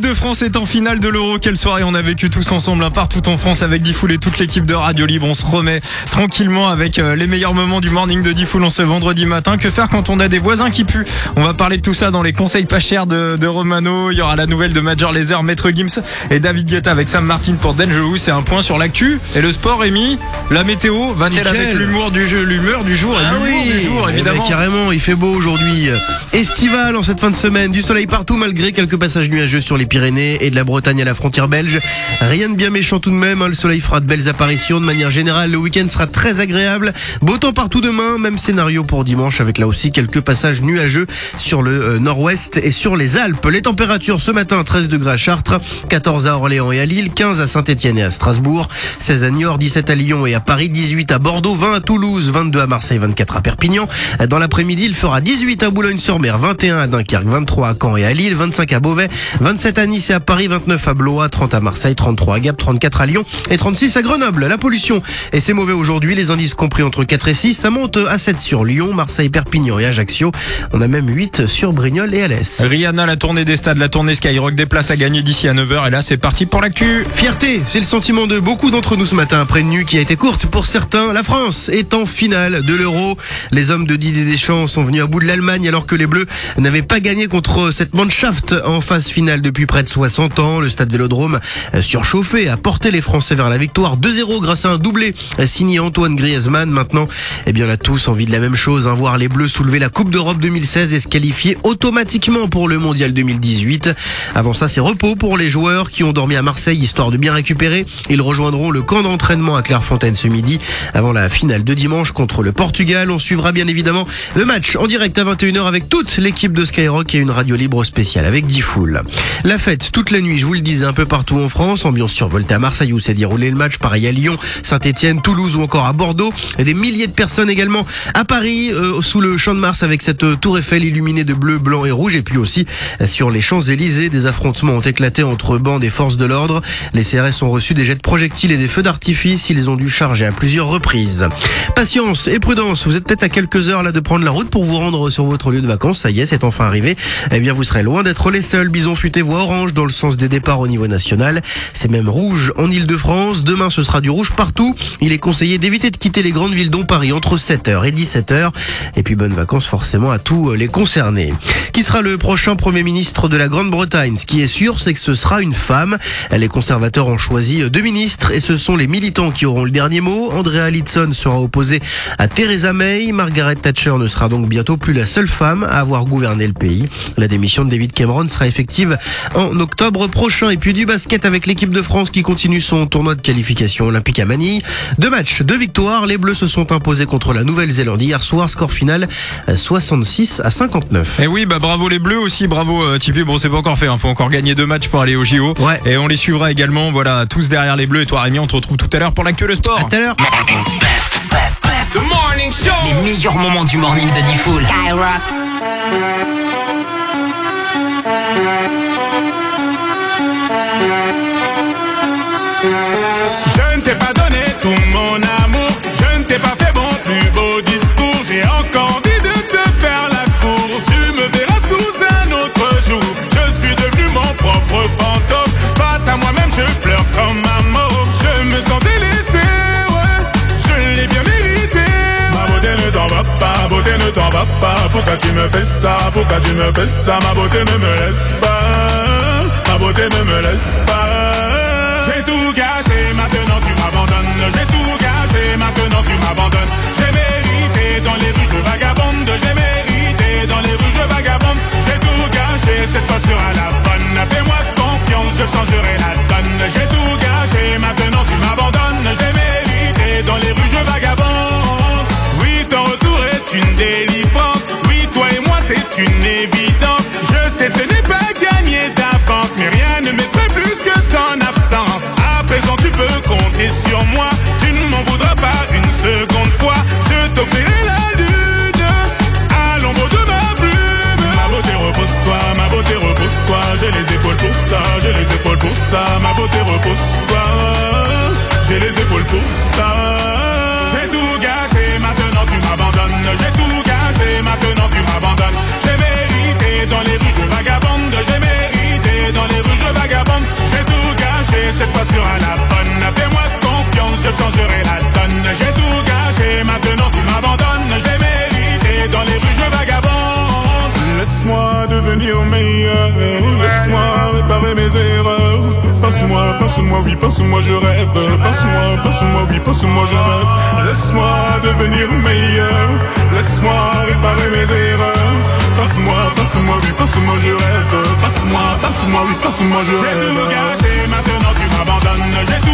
De France est en finale de l'Euro. Quelle soirée on a vécu tous ensemble, hein, partout en France avec Diffoul et toute l'équipe de Radio Libre. On se remet tranquillement avec euh, les meilleurs moments du morning de Diffoul en ce vendredi matin. Que faire quand on a des voisins qui puent? On va parler de tout ça dans les conseils pas chers de, de Romano. Il y aura la nouvelle de Major Laser, Maître Gims et David Guetta avec Sam Martin pour Dangerous. C'est un point sur l'actu. Et le sport, Rémi? La météo Va-t-elle avec l'humour du jeu, l'humeur du jour et Ah l'humour oui, du jour, Eh ben, évidemment? carrément, il fait beau aujourd'hui. Estival en cette fin de semaine, du soleil partout malgré quelques passages nuageux sur les Et de la Bretagne à la frontière belge. Rien de bien méchant tout de même, hein, le soleil fera de belles apparitions. De manière générale, le week-end sera très agréable. Beau temps partout demain, même scénario pour dimanche avec là aussi quelques passages nuageux sur le euh, nord-ouest et sur les Alpes. Les températures ce matin 13 degrés à Chartres, 14 à Orléans et à Lille, 15 à Saint-Etienne et à Strasbourg, 16 à Niort, 17 à Lyon et à Paris, 18 à Bordeaux, 20 à Toulouse, 22 à Marseille, 24 à Perpignan. Dans l'après-midi, il fera 18 à Boulogne-sur-Mer, 21 à Dunkerque, 23 à Caen et à Lille, 25 à Beauvais, 27 à Nice et à Paris, 29 à Blois, 30 à Marseille, 33 à Gap, 34 à Lyon et 36 à Grenoble. La pollution, et c'est mauvais aujourd'hui, les indices compris entre 4 et 6, ça monte à 7 sur Lyon, Marseille, Perpignan et Ajaccio. On a même 8 sur Brignoles et Alès. Rihanna, la tournée des stades, la tournée Skyrock, des places à gagner d'ici à 9h. Et là, c'est parti pour l'actu. Fierté, c'est le sentiment de beaucoup d'entre nous ce matin après une nuit qui a été courte pour certains. La France est en finale de l'Euro. Les hommes de Didier Deschamps sont venus à bout de l'Allemagne alors que les Bleus n'avaient pas gagné contre cette Mannschaft en phase finale depuis près de 60 ans. Le stade Vélodrome euh, surchauffé a porté les Français vers la victoire 2-0 grâce à un doublé euh, signé Antoine Griezmann. Maintenant, eh bien, on a tous envie de la même chose, hein, voir les Bleus soulever la Coupe d'Europe 2016 et se qualifier automatiquement pour le Mondial 2018. Avant ça, c'est repos pour les joueurs qui ont dormi à Marseille histoire de bien récupérer. Ils rejoindront le camp d'entraînement à Clairefontaine ce midi avant la finale de dimanche contre le Portugal. On suivra bien évidemment le match en direct à 21h avec toute l'équipe de Skyrock et une radio libre spéciale avec 10 foules. Fête toute la nuit, je vous le disais, un peu partout en France. Ambiance survoltée à Marseille où s'est déroulé le match. Pareil à Lyon, Saint-Etienne, Toulouse ou encore à Bordeaux. Et des milliers de personnes également à Paris euh, sous le champ de Mars avec cette euh, tour Eiffel illuminée de bleu, blanc et rouge. Et puis aussi euh, sur les Champs-Élysées, des affrontements ont éclaté entre bandes et forces de l'ordre. Les CRS ont reçu des jets de projectiles et des feux d'artifice. Ils ont dû charger à plusieurs reprises. Patience et prudence. Vous êtes peut-être à quelques heures là de prendre la route pour vous rendre sur votre lieu de vacances. Ça y est, c'est enfin arrivé. Eh bien, vous serez loin d'être les seuls. Bison futé voie orange dans le sens des départs au niveau national. C'est même rouge en Ile-de-France. Demain, ce sera du rouge partout. Il est conseillé d'éviter de quitter les grandes villes dont Paris entre 7h et 17h. Et puis, bonnes vacances forcément à tous les concernés. Qui sera le prochain Premier ministre de la Grande-Bretagne? Ce qui est sûr, c'est que ce sera une femme. Les conservateurs ont choisi deux ministres et ce sont les militants qui auront le dernier mot. Andrea Litson sera opposée à Theresa May. Margaret Thatcher ne sera donc bientôt plus la seule femme à avoir gouverné le pays. La démission de David Cameron sera effective en octobre prochain. Et puis du basket avec l'équipe de France qui continue son tournoi de qualification olympique à Manille. Deux matchs, deux victoires. Les Bleus se sont imposés contre la Nouvelle-Zélande hier soir. Score final euh, 66 à 59. Et oui, bah bravo les Bleus aussi, bravo euh, Tipeee. Bon, c'est pas encore fait, hein. faut encore gagner deux matchs pour aller au JO. Et on les suivra également, voilà, tous derrière les Bleus. Et toi Rémi, on te retrouve tout à l'heure pour l'actuel sport. À tout à l'heure. Les meilleurs moments du morning de Diffoul. Je ne t'ai pas donné tout mon amour, je ne t'ai pas fait mon plus beau discours. J'ai encore envie de te faire la cour. Tu me verras sous un autre jour. Je suis devenu mon propre fantôme. Face à moi-même, je pleure comme un mort. Je me sens délaissé, ouais. Je l'ai bien mérité. Ma beauté ne t'en va pas, beauté ne t'en va pas. Pourquoi tu me fais ça, pourquoi tu me fais ça? Ma beauté ne me laisse pas, ma beauté ne me laisse pas. J'ai tout gâché, maintenant tu m'abandonnes. J'ai tout gâché, maintenant tu m'abandonnes. J'ai mérité dans les rues, je vagabonde. J'ai mérité dans les rues, je vagabonde. J'ai tout gâché, cette fois sera la bonne. Fais-moi confiance, je changerai la donne. J'ai tout gâché, maintenant tu m'abandonnes. J'ai mérité dans les rues, je vagabonde. Oui, ton retour est une délivrance. Oui, toi et moi, c'est une évidence. Je sais, ce peux compter sur moi. Tu ne m'en voudras pas une seconde fois. Je t'offrirai la lune à l'ombre de ma plume. Ma beauté, repose-toi, ma beauté, repose-toi. J'ai les épaules pour ça, j'ai les épaules pour ça. Ma beauté, repose-toi. J'ai les épaules pour ça. J'ai tout gâché, maintenant tu m'abandonnes. J'ai tout gâché, maintenant tu m'abandonnes. J'ai mérité dans les rues, je vagabonde. J'ai mérité dans les rues, je changerai la donne. J'ai tout gâché, maintenant tu m'abandonnes. Je vais mériter, dans les rues je vagabonde. Laisse-moi devenir meilleur, laisse-moi réparer mes erreurs. Passe-moi, passe-moi, oui, passe-moi, je rêve. Passe-moi, passe-moi, oui, passe-moi, je rêve. Laisse-moi devenir meilleur, laisse-moi réparer mes erreurs. Passe-moi, passe-moi, oui, passe-moi, je rêve. Passe-moi, passe-moi, oui, passe-moi, je rêve. J'ai tout gâché, maintenant tu m'abandonnes. J'ai tout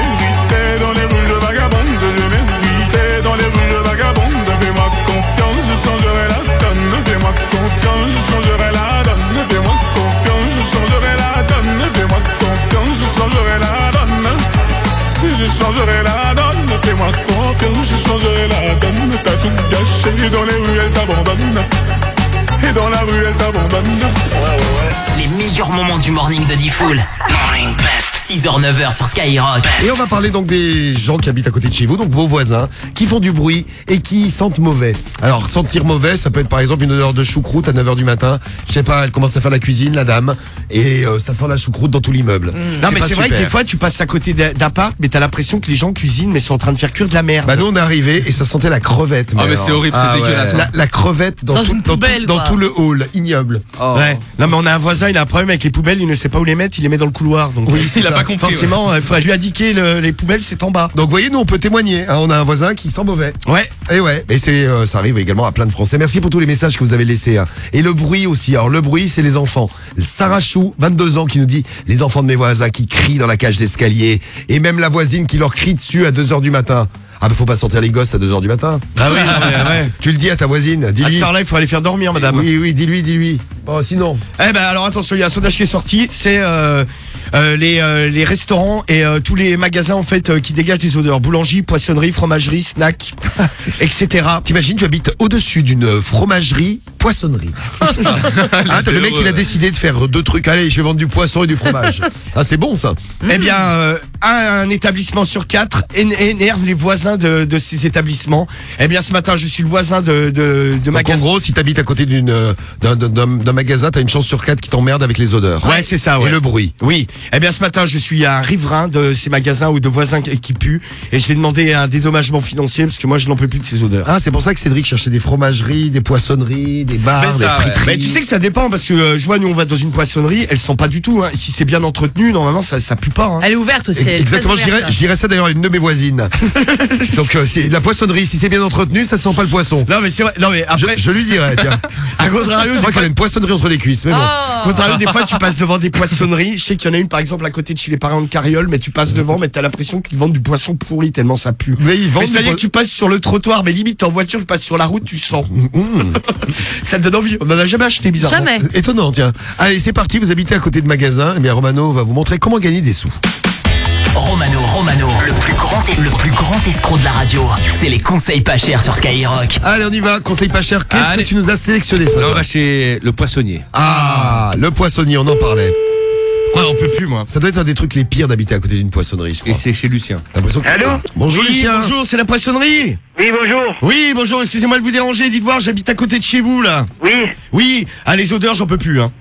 Changerai la donne. Fais-moi confiance, je changerai la donne. T'as tout gâché dans les rues, elle t'abandonne. Et dans la rue, elle t'abandonne. Les meilleurs moments du morning de Diffoul. Morning Best. 6h, 9h sur Skyrock. Et on va parler donc des gens qui habitent à côté de chez vous, donc vos voisins, qui font du bruit et qui sentent mauvais. Alors sentir mauvais, ça peut être par exemple une odeur de choucroute à 9h du matin. Je sais pas, elle commence à faire la cuisine, la dame, et euh, ça sent la choucroute dans tout l'immeuble. Non mais pas c'est vrai que super. des fois tu passes à côté d'un- d'appart mais t'as l'impression que les gens cuisinent mais sont en train de faire cuire de la merde. Bah nous on est arrivé et ça sentait la crevette. Ah, mais alors. c'est horrible, c'est dégueulasse, La, hein. la crevette dans, Dans tout, une dans tout- poubelle, dans quoi. tout le hall, ignoble. Ouais. Non mais on a un voisin, il a un problème avec les poubelles, il ne sait pas où les mettre, il les met dans le couloir. Donc Oui, c'est ça. Forcément, il faut lui indiquer le- les poubelles, c'est en bas. Donc vous voyez, nous on peut témoigner. hein, on a un voisin qui sent mauvais. Ouais. Et ouais. Et c'est, euh, ça arrive également à plein de Français. Merci pour tous les messages que vous avez laissés. hein. Et le bruit aussi. Alors le bruit, c'est les enfants. Sarah Chou, 22 ans, qui nous dit les enfants de mes voisins qui crient dans la cage d'escalier et même la voisine qui leur crie dessus à 2 heures du matin. Ah bah faut pas sortir les gosses à 2 heures du matin. Ah oui, non, mais ouais. Tu le dis à ta voisine. À Dis-lui. cette heure-là, il faut aller faire dormir, madame. Oui, oui, dis-lui, dis-lui. Bon, sinon. Eh ben alors attention, il y a un sondage qui est sorti, c'est euh, euh, les, euh, les restaurants et euh, tous les magasins en fait euh, qui dégagent des odeurs, boulangerie, poissonnerie, fromagerie, snack, etc. T'imagines, tu habites au-dessus d'une fromagerie, poissonnerie. Ah, le mec, il a décidé de faire deux trucs. Allez, je vais vendre du poisson et du fromage. Ah, c'est bon ça. Eh bien, euh, un, un établissement sur quatre éne- énerve les voisins de, de ces établissements. Eh bien, ce matin, je suis le voisin de, de, de Donc, en magasin. gros, si t'habites à côté d'une euh, d'un- d'un d'un magasin, t'as une chance sur quatre qui t'emmerde avec les odeurs. Ouais, c'est ça, ouais. Et le bruit. Oui. Eh bien, ce matin, je suis un riverain de ces magasins ou de voisins qui qui puent et je vais demander un dédommagement financier parce que moi, je n'en peux plus de ces odeurs. Ah, c'est pour ça que Cédric cherchait des fromageries, des poissonneries, des bars, des friteries. Mais tu sais que ça dépend parce que euh, je vois nous on va dans une poissonnerie, elles sont pas du tout. Hein. Si c'est bien entretenu, normalement ça ça pue pas. Hein. Elle est ouverte aussi. elle Exactement, je dirais, ouverte. je dirais ça d'ailleurs à une de mes voisines. Donc euh, c'est la poissonnerie, si c'est bien entretenu, ça sent pas le poisson. Non mais c'est vrai. Non mais après, je, je lui dirais, tiens. à contrario, Je crois qu'elle a une poissonnerie entre les cuisses, mais bon. Contrario, des fois tu passes devant des poissonneries. Je sais qu'il y en a une par exemple à côté de chez les parents de Carriole, mais tu passes devant, mais t'as l'impression qu'ils vendent du poisson pourri tellement ça pue. Mais ils vendent c'est-à-dire du que tu passes sur le trottoir, mais limite t'es en voiture, tu passes sur la route, tu sens. ça te donne envie. On en a jamais acheté bizarrement. Jamais. Étonnant, tiens. Allez, c'est parti, vous habitez à côté de magasins. Eh bien, Romano va vous montrer comment gagner des sous. Romano, Romano, le plus grand, es- le plus grand escroc de la radio. C'est les conseils pas chers sur Skyrock. Allez, on y va, conseil pas cher. Qu'est-ce que Allez. tu nous as sélectionné ce on matin va chez le poissonnier. Ah, le poissonnier, on en parlait. Ouais, on peut plus moi. Ça doit être un des trucs les pires d'habiter à côté d'une poissonnerie, je crois. Et c'est chez Lucien. T'as l'impression que c'est- Allô Bonjour Oui, Lucien. bonjour, c'est la poissonnerie. Oui, bonjour. Oui, bonjour, excusez-moi de vous déranger, dites voir, j'habite à côté de chez vous là. Oui, Oui, ah les odeurs, j'en peux plus hein.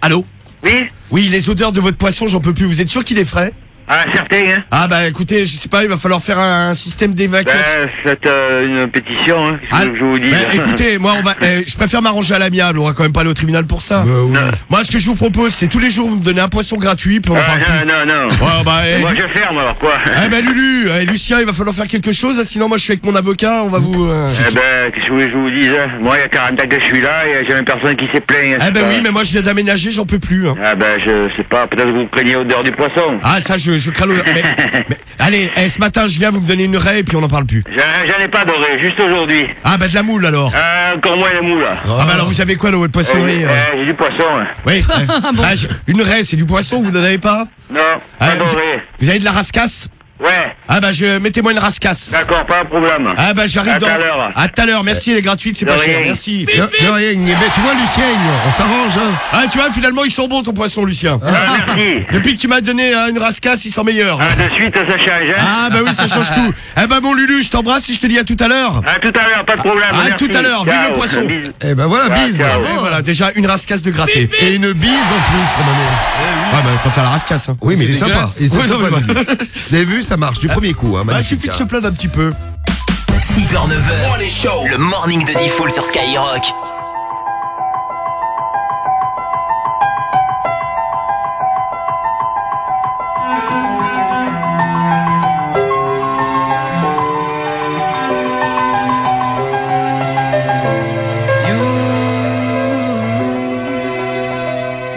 Allô? Oui. Oui, les odeurs de votre poisson, j'en peux plus. Vous êtes sûr qu'il est frais? Ah, certain, hein. Ah bah écoutez, je sais pas, il va falloir faire un, système d'évacuation. Ben, faites euh, une pétition, hein. Qu'est-ce Ah, que je vous dis bah, là écoutez, moi on va, euh, je préfère m'arranger à l'amiable. On va quand même pas aller au tribunal pour ça. Bah oui. Moi, ce que je vous propose, c'est tous les jours vous me donnez un poisson gratuit, puis on Ah, plus. non, non, non. Ouais, bah, eh, Moi, je ferme alors, quoi. eh ben Lulu, eh, Lucien, il va falloir faire quelque chose, sinon moi je suis avec mon avocat, on va vous. euh, Eh ben, qu'est-ce que vous voulez que je vous dise hein Moi, il y a 40 ans que je suis là et j'ai jamais personne qui s'est plaint. hein, Eh ben pas- oui, mais moi je viens d'aménager, j'en peux plus. hein. Ah ben, je sais pas, peut-être que vous craignez l'odeur du poisson. Ah ça, je, je crains. Mais- mais- allez, eh, ce matin je viens, vous me donnez une raie et puis on en parle plus. J'en j'en ai pas doré, juste aujourd'hui. Ah bah de la moule alors. Ah, encore moins les moules. Ah bah alors vous avez quoi votre poissonnerie Eh, euh eh, J'ai du poisson. hein. Oui. ouais. Ah, je- une raie, c'est du poisson, vous n'en avez pas? Non, Ah, pas vous, doré. vous avez de la rascasse? Ouais. Ah bah je mettez-moi une rascasse. D'accord, pas un problème. Ah bah j'arrive À dans. tout à l'heure. À tout à l'heure. Merci, elle est gratuite, c'est De pas rien. cher. Merci. De, de rien, mais tu vois, Lucien, on s'arrange. Hein. Ah tu vois, finalement ils sont bons ton poisson, Lucien. Ah, merci. Depuis que tu m'as donné euh, une rascasse, ils sont meilleurs. Ah, de suite, ça change, hein Ah bah oui, ça change tout. Eh bah mon Lulu, je t'embrasse et je te dis à tout à l'heure. À tout à l'heure, pas de problème. À merci. tout à l'heure, vive le poisson. Bisous. Eh ben voilà, Ah, bise. Et voilà, déjà une rascasse de gratter. Et une bise en plus, Romano. Ah bah on peut faire la rascasse. Hein. Oui, mais il est sympa. Il est Ouais, Lulu. Vous avez vu, ça marche du premier coup. Hein, Bah, il suffit de hein. se plaindre un petit peu. 6h, 9h, le morning de Diffoul sur Skyrock.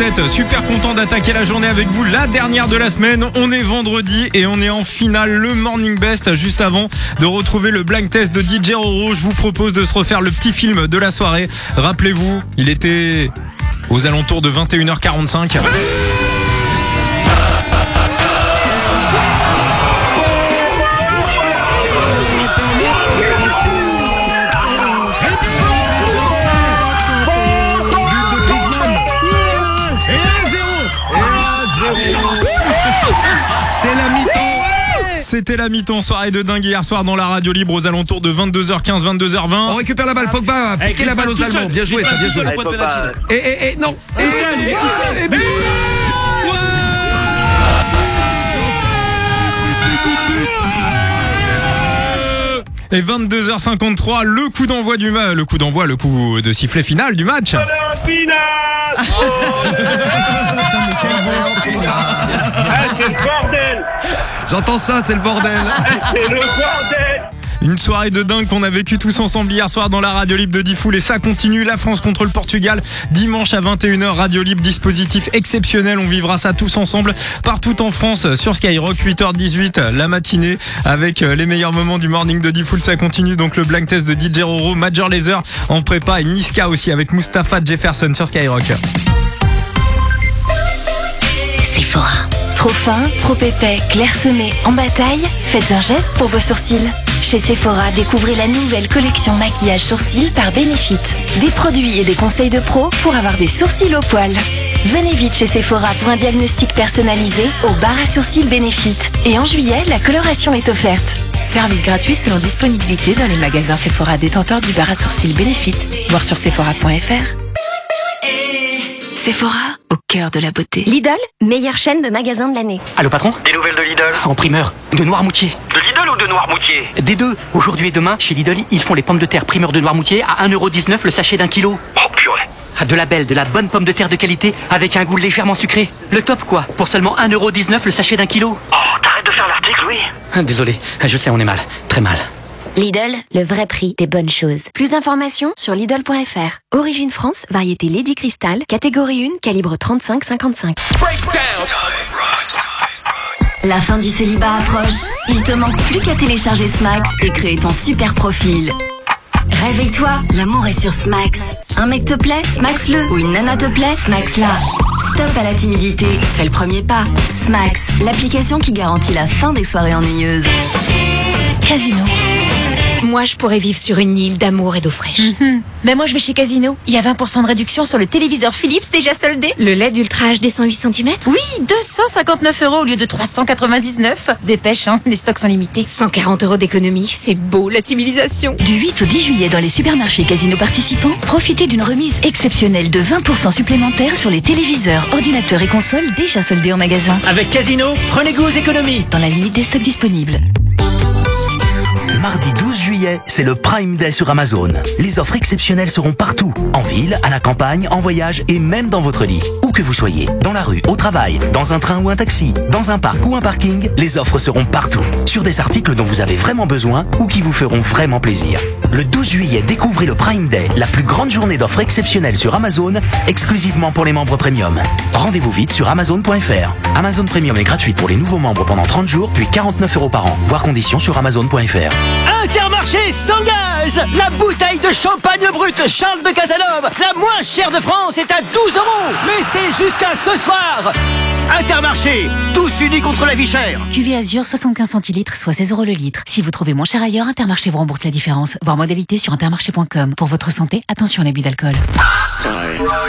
8h17, super content d'attaquer la journée avec vous, la dernière de la semaine. On est vendredi et on est en finale le Morning Best. Juste avant de retrouver le blind test de DJ Roro, je vous propose de se refaire le petit film de la soirée. Rappelez-vous, il était aux alentours de 21h45. C'était la mi-temps soirée de dingue hier soir dans la radio libre aux alentours de 22h15, 22h20. On récupère la balle, Pogba a Eh, piqué la balle aux Allemands. Bien joué, ça, bien joué. Et, et, et, non. Et, et, et, but. Et 22h53, le coup d'envoi du ma- le coup d'envoi, le coup de sifflet final du match. Ah, c'est le bordel J'entends ça, c'est le bordel. C'est le bordel Une soirée de dingue qu'on a vécu tous ensemble hier soir dans la radio libre de Diffoul et ça continue. La France contre le Portugal dimanche à 21h. Radio libre, dispositif exceptionnel. On vivra ça tous ensemble partout en France sur Skyrock 8h18 la matinée avec euh, les meilleurs moments du morning de Diffoul. Ça continue donc le blank test de DJ Roro, Major Laser en prépa et Niska aussi avec Mustapha Jefferson sur Skyrock. Sephora. Trop fin, trop épais, clairsemé, en bataille Faites un geste pour vos sourcils. Chez Sephora, découvrez la nouvelle collection maquillage sourcils par Benefit. Des produits et des conseils de pro pour avoir des sourcils au poil. Venez vite chez Sephora pour un diagnostic personnalisé au bar à sourcils Benefit. Et en juillet, la coloration est offerte. Service gratuit selon disponibilité dans les magasins Sephora détenteurs du bar à sourcils Benefit. Voir sur sephora.fr. Sephora, au cœur de la beauté. Lidl, meilleure chaîne de magasins de l'année. Allô patron Des nouvelles de Lidl En primeur, de Noirmoutier. De Lidl ou de Noirmoutier Des deux. Aujourd'hui et demain, chez Lidl, ils font les pommes de terre primeur de Noirmoutier à 1,19€ le sachet d'un kilo. Oh purée Ah, De la belle, de la bonne pomme de terre de qualité avec un goût légèrement sucré. Le top quoi, pour seulement 1,19€ le sachet d'un kilo. Oh, t'arrêtes de faire l'article, oui Ah, Désolé, je sais, on est mal. Très mal. Lidl, le vrai prix des bonnes choses. Plus d'informations sur Lidl.fr. Origine France, variété Lady Crystal, catégorie 1, calibre 35-55. La fin du célibat approche. Il te manque plus qu'à télécharger Smax et créer ton super profil. Réveille-toi, l'amour est sur Smax. Un mec te plaît, Smax-le. Ou une nana te plaît, Smax-la. Stop à la timidité, fais le premier pas. Smax, l'application qui garantit la fin des soirées ennuyeuses. Casino. Moi, je pourrais vivre sur une île d'amour et d'eau fraîche. Ben moi je vais chez Casino. Il y a 20% de réduction sur le téléviseur Philips déjà soldé. Le LED Ultra HD 108 cm Oui, 259 euros au lieu de 399. Dépêche, hein, les stocks sont limités. 140 euros d'économie, c'est beau la civilisation. Du 8 au 10 juillet dans les supermarchés Casino participants, profitez d'une remise exceptionnelle de 20% supplémentaires sur les téléviseurs, ordinateurs et consoles déjà soldés en magasin. Avec Casino, prenez goût aux économies. Dans la limite des stocks disponibles. Mardi 12 juillet, c'est le Prime Day sur Amazon. Les offres exceptionnelles seront partout. En ville, à la campagne, en voyage et même dans votre lit. Où que vous soyez, dans la rue, au travail, dans un train ou un taxi, dans un parc ou un parking, les offres seront partout. Sur des articles dont vous avez vraiment besoin ou qui vous feront vraiment plaisir. Le 12 juillet, découvrez le Prime Day, la plus grande journée d'offres exceptionnelles sur Amazon, exclusivement pour les membres premium. Rendez-vous vite sur Amazon.fr. Amazon Premium est gratuit pour les nouveaux membres pendant 30 jours, puis 49 euros par an. Voir conditions sur Amazon.fr. Intermarché s'engage La bouteille de champagne brut Charles de Casanova, la moins chère de France, est à 12 euros Mais c'est jusqu'à ce soir Intermarché, tous unis contre la vie chère Cuvée Azur 75 centilitres, soit 16 euros le litre. Si vous trouvez moins cher ailleurs, Intermarché vous rembourse la différence. Voir modalité sur intermarché.com. Pour votre santé, attention à l'abus d'alcool.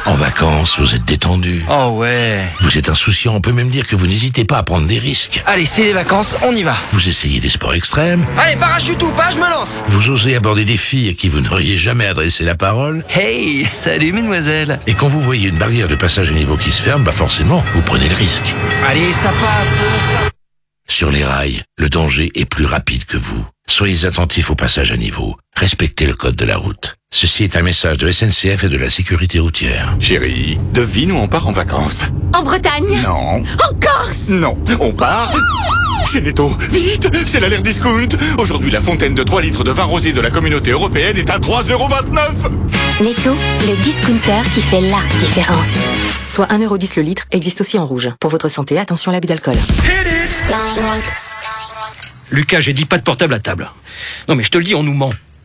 En vacances, vous êtes détendu. Oh ouais. Vous êtes insouciant, on peut même dire que vous n'hésitez pas à prendre des risques. Allez, c'est les vacances, on y va. Vous essayez des sports extrêmes, Allez, parachute ou pas, je me lance. vous osez aborder des filles à qui vous n'auriez jamais adressé la parole, Hey, salut mesdemoiselles. et quand vous voyez une barrière de passage à niveau qui se ferme, bah forcément, vous prenez le risque. Allez, ça passe. ça- Sur les rails, le danger est plus rapide que vous. Soyez attentifs au passage à niveau. Respectez le code de la route. Ceci est un message de SNCF et de la sécurité routière. Chérie, devine où on part en vacances En Bretagne? Non. En Corse? Non, on part chez Netto. Vite, c'est l'alerte discount. Aujourd'hui, la fontaine de 3 litres de vin rosé de la communauté européenne est à 3,29€. Netto, le discounter qui fait la différence. Soit 1,10€ le litre, existe aussi en rouge. Pour votre santé, attention à l'abus d'alcool. Lucas, j'ai dit pas de portable à table. Non mais je te le dis, on nous ment.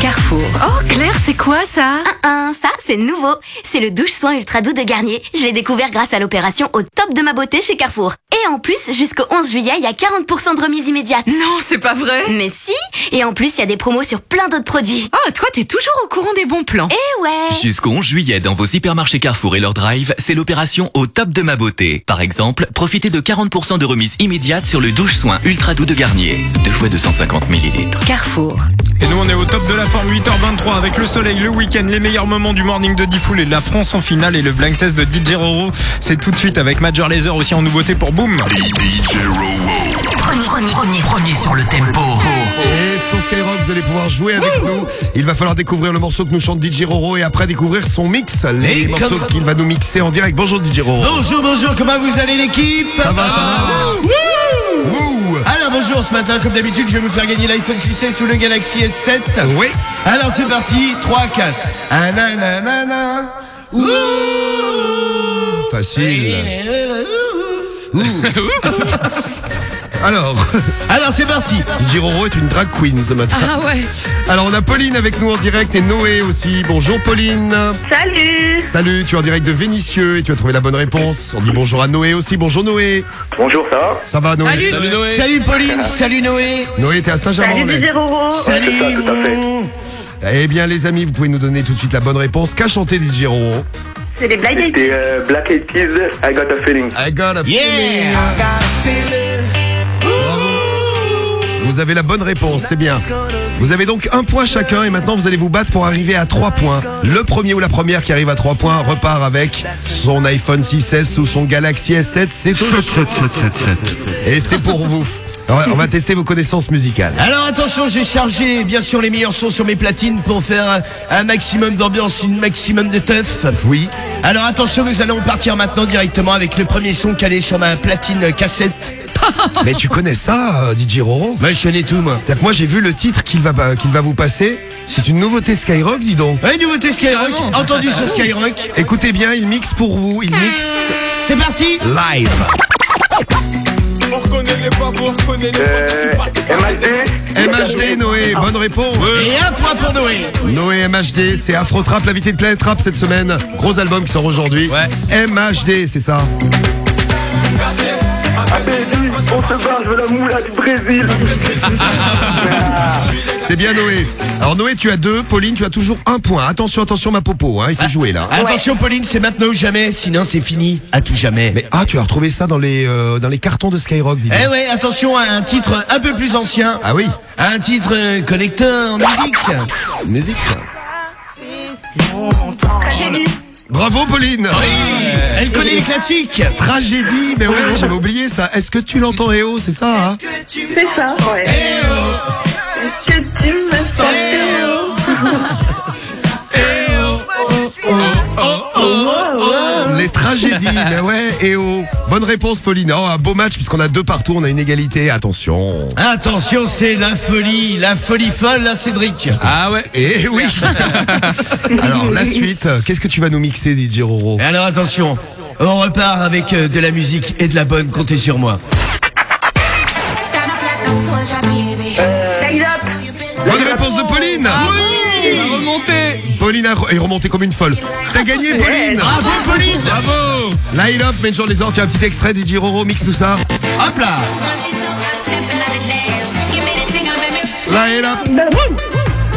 Carrefour. Oh, Claire, c'est quoi ça? Un, ça, c'est nouveau. C'est le douche-soin ultra doux de Garnier. Je l'ai découvert grâce à l'opération au top de ma beauté chez Carrefour. Et en plus, jusqu'au 11 juillet, il y a 40% de remise immédiate. Non, c'est pas vrai. Mais si Et en plus, il y a des promos sur plein d'autres produits. Oh, toi, t'es toujours au courant des bons plans. Eh ouais Jusqu'au 11 juillet, dans vos hypermarchés Carrefour et leur drive, c'est l'opération au top de ma beauté. Par exemple, profitez de 40% de remise immédiate sur le douche-soin ultra doux de Garnier. Deux fois 250 ml. Carrefour. Et nous, on est au top de la forme 8h23 avec le soleil, le week-end, les meilleurs moments du morning de Diffoul et de la France en finale et le blind test de DJ Roro. C'est tout de suite avec Major Laser aussi en nouveauté pour Boom. Premier, premier, premier, premier sur le tempo. Et sur Skyrock, vous allez pouvoir jouer avec nous. Il va falloir découvrir le morceau que nous chante DJ Roro et après découvrir son mix, les Et morceaux qu'il va nous mixer en direct. Bonjour DJ Roro. Bonjour, bonjour, comment vous allez l'équipe? Ça va, ça va. Wouh Alors bonjour, ce matin, comme d'habitude, je vais vous faire gagner l'iPhone 6S ou le Galaxy S7. Oui. Alors c'est parti, 3, 4. Ah, nanana. Ouh Facile. Ouh. Alors, Alors c'est parti. DJ Roro est une drag queen ce matin. Ah ouais. Alors on a Pauline avec nous en direct et Noé aussi. Bonjour Pauline. Salut Salut, tu es en direct de Vénitieux et tu as trouvé la bonne réponse. On dit bonjour à Noé aussi. Bonjour Noé. Bonjour, ça va Ça va Noé Salut, Salut Pauline, salut Noé. Noé, t'es à Saint-Germain. Salut DJ Roro Salut. Eh bien les amis, vous pouvez nous donner tout de suite la bonne réponse. Qu'a chanté DJ Roro C'est les Black Eyed C'était euh, Black Eyed Peas, I Got a Feeling. I got a Yeah. feeling. Vous avez la bonne réponse, c'est bien. Vous avez donc un point chacun et maintenant vous allez vous battre pour arriver à 3 points. Le premier ou la première qui arrive à 3 points repart avec son iPhone 6S ou son Galaxy S7. C'est tout. Et c'est pour vous. On va tester vos connaissances musicales. Alors attention, j'ai chargé bien sûr les meilleurs sons sur mes platines pour faire un, un maximum d'ambiance, un maximum de teuf. Oui. Alors attention, nous allons partir maintenant directement avec le premier son calé sur ma platine cassette. Mais tu connais ça, euh, DJ Roro? Moi je connais tout moi. C'est-à-dire que moi j'ai vu le titre qu'il va, pas- qu'il va vous passer. C'est une nouveauté Skyrock, dis donc. Ouais, nouveauté Skyrock, entendu sur Skyrock. Écoutez bien, il mixe pour vous. Il mixe C'est parti live. Euh, MHD MHD, Noé, bonne réponse. Et un point pour Noé. Noé MHD, c'est Afro Trap, l'invité de Planète Rap cette semaine. Gros album qui sort aujourd'hui. MHD, c'est ça. Ah, baby, on se bat, je veux la moula du Brésil. C'est bien Noé. Alors Noé, tu as deux. Pauline, tu as toujours un point. Attention, attention, ma popo. Hein, il faut jouer là. Attention Pauline, c'est maintenant ou jamais, sinon c'est fini, à tout jamais. Mais ah, tu as retrouvé ça dans les euh, dans les cartons de Skyrock, dis donc. Eh ouais, attention à un titre un peu plus ancien. Ah oui. Un titre euh, connecteur musique. Musique. Tragédie Bravo Pauline. Elle connaît les classiques. Tragédie, mais ouais, j'avais oublié ça. Est-ce que tu l'entends Héo, c'est ça hein C'est ça, ouais. Est-ce que tu me sens Les tragédies, mais ouais, Héo. Bonne réponse Pauline. Oh, un beau match puisqu'on a deux partout, on a une égalité. Attention. Attention, c'est la folie, la folie folle, là, Cédric. Ah ouais Eh oui Alors la suite, qu'est-ce que tu vas nous mixer DJ Roro Et alors attention, on repart avec euh, de la musique et de la bonne, comptez sur moi. Bonne réponse de Pauline Oui Remontée Pauline est remontée comme une folle. T'as gagné Pauline Bravo Pauline Bravo Line up, Major les ordres, tiens un petit extrait DJ Roro, mixe nous ça. Hop là Line up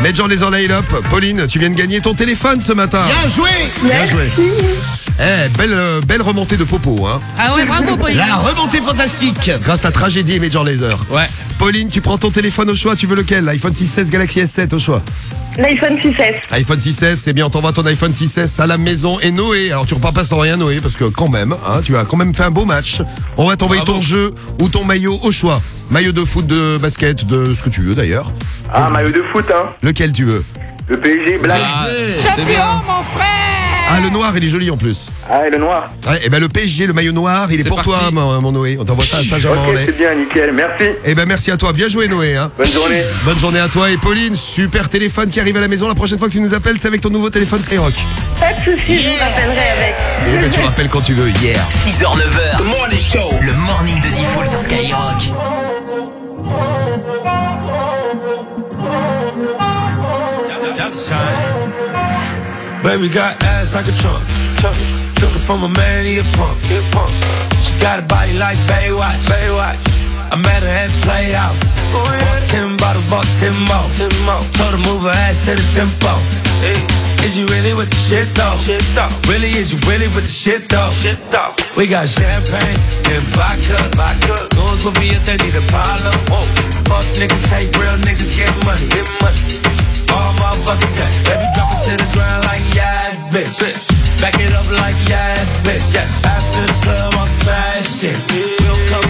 Major les ordres, line up. Pauline, tu viens de gagner ton téléphone ce matin. Bien joué Bien joué. Eh, belle, euh, belle remontée de popo, hein. Ah ouais, bravo Pauline. La remontée fantastique Grâce à Tragédie et Major Laser. Ouais. Pauline, tu prends ton téléphone au choix, tu veux lequel? L'iPhone 6S Galaxy S7 au choix. L'iPhone 6S. iPhone 6S, c'est bien, on t'envoie ton iPhone 6S à la maison. Et Noé, alors tu repars pas sans rien Noé, parce que quand même, hein, tu as quand même fait un beau match. On va t'envoyer ton jeu ou ton maillot au choix. Maillot de foot, de basket, de ce que tu veux d'ailleurs. Ah, maillot de foot, hein. Lequel tu veux? Le PSG, Black. Ah, c'est bien. Ah, le noir, il est joli en plus. Ah, et le noir. Ouais, et ben le PSG, le maillot noir, il est, pour parti. toi, mon, mon Noé. On t'envoie ça à Saint-Germain. Ok, c'est bien, nickel, merci. Et ben merci à toi, bien joué Noé. Hein. Bonne journée. Bonne journée à toi et Pauline, super téléphone qui arrive à la maison. La prochaine fois que tu nous appelles, c'est avec ton nouveau téléphone Skyrock. Pas de soucis, je vous rappellerai avec. Et ben tu rappelles quand tu veux, hier. 6h, 9h. Morning Show. Le morning de Diffoul sur Skyrock. Baby got ass like a trunk. Took it from a man, he a punk. She got a body like Baywatch. Baywatch. I met her at the Playhouse. Bought ten bottles, bought ten more. Told her move her ass to the tempo. Is you really with the shit though? Really, is you really with the shit though? We got champagne and vodka. Goes with me if they need a problem. Fuck niggas, hate real niggas, get money. Get money. Motherfucking thing. Baby, drop it to the ground like yes, bitch. Back it up like yes, bitch. Yeah. After the club, I'll smash it. We'll come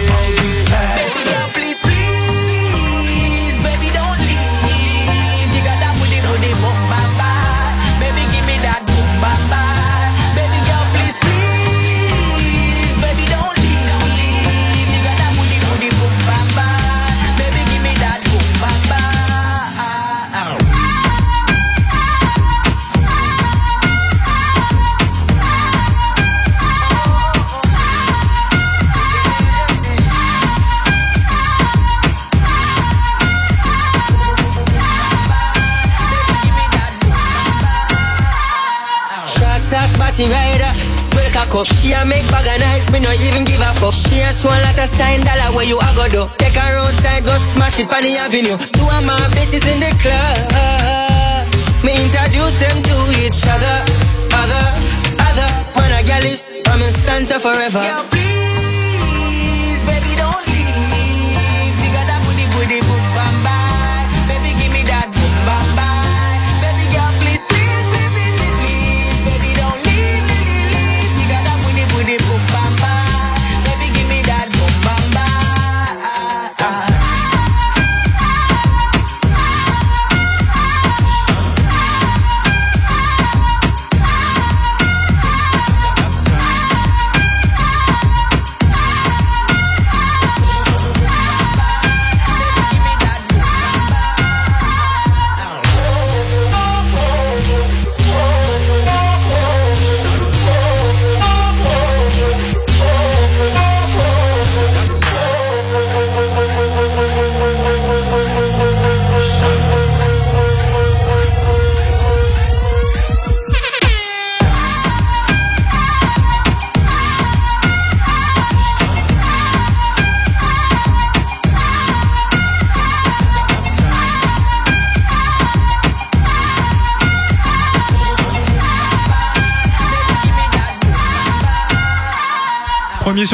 A spotty rider. Well, cock up. She a make bag of nights, me no even give a fuck. She a swan lot of sign dollar where you a go do. Take her outside, go smash it on the avenue. Two of my bitches in the club. Me introduce them to each other. Other, other. Man, a gal is, I'm in stanza forever. Please,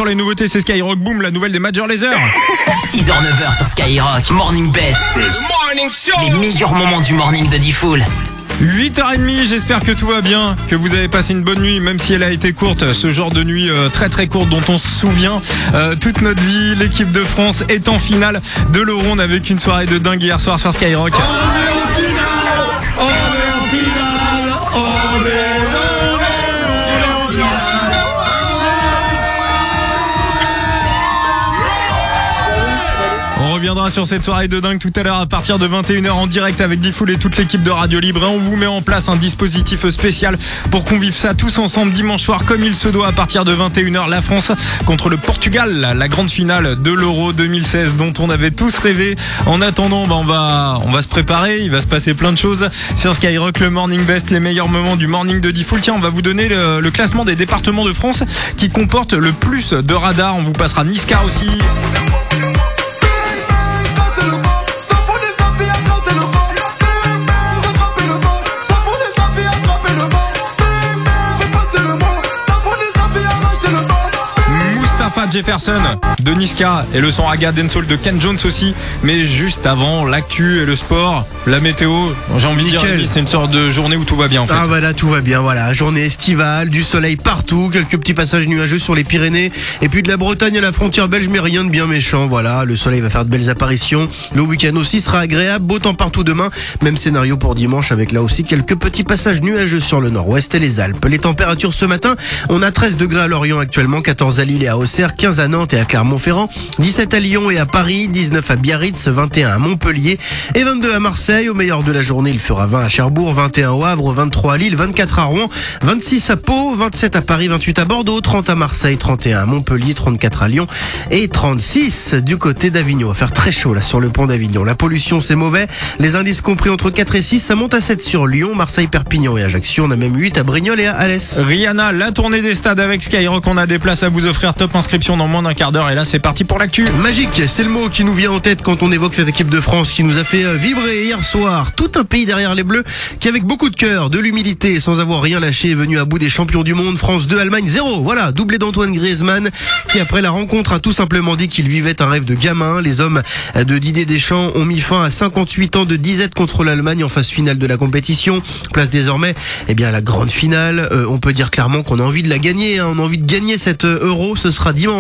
sur les nouveautés, c'est Skyrock Boom, la nouvelle des Major Laser. 6h, 9h sur Skyrock, Morning Best. Les meilleurs moments du morning de Diffoul. 8h30, j'espère que tout va bien, que vous avez passé une bonne nuit, même si elle a été courte, ce genre de nuit euh, très très courte dont on se souvient euh, toute notre vie. L'équipe de France est en finale de l'Euro. On avait qu'une soirée de dingue hier soir sur Skyrock. On reviendra sur cette soirée de dingue tout à l'heure à partir de 21h en direct avec Diffoul et toute l'équipe de Radio Libre. Et on vous met en place un dispositif spécial pour qu'on vive ça tous ensemble dimanche soir comme il se doit à partir de 21h. La France contre le Portugal, la grande finale de l'Euro 2016 dont on avait tous rêvé. En attendant, bah, on, va, on va se préparer. Il va se passer plein de choses sur Skyrock, le Morning Best, les meilleurs moments du Morning de Diffoul. Tiens, on va vous donner le, le classement des départements de France qui comportent le plus de radars. On vous passera Niska aussi. Jefferson de Niska et le son Raga Dancehall de Ken Jones aussi. Mais juste avant l'actu et le sport, la météo, j'ai envie de dire, c'est une sorte de journée où tout va bien en fait. Ah voilà, tout va bien, voilà. Journée estivale, du soleil partout, quelques petits passages nuageux sur les Pyrénées, et puis de la Bretagne à la frontière belge, mais rien de bien méchant, voilà. Le soleil va faire de belles apparitions. Le week-end aussi sera agréable, beau temps partout demain. Même scénario pour dimanche avec là aussi quelques petits passages nuageux sur le nord-ouest et les Alpes. Les températures ce matin, on a 13 degrés à Lorient actuellement, 14 à Lille et à Auxerre, 15 à Nantes et à Clermont-Ferrand, 17 à Lyon et à Paris, 19 à Biarritz, 21 à Montpellier et 22 à Marseille. Au meilleur de la journée, il fera 20 à Cherbourg, 21 au Havre, 23 à Lille, 24 à Rouen, 26 à Pau, 27 à Paris, 28 à Bordeaux, 30 à Marseille, 31 à Montpellier, 34 à Lyon et 36 du côté d'Avignon. Va faire très chaud là sur le pont d'Avignon. La pollution c'est mauvais. Les indices compris entre 4 et 6, ça monte à 7 sur Lyon, Marseille, Perpignan et Ajaccio. On a même 8 à Brignoles et à Alès. Rihanna, la tournée des stades avec Skyrock. On a des places à vous offrir. Top inscription dans moins d'un quart d'heure. Et là, c'est parti pour l'actu. Magique, c'est le mot qui nous vient en tête quand on évoque cette équipe de France qui nous a fait euh, vibrer hier soir. Tout un pays derrière les Bleus qui, avec beaucoup de cœur, de l'humilité, sans avoir rien lâché, est venu à bout des champions du monde. France 2, Allemagne 0. Voilà, doublé d'Antoine Griezmann qui, après la rencontre, a tout simplement dit qu'il vivait un rêve de gamin. Les hommes de Didier Deschamps ont mis fin à 58 ans de disette contre l'Allemagne en phase finale de la compétition. Place désormais, eh bien, à la grande finale. Euh, on peut dire clairement qu'on a envie de la gagner. hein. On a envie de gagner cette euh, euro. Ce sera dimanche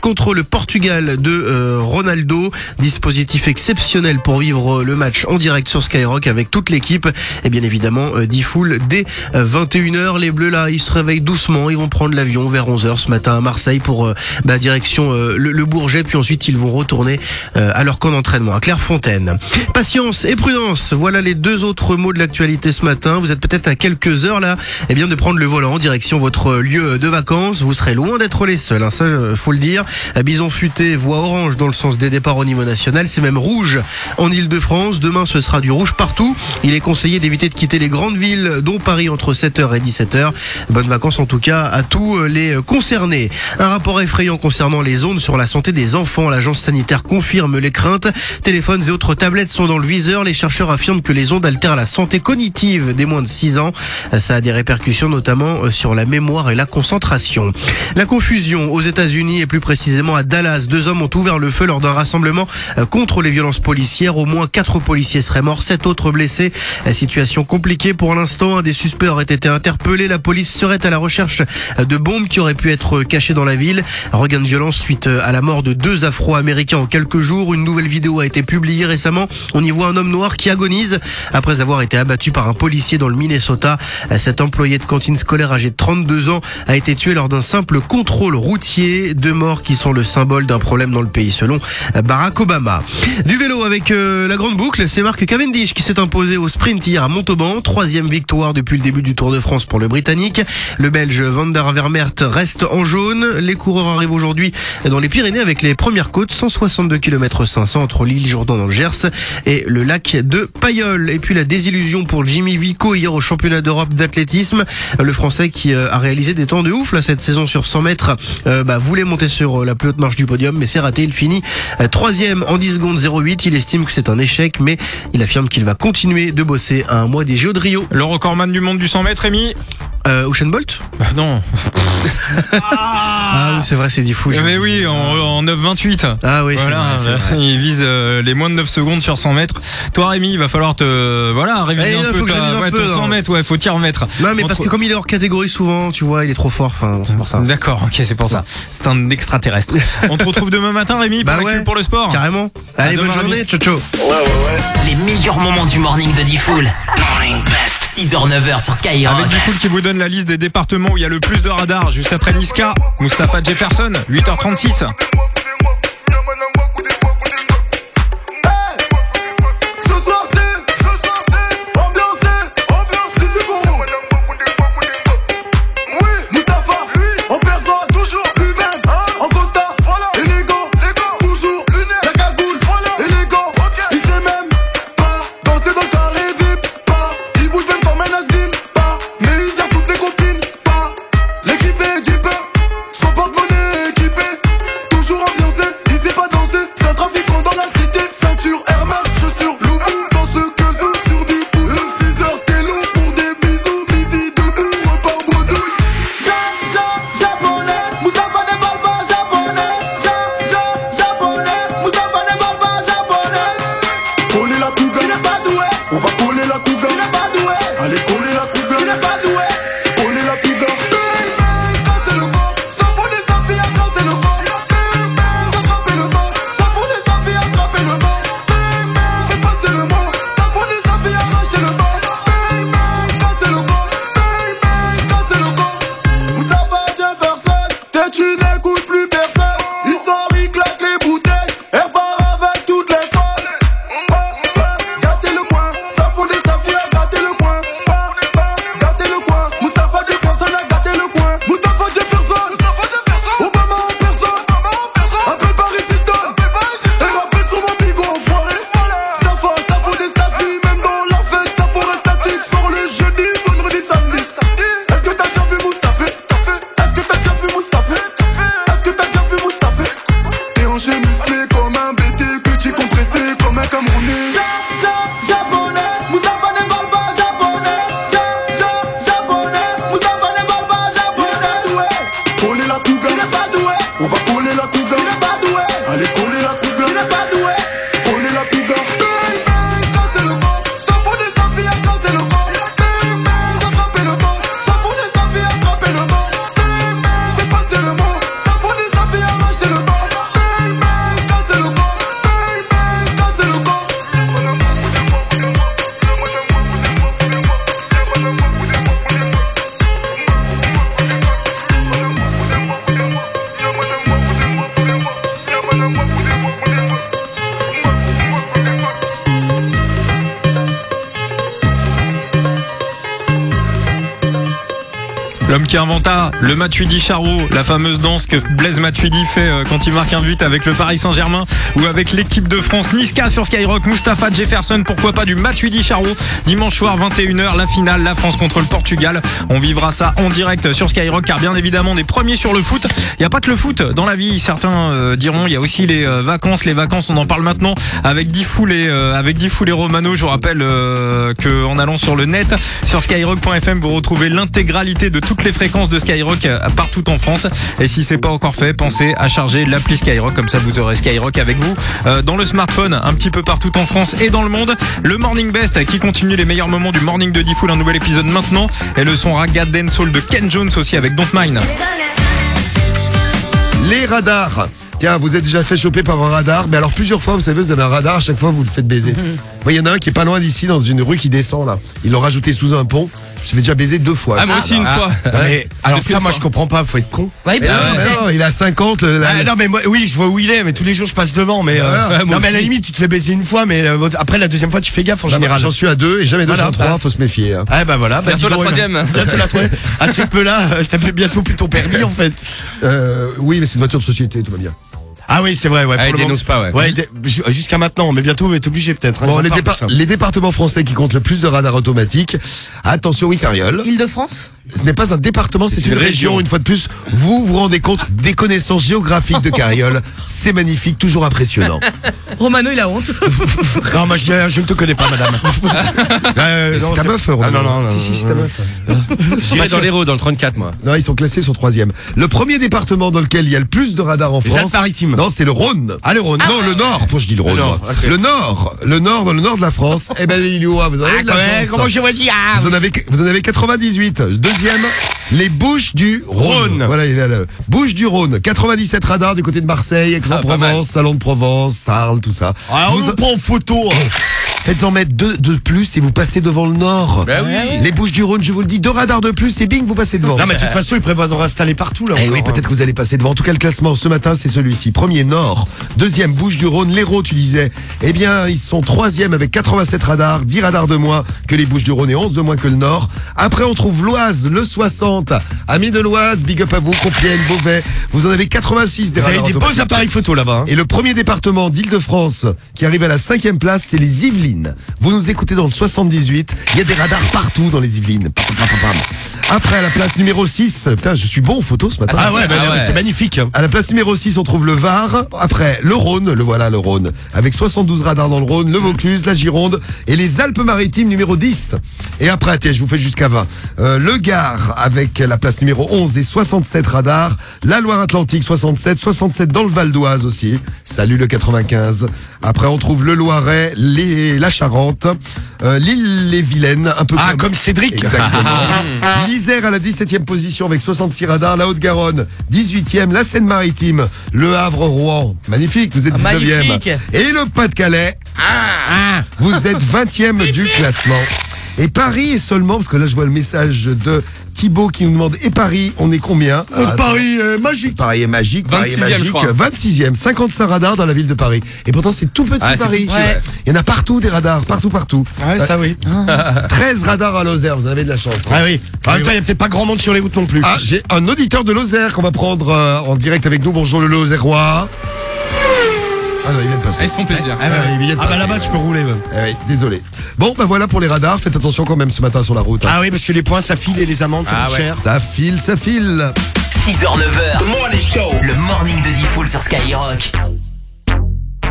contre le Portugal de euh, Ronaldo. Dispositif exceptionnel pour vivre euh, le match en direct sur Skyrock avec toute l'équipe. Et bien évidemment, euh, 10 full dès euh, 21h. Les Bleus là, ils se réveillent doucement. Ils vont prendre l'avion vers 11h ce matin à Marseille pour euh, bah, direction euh, le, Bourget. Puis ensuite, ils vont retourner euh, à leur camp d'entraînement à Clairefontaine. Patience et prudence. Voilà les deux autres mots de l'actualité ce matin. Vous êtes peut-être à quelques heures là, eh bien de prendre le volant en direction votre lieu de vacances. Vous serez loin d'être les seuls. Hein, ça, euh, faut le dire. Euh, Bison futé, voie orange dans le sens des départs au niveau national. C'est même rouge en Ile-de-France. Demain, ce sera du rouge partout. Il est conseillé d'éviter de quitter les grandes villes, dont Paris entre 7h et 17h. Bonnes vacances en tout cas à tous euh, les concernés. Un rapport effrayant concernant les ondes sur la santé des enfants. L'agence sanitaire confirme les craintes. Téléphones et autres tablettes sont dans le viseur. Les chercheurs affirment que les ondes altèrent la santé cognitive des moins de 6 ans. Ça a des répercussions notamment euh, sur la mémoire et la concentration. La confusion aux États-Unis et plus précisément à Dallas. Deux hommes ont ouvert le feu lors d'un rassemblement euh, contre les violences policières. Au moins quatre policiers seraient morts, sept autres blessés. Euh, Situation compliquée pour l'instant. Un des suspects aurait été interpellé. La police serait à la recherche euh, de bombes qui auraient pu être cachées dans la ville. Regain de violence suite à la mort de deux Afro-Américains en quelques jours. Une nouvelle vidéo a été publiée récemment. On y voit un homme noir qui agonise après avoir été abattu par un policier dans le Minnesota. Cet employé de cantine scolaire âgé de 32 ans a été tué lors d'un simple contrôle routier. Deux morts qui sont le symbole d'un problème dans le pays selon Barack Obama. Du vélo avec euh, la grande boucle, c'est Marc Cavendish qui s'est imposé au sprint hier à Montauban. Troisième victoire depuis le début du Tour de France pour le Britannique. Le Belge Van der Vermert reste en jaune. Les coureurs arrivent aujourd'hui dans les Pyrénées avec les premières côtes, 162 km 500 entre l'île Jourdan dans le Gers et le lac de Payolle. Et puis la désillusion pour Jimmy Vico hier au championnat d'Europe d'athlétisme. Le Français qui euh, a réalisé des temps de ouf là cette saison sur 100 mètres euh, bah, voulait monter sur euh, la plus haute marche du podium mais c'est raté. Il finit euh, troisième en 10 secondes 08. Il estime que c'est un échec mais il affirme qu'il va continuer de bosser à un mois des Jeux de Rio. Le recordman du monde du 100 mètres, Rémi? Euh, Usain Bolt Non. Ah oui c'est vrai c'est dit fou. Mais oui, en, en 9,28. Ah oui, c'est voilà, vrai, c'est vrai. Il vise euh, les moins de 9 secondes sur 100 mètres. Toi, Rémi, il va falloir te voilà réviser Eh, un il peu faut que je ta, révise un ouais, peu, ton 100 non. mètres. Ouais, faut t'y remettre. Non mais parce que comme il est hors catégorie souvent, tu vois, il est trop fort. Enfin, c'est pour ça. D'accord, ok, c'est pour ça. C'est un extraterrestre. On te retrouve demain matin, Rémi, pour Bah ouais, pour le sport. Carrément. Allez, demain, bonne journée. Rémi. Ciao, ciao. Les meilleurs moments du morning de Diffoul. Morning Best. 6h-9h sur Skyrock. Avec Diffoul qui vous donne la liste des départements où il y a le plus de radars. Juste après Niska, Mustapha Jefferson, 8h36. Le Matuidi Charo, la fameuse danse que Blaise Matuidi fait euh, quand il marque un but avec le Paris Saint-Germain ou avec l'équipe de France Niska sur Skyrock, Mustapha Jefferson, pourquoi pas du Matuidi Charo. Dimanche soir 21h, la finale, la France contre le Portugal. On vivra ça en direct sur Skyrock car bien évidemment on est premiers sur le foot. Il n'y a pas que le foot dans la vie, certains euh, diront, il y a aussi les euh, vacances. Les vacances, on en parle maintenant avec Diffoul et euh, avec Diffoul et Romano. Je vous rappelle euh, que en allant sur le net, sur skyrock.fm, vous retrouvez l'intégralité de toutes les fréquences de Skyrock partout en France. Et si c'est pas encore fait, pensez à charger l'appli Skyrock, comme ça vous aurez Skyrock avec vous euh, dans le smartphone, un petit peu partout en France et dans le monde. Le Morning Best qui continue les meilleurs moments du Morning de Diffoul, un nouvel épisode maintenant. Et le son Raga Soul de Ken Jones aussi avec Don't Mind. Les radars. Tiens, vous êtes déjà fait choper par un radar, mais alors plusieurs fois, vous savez, vous avez un radar, à chaque fois vous le faites baiser. Moi, il y en a un qui est pas loin d'ici, dans une rue qui descend là. Ils l'ont rajouté sous un pont. Je me fait déjà baiser deux fois. Ah, moi aussi, une fois. Ouais. alors ça, moi, je comprends pas, faut être con. Ouais, Mais ah, non, mais non, il a 50. le- la- Ah, non mais moi, oui je vois où il est mais tous les jours je passe devant mais euh, Ouais, ouais, moi non mais à la aussi. limite tu te fais baiser une fois mais euh, après la deuxième fois tu fais gaffe en général. J'en suis à deux et jamais deux Voilà, sur trois, bah. faut se méfier. hein. Ah bah voilà. bah, Bientôt dis la donc, troisième. Bientôt la troisième. À ce peu là, t'as bientôt plus ton permis en fait. Euh, oui, mais c'est une voiture de société, tout va bien. Ah oui c'est vrai ouais. Ah, pour il le moment. dénonce pas, ouais. dé- Jusqu'à maintenant mais bientôt on va être obligé peut-être. hein, Bon, j'en les, parle dépar- pour ça. les départements français qui comptent le plus de radars automatiques. Attention, oui, Cariole. Île-de-France Ce n'est pas un département, c'est une, une région. région. Une fois de plus, vous vous rendez compte des connaissances géographiques de Cariole. C'est magnifique, toujours impressionnant. Romano, il a honte. Non moi je, ne te connais pas madame. Euh, C'est non, ta meuf, Ah Romano. non non non. Si, si, c'est ta meuf. J'irai dans l'héros, dans le 34, moi. Non, ils sont classés sur troisième. Le premier département dans lequel il y a le plus de radars en Les France. Alpes-Maritimes. Non, c'est le Rhône. Ah le Rhône. Non, le Nord. Pourquoi je dis le Rhône Le Nord, moi ok. Le Nord. Le Nord, dans le Nord de la France. eh ben, les Lillois, vous en avez Ah, de la quand même, chance. comment je vois dire ah, Vous en, avez, vous en avez 98. Deuxième, les Bouches du Rhône. Rhône. Voilà, il est là. Bouches du Rhône. 97 radars du côté de Marseille, Aix-en-Provence, Salon de Provence, Sarles, tout ça. Ah, on Vous- nous prend en photo. hein. Faites-en mettre deux de plus et vous passez devant le Nord. Bah oui. Les Bouches du Rhône, je vous le dis, deux radars de plus et bing, vous passez devant. Non mais de toute façon ils prévoient d'en installer partout là. Eh oui, hein. peut-être que vous allez passer devant. En tout cas, le classement ce matin, c'est celui-ci. Premier, Nord. Deuxième, Bouche du Rhône. L'Hérault, tu disais. Eh bien, ils sont troisième avec 87 radars. 10 radars de moins que les Bouches du Rhône et 11 de moins que le Nord. Après, on trouve l'Oise, le 60. Amis de l'Oise, big up à vous. Compiègne, Beauvais. Vous en avez 86 des Vous avez des beaux appareils photo là-bas. hein. Et le premier département d'Île-de-France qui arrive à la cinquième place, c'est les Yvelines. Vous nous écoutez dans le 78, il y a des radars partout dans les Yvelines. Pam, pam, pam, pam. Après, à la place numéro 6, putain, je suis bon en photo ce matin. Ah ouais, bah, Ah ouais. c'est magnifique. À la place numéro 6, on trouve le Var. Après, le Rhône, le voilà, le Rhône. Avec 72 radars dans le Rhône, le Vaucluse, la Gironde et les Alpes-Maritimes numéro 10. Et après, tiens, je vous fais jusqu'à 20. Euh, le Gard avec la place numéro 11 et 67 radars. La Loire-Atlantique, 67. 67 dans le Val d'Oise aussi. Salut le 95. Après, on trouve le Loiret, les, la Charente, euh, l'île-les-Vilaine, un peu Ah comme Cédric. Exactement. L'Isère à la 17e position avec 66 radars. La Haute-Garonne, 18e. La Seine-Maritime. Le Havre-Rouen. Magnifique, vous êtes 19e. Magnifique. Et le Pas-de-Calais. Ah, vous êtes 20e du classement. Et Paris est seulement, parce que là je vois le message de Thibaut qui nous demande, et Paris, on est combien Euh, Ah, Paris euh, magique. Paris est magique, Paris est 26e, je magique. crois. 26e, 55 radars dans la ville de Paris. Et pourtant c'est tout petit Ah, Paris. tout petit, ouais. Il y en a partout des radars, partout, partout. Ouais ça oui. 13 radars à Lozère, vous avez de la chance. Ah oui. En même temps il y a peut-être pas grand monde sur les routes non plus. Ah, j'ai un auditeur de Lozère qu'on va prendre euh, en direct avec nous. Bonjour le Lozérois. Ah non, il vient de passer. Ah, ils se font plaisir. Ah, ouais, de Ah bah passer. là-bas tu peux rouler. ouais. Ah oui, désolé. Bon, bah voilà pour les radars. Faites attention quand même ce matin sur la route. hein. Ah oui parce que les points ça file et les amendes ça Ah coûte ouais. cher. Ça file, ça file. 6h, 9h. Le morning de Diffoul sur Skyrock.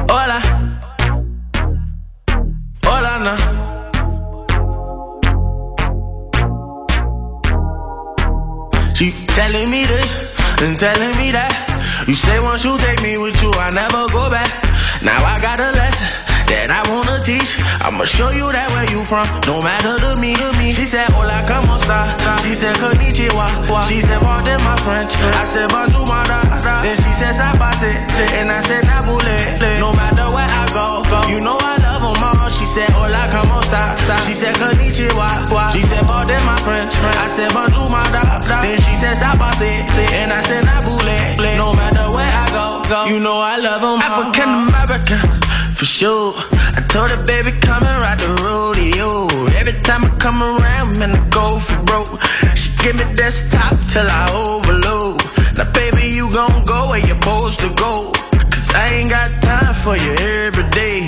Hola. Hola, na. She telling me this and telling me that. You say once you take me with you, I never go back. Now I got a lesson that I wanna teach. I'ma show you that where you from, no matter to me, to me. She said, Hola, como esta? She said, Konnichiwa. She said, Pardon my French. I said, Bonjour, my da. Then she said, Sabase. And I said, Nabule. No matter where I go, go. You know I them all. She said, Hola, como esta? She said, Konnichiwa. She said, Pardon my French. I said, Bonjour, my da. Then she said, Sabase. And I said, Nabule. No matter where I go, go. You know I love them African American. for sure. I told her, baby, come and ride the rodeo. Every time I come around, man, I go for broke. She give me desktop till I overload. Now, baby, you gon' go where you're supposed to go. Cause I ain't got time for you every day.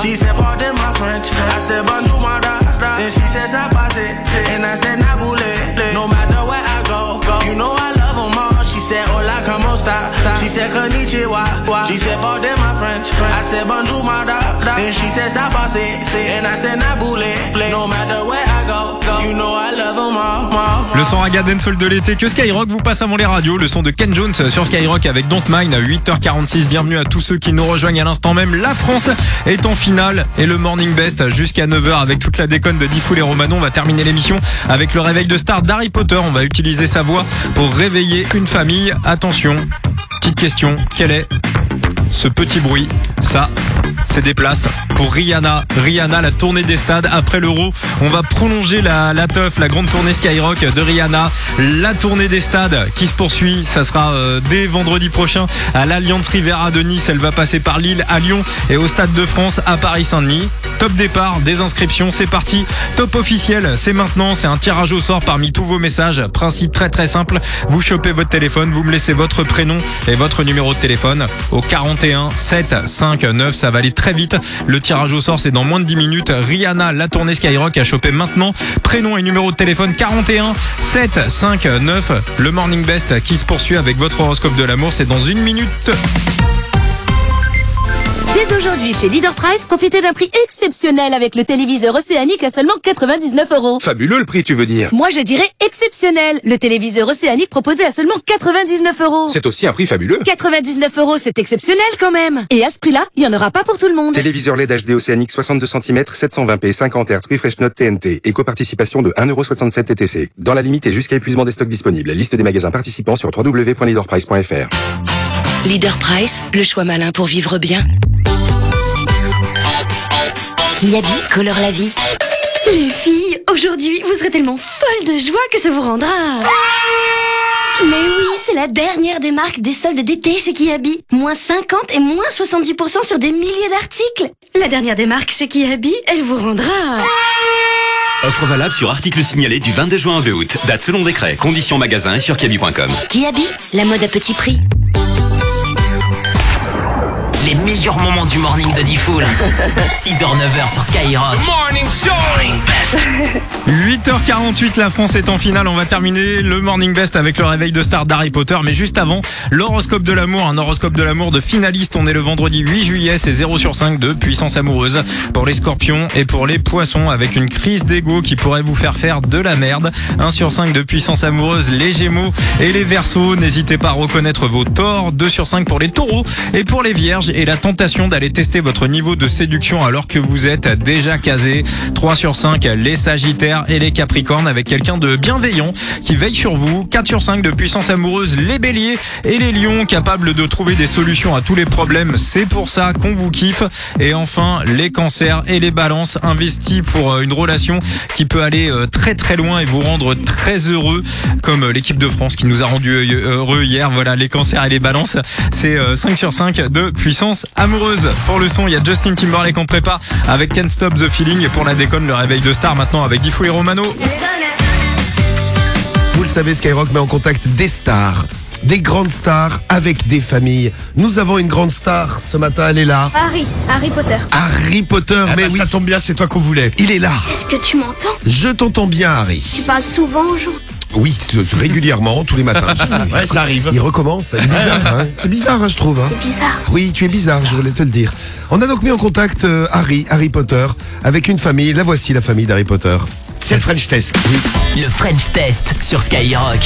She said, Pardon my French. I said, Bonjour, my da. da. Then she said, Sapase. And I said, Nabule. No matter where I go, go. You know I love them all. She said, Hola, como esta? She said, Konnichiwa. She said, Pardon my French. I said, Bonjour, my da. da. Then she said, Sapase. And I said, Nabule. No matter where I go, Le son raga dancehall de l'été que Skyrock vous passe avant les radios. Le son de Ken Jones sur Skyrock avec Don't Mind à 8h46. Bienvenue à tous ceux qui nous rejoignent à l'instant même. La France est en finale et le Morning Best jusqu'à 9h avec toute la déconne de Diffoul et Romano. On va terminer l'émission avec le réveil de star d'Harry Potter. On va utiliser sa voix pour réveiller une famille. Attention, petite question. Quel est ce petit bruit Ça, c'est des places pour Rihanna. Rihanna, la tournée des stades après l'Euro. On va prolonger la, la la grande tournée Skyrock de Rihanna. La tournée des stades qui se poursuit. Ça sera euh, dès vendredi prochain à l'Alliance Rivera de Nice. Elle va passer par Lille, à Lyon et au Stade de France à Paris-Saint-Denis. Top départ, des inscriptions, c'est parti. Top officiel, c'est maintenant. C'est un tirage au sort parmi tous vos messages. Principe très très simple. Vous chopez votre téléphone, vous me laissez votre prénom et votre numéro de téléphone au 41 7 5 9. Ça va aller très vite. Le tirage au sort, c'est dans moins de 10 minutes. Rihanna, la tournée Skyrock, a chopé maintenant. Prénom et numéro de téléphone 41 7 5 9. Le Morning Best qui se poursuit avec votre horoscope de l'amour. C'est dans une minute. Dès aujourd'hui, chez Leader Price, profitez d'un prix exceptionnel avec le téléviseur océanique à seulement 99 euros. Fabuleux le prix, tu veux dire? Moi, je dirais exceptionnel. Le téléviseur océanique proposé à seulement 99 euros. C'est aussi un prix fabuleux. 99 euros, c'est exceptionnel quand même. Et à ce prix-là, il n'y en aura pas pour tout le monde. Téléviseur LED HD océanique 62 cm, 720p, 50 Hz, refresh note TNT, éco-participation de 1,67€ TTC. Dans la limite et jusqu'à épuisement des stocks disponibles. Liste des magasins participants sur www.leaderprice.fr. Leader Price, le choix malin pour vivre bien. Kiabi colore la vie. Les filles, aujourd'hui, vous serez tellement folles de joie que ça vous rendra. Mais oui, c'est la dernière des marques des soldes d'été chez Kiabi. Moins 50 et moins 70% sur des milliers d'articles. La dernière des marques chez Kiabi, elle vous rendra. Offre valable sur article signalé du 22 juin au 2 août. Date selon décret. Conditions magasin et sur kiabi.com. Kiabi, la mode à petit prix. Les meilleurs moments du morning de Diffoul. 6h, 9h sur Skyrock. Morning Show 8h48, la France est en finale. On va terminer le Morning Best avec le réveil de star d'Harry Potter. Mais juste avant, l'horoscope de l'amour. Un horoscope de l'amour de finaliste. On est le vendredi 8 juillet. C'est 0 sur 5 de puissance amoureuse pour les scorpions et pour les poissons avec une crise d'ego qui pourrait vous faire faire de la merde. 1 sur 5 de puissance amoureuse, les gémeaux et les versos. N'hésitez pas à reconnaître vos torts. 2 sur 5 pour les taureaux et pour les vierges. Et la tentation d'aller tester votre niveau de séduction alors que vous êtes déjà casé. 3 sur 5, les Sagittaires et les Capricornes avec quelqu'un de bienveillant qui veille sur vous. 4 sur 5 de puissance amoureuse, les Béliers et les Lions capables de trouver des solutions à tous les problèmes. C'est pour ça qu'on vous kiffe. Et enfin, les Cancers et les Balances investis pour euh, une relation qui peut aller euh, très très loin et vous rendre très heureux comme euh, l'équipe de France qui nous a rendu heureux hier. Voilà, les Cancers et les Balances, c'est euh, 5 sur 5 de puissance amoureuse. Pour le son, il y a Justin Timberlake qu'on prépare avec Can't Stop the Feeling et pour la déconne, le réveil de star maintenant avec Diffo et Romano. Vous le savez, Skyrock met en contact des stars, des grandes stars avec des familles. Nous avons une grande star ce matin, elle est là. Harry, Harry Potter. Harry Potter, Ah mais bah, oui. ça tombe bien, c'est toi qu'on voulait. Il est là. Est-ce que tu m'entends? Je t'entends bien, Harry. Tu parles souvent aux gens Oui, régulièrement, tous les matins. Ouais, ça arrive. Il recommence. C'est bizarre, hein. C'est bizarre, hein, je trouve. hein. C'est bizarre. Oui, tu es bizarre, je voulais te le dire. On a donc mis en contact euh, Harry, Harry Potter, avec une famille. La voici, la famille d'Harry Potter. C'est le French Test. Le French Test sur Skyrock.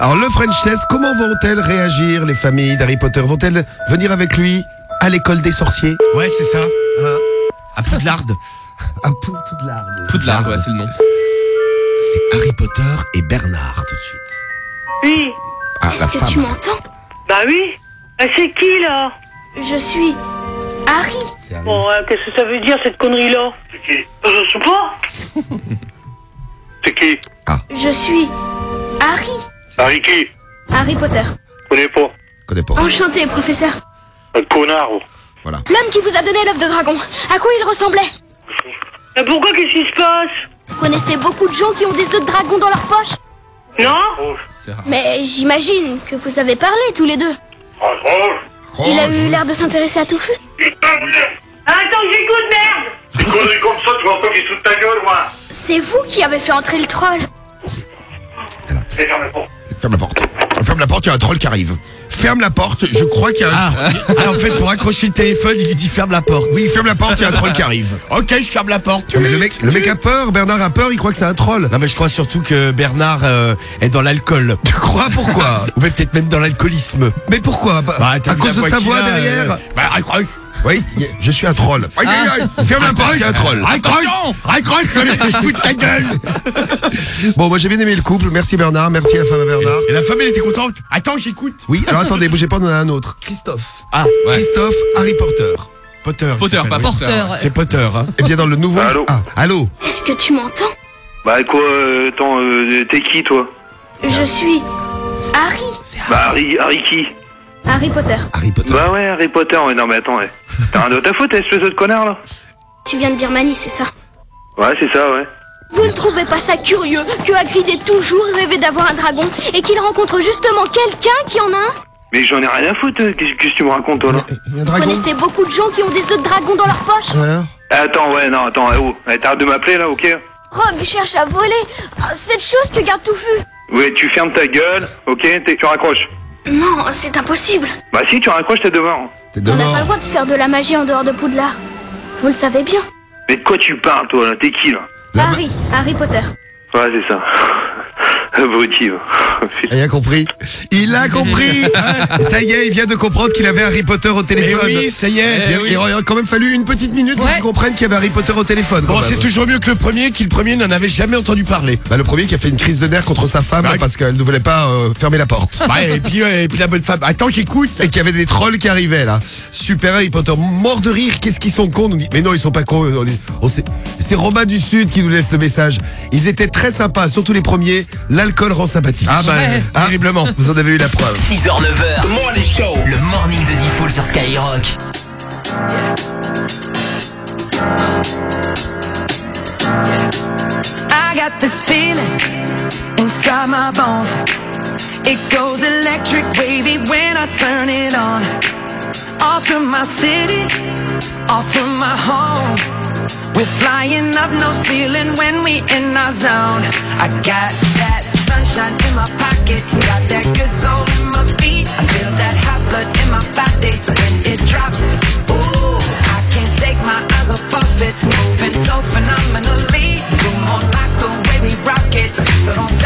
Alors, le French Test, comment vont-elles réagir, les familles d'Harry Potter? Vont-elles venir avec lui à l'école des sorciers? Ouais, c'est ça. À Poudlard. À Pou- Poudlard. Poudlard, ouais, c'est le nom. C'est Harry Potter et Bernard, tout de suite. Oui. Ah, Est-ce que femme. tu m'entends? Bah oui. Ah, c'est qui là? Je suis Harry. Bon, euh, qu'est-ce que ça veut dire cette connerie-là? C'est qui? Je sais pas. c'est qui? Je suis Harry. Harry qui? Harry Potter. Je connais pas. connais pas. Enchanté, professeur. Un connard. oh. L'homme qui vous a donné l'œuf de dragon, à quoi il ressemblait? Mais pourquoi qu'est-ce qui se passe? Vous connaissez beaucoup de gens qui ont des œufs de dragon dans leur poche Non Mais j'imagine que vous avez parlé tous les deux. Il a eu l'air de s'intéresser à Touffu. Attends, j'écoute, merde C'est comme ça, tu fout de ta gueule, moi C'est vous qui avez fait entrer le troll. Ferme la porte. Ferme la porte. Ferme la porte, il y a un troll qui arrive. Ferme la porte, je crois qu'il y a un... Ah, ah, en fait, pour accrocher le téléphone, il lui dit ferme la porte. Oui, ferme la porte, il y a un troll qui arrive. Ok, je ferme la porte. Mais le mec, le mec a peur, Bernard a peur, il croit que c'est un troll. Non, mais je crois surtout que Bernard euh, est dans l'alcool. Tu crois pourquoi? Ou peut-être même dans l'alcoolisme. Mais pourquoi? Bah, Bah, À cause de sa voix derrière euh, Bah, raccroche. Oui, je suis un troll. Aïe, aïe, aïe. Ferme la porte, il y a un troll. Raccroche Raccroche, foutre ta gueule Bon, moi j'ai bien aimé le couple. Merci Bernard, merci à la femme à Bernard. Et la femme, elle était contente. Attends, j'écoute. Oui, alors attendez, bougez pas, on en a un autre. Christophe. Ah, ouais. Christophe, Harry Potter. Potter. Potter, c'est pas. Porter. C'est Potter, hein. Eh bien, dans le nouveau. Allô Ah, allô Est-ce que tu m'entends Bah quoi, euh, attends, euh, t'es qui toi Je suis Harry. Bah Harry, Harry qui Harry Potter. Harry Potter. Bah ouais, Harry Potter, ouais, non mais attends, ouais. T'as rien de ta faute, espèce de connard là Tu viens de Birmanie, c'est ça Ouais, c'est ça, ouais. Vous ne trouvez pas ça curieux que Hagrid ait toujours rêvé d'avoir un dragon et qu'il rencontre justement quelqu'un qui en a un Mais j'en ai rien à foutre, qu'est-ce que tu me racontes toi là un Vous dragon connaissez beaucoup de gens qui ont des œufs de dragon dans leur poche Alors Attends, ouais, non, attends, eh, oh, eh, t'arrêtes de m'appeler là, ok Rogue cherche à voler Ah, cette chose que garde Touffu. Ouais, tu fermes ta gueule, ok t'es- Tu raccroches. Non, c'est impossible. Bah si, tu raccroches, t'es devant. T'es On n'a pas le droit de faire de la magie en dehors de Poudlard. Vous le savez bien. Mais de quoi tu parles toi là? T'es qui là? La ma- Harry, Harry Potter. Ouais, c'est ça. Abruti. Il a compris. Il a compris Ça y est, il vient de comprendre qu'il avait Harry Potter au Eh téléphone. oui, ça y est. Il, il aurait quand même fallu une petite minute pour Ouais. qu'il comprenne qu'il y avait Harry Potter au téléphone. Bon, c'est toujours mieux que le premier, qui le premier n'en avait jamais entendu parler. Bah, le premier qui a fait une crise de nerfs contre sa femme parce qu'elle ne voulait pas euh, fermer la porte. Et puis, euh, et puis la bonne femme. Attends, j'écoute. Et qu'il y avait des trolls qui arrivaient là. Super Harry Potter, mort de rire, qu'est-ce qu'ils sont cons nous dit. Mais non, ils sont pas cons. on on C'est Romain du Sud qui nous laisse ce message. Ils étaient très sympas, surtout les premiers. L'alcool rend sympathique. Ah bah, Ah, terriblement. Vous en avez eu la preuve. 6h, 9h. The Morning Show. Le morning de Diffoul sur Skyrock. I got this feeling inside my bones. It goes electric wavy when I turn it on. Off from my city, off from my home. We're flying up no ceiling when we in our zone. I got that sunshine in my pocket, got that good soul in my feet. I feel that hot blood in my body when it drops. Ooh, I can't take my eyes off of it, moving so phenomenally. You're more like the way we rock it, so don't stop.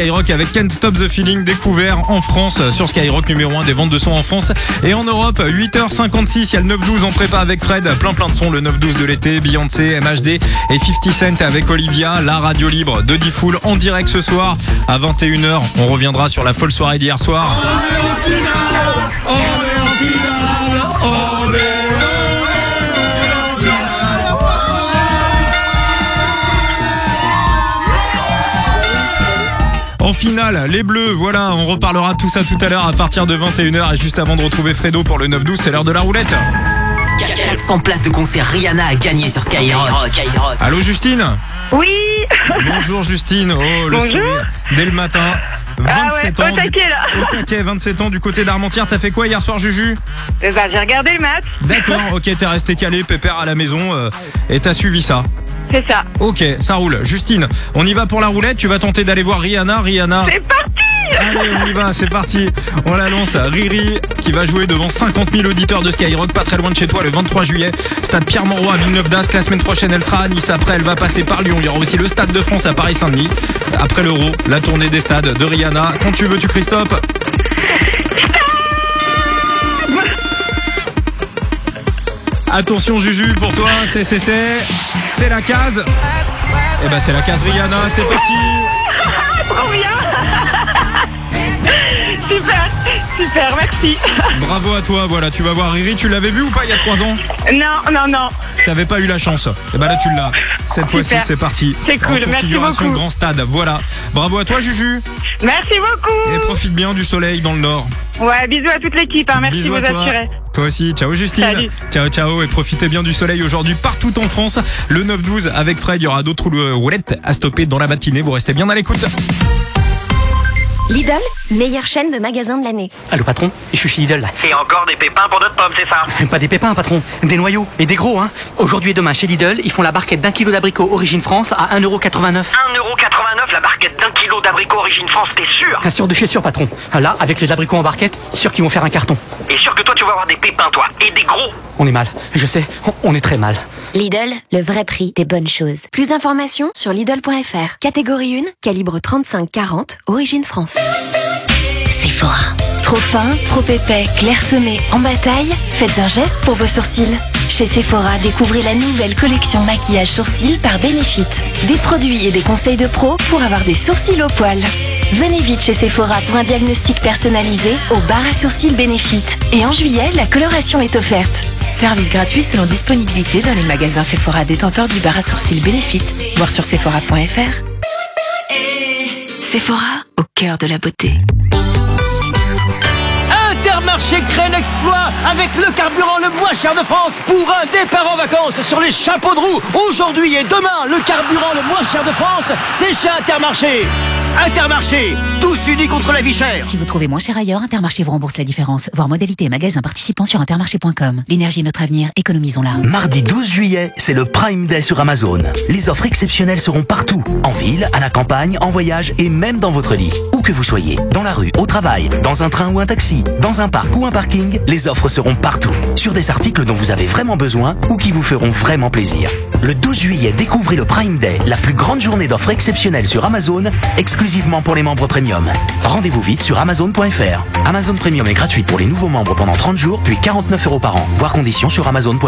Skyrock avec Can't Stop the Feeling découvert en France sur Skyrock numéro 1 des ventes de sons en France et en Europe. 8h56 il y a le 9-12 en prépa avec Fred. Plein plein de sons le 9-12 de l'été Beyoncé MHD et 50 Cent avec Olivia. La radio libre de Diffoul en direct ce soir à 21h on reviendra sur la folle soirée d'hier soir finale, les Bleus, voilà, on reparlera de tout ça tout à l'heure à partir de 21h et juste avant de retrouver Fredo pour le 9-12, c'est l'heure de la roulette. 400 places de concert Rihanna à gagner sur Skyrock. Allô Justine Oui Bonjour Justine, oh le Bonjour. sourire dès le matin. 27 Ah ouais, ans. au taquet, là. Au taquet, 27 ans du côté d'Armentières. T'as fait quoi hier soir, Juju Eh ben, j'ai regardé le match. D'accord, ok, t'es resté calé, pépère à la maison euh, et t'as suivi ça. C'est ça. Ok, ça roule. Justine, on y va pour la roulette. Tu vas tenter d'aller voir Rihanna. Rihanna. C'est parti Allez, on y va, c'est parti. On la lance. Riri qui va jouer devant 50 000 auditeurs de Skyrock, pas très loin de chez toi, le 23 juillet. Stade Pierre-Mauroy à Villeneuve-d'Ascq. La semaine prochaine, elle sera à Nice. Après, elle va passer par Lyon. Il y aura aussi le Stade de France à Paris-Saint-Denis. Après l'Euro, la tournée des stades de Rihanna. Quand tu veux, tu Christophe. Attention Juju, pour toi, c'est c'est c'est c'est la case. Et ben c'est la case Rihanna, c'est parti. Trop bien Super, super, merci. Bravo à toi, voilà, tu vas voir Riri, tu l'avais vu ou pas il y a 3 ans? Non, non, non. T'avais pas eu la chance. Et ben là tu l'as. Cette fois-ci c'est parti. C'est cool, En merci beaucoup. grand stade, voilà. Bravo à toi Juju. Merci beaucoup. Et profite bien du soleil dans le nord. Ouais, bisous à toute l'équipe. hein. Merci Bisous de vous toi. assurer. Toi aussi, ciao Justine. Salut. Ciao ciao et profitez bien du soleil aujourd'hui partout en France. Le 9-12 avec Fred, il y aura d'autres roulettes à stopper dans la matinée. Vous restez bien à l'écoute. Lidl, meilleure chaîne de magasins de l'année. Allô patron, je suis chez Lidl là. Et encore des pépins pour notre pomme, c'est ça? Pas des pépins patron, des noyaux et des gros hein. Aujourd'hui et demain chez Lidl, ils font la barquette d'un kilo d'abricots origine France à 1,89€. 1,89€ la barquette d'un kilo d'abricots origine France, t'es sûr? Bien sûr de chez sûr patron. Là, avec les abricots en barquette, sûr qu'ils vont faire un carton. Et sûr que toi tu vas avoir des pépins, toi, et des gros? On est mal, je sais, on est très mal. Lidl, le vrai prix des bonnes choses. Plus d'informations sur Lidl.fr. Catégorie 1, calibre 35-40, origine France. Sephora. Trop fin, trop épais, clairsemé, en bataille Faites un geste pour vos sourcils. Chez Sephora, découvrez la nouvelle collection maquillage sourcils par Benefit. Des produits et des conseils de pro pour avoir des sourcils au poil. Venez vite chez Sephora pour un diagnostic personnalisé au bar à sourcils Benefit. Et en juillet, la coloration est offerte. Service gratuit selon disponibilité dans les magasins Sephora détenteurs du bar à sourcils Benefit. Voir sur sephora.fr. Sephora, au cœur de la beauté. Intermarché crée l'exploit avec le carburant le moins cher de France pour un départ en vacances sur les chapeaux de roue. Aujourd'hui et demain, le carburant le moins cher de France, c'est chez Intermarché. Intermarché, tous unis contre la vie chère. Si vous trouvez moins cher ailleurs, Intermarché vous rembourse la différence. Voir modalité et magasin participant sur intermarché.com. L'énergie est notre avenir, économisons-la. Mardi 12 juillet, c'est le Prime Day sur Amazon. Les offres exceptionnelles seront partout. En ville, à la campagne, en voyage et même dans votre lit. Où que vous soyez, dans la rue, au travail, dans un train ou un taxi, dans un parc ou un parking, les offres seront partout. Sur des articles dont vous avez vraiment besoin ou qui vous feront vraiment plaisir. Le 12 juillet, découvrez le Prime Day, la plus grande journée d'offres exceptionnelles sur Amazon, exclusivement pour les membres premium. Rendez-vous vite sur Amazon.fr. Amazon Premium est gratuit pour les nouveaux membres pendant 30 jours, puis 49 euros par an. Voir conditions sur Amazon.fr.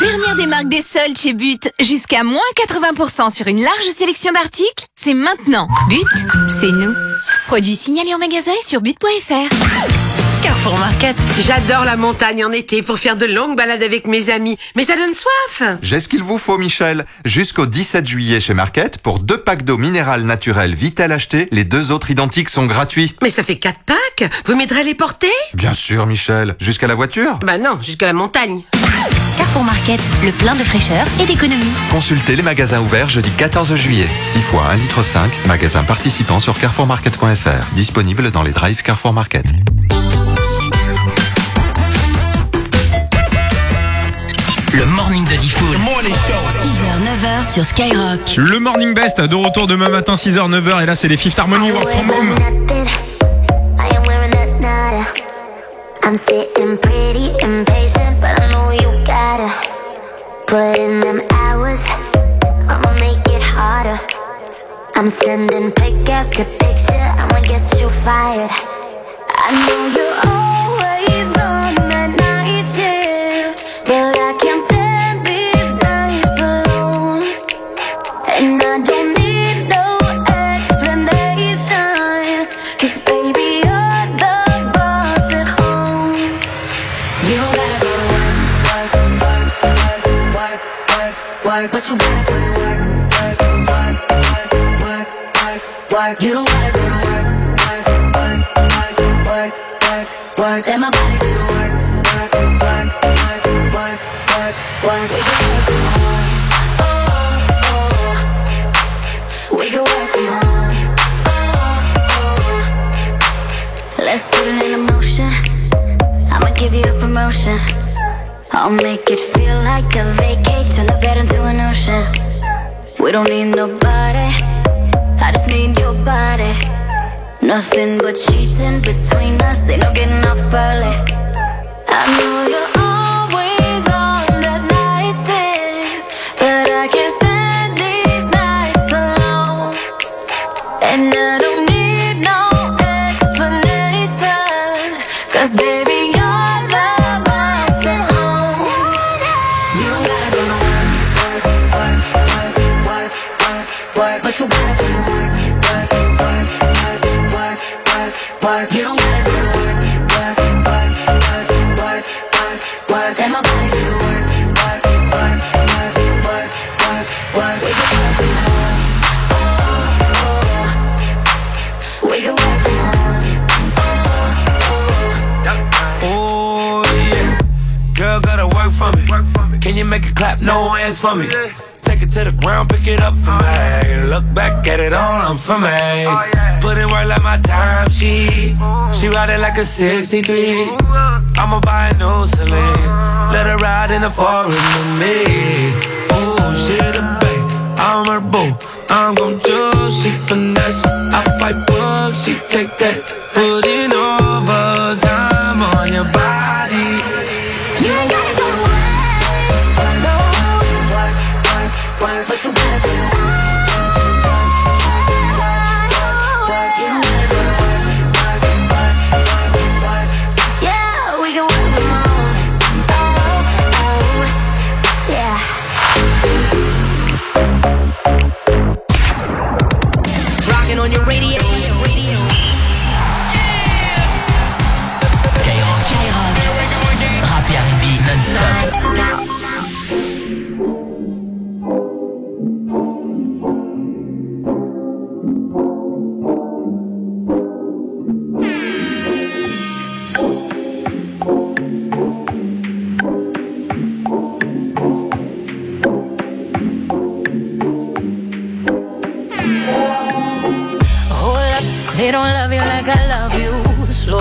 Dernière des des soldes chez But. Jusqu'à moins 80% sur une large sélection d'articles. C'est maintenant. But, c'est nous. Produits signalés en magasin sur but.fr. Carrefour Market. J'adore la montagne en été pour faire de longues balades avec mes amis. Mais ça donne soif. J'ai ce qu'il vous faut, Michel. Jusqu'au 17 juillet chez Market, pour deux packs d'eau minérale naturelle Vitel achetés, les deux autres identiques sont gratuits. Mais ça fait quatre packs. Vous m'aiderez à les porter? Bien sûr, Michel. Jusqu'à la voiture? Bah non, jusqu'à la montagne. Carrefour Market, le plein de fraîcheur et d'économie. Consultez les magasins ouverts jeudi 14 juillet. 6 fois 1 litre 5, magasins participants sur carrefourmarket.fr. Disponible dans les drives Carrefour Market. Le morning de Diffoul. 6h, 9h sur Skyrock. Le Morning Best de retour demain matin 6h 9h et là c'est les Fifth Harmony Work from Home. I am wearing that nada. I'm sitting pretty impatient, but I know you gotta put in them hours. I'ma make it harder. I'm sending pick after picture. I'ma get you fired. I know you're always on that night shift, work. You don't gotta go to work, work, work, work, work, work, work. Let my body do the work, work, work, work, work, work, work. We can work from home. Oh, oh. We can work from home. Let's put it in motion. I'ma give you a promotion. I'll make it feel like a vacate, turn the bed into an ocean. We don't need nobody, I just need your body. Nothing but sheets in between us, ain't no getting off early. I know you're always on that night shift, but I can't these nights alone. And I you make it clap? No hands for me. Take it to the ground, pick it up for me. Look back at it all, I'm for me. Put in work like my time, she She ride it like a 63. I'ma buy a new Celine. Let her ride in the forest with me. Oh, she the babe, I'm her boo. I'm gon' choose, she finesse. I fight book, she take that. Putting overtime on your body.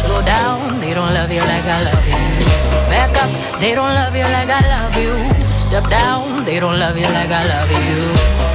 Slow down, they don't love you like I love you. Back up, they don't love you like I love you. Step down, they don't love you like I love you.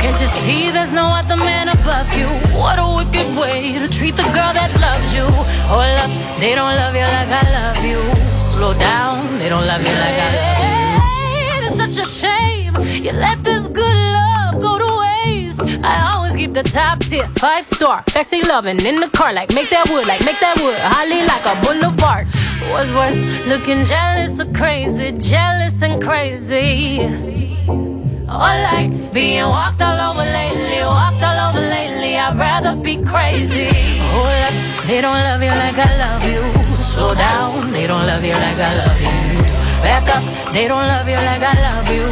Can't you see there's no other man above you? What a wicked way to treat the girl that loves you. Hold up, they don't love you like I love you. Slow down, they don't love you like I love you. It's such a shame you let this good love go to waste. I keep the top tier, five star, sexy loving in the car, like make that wood, like make that wood, holly like a boulevard. What's worse, looking jealous or crazy, jealous and crazy. Or like being walked all over lately, walked all over lately. I'd rather be crazy. Hold up, they don't love you like I love you. Slow down, they don't love you like I love you. Back up, they don't love you like I love you.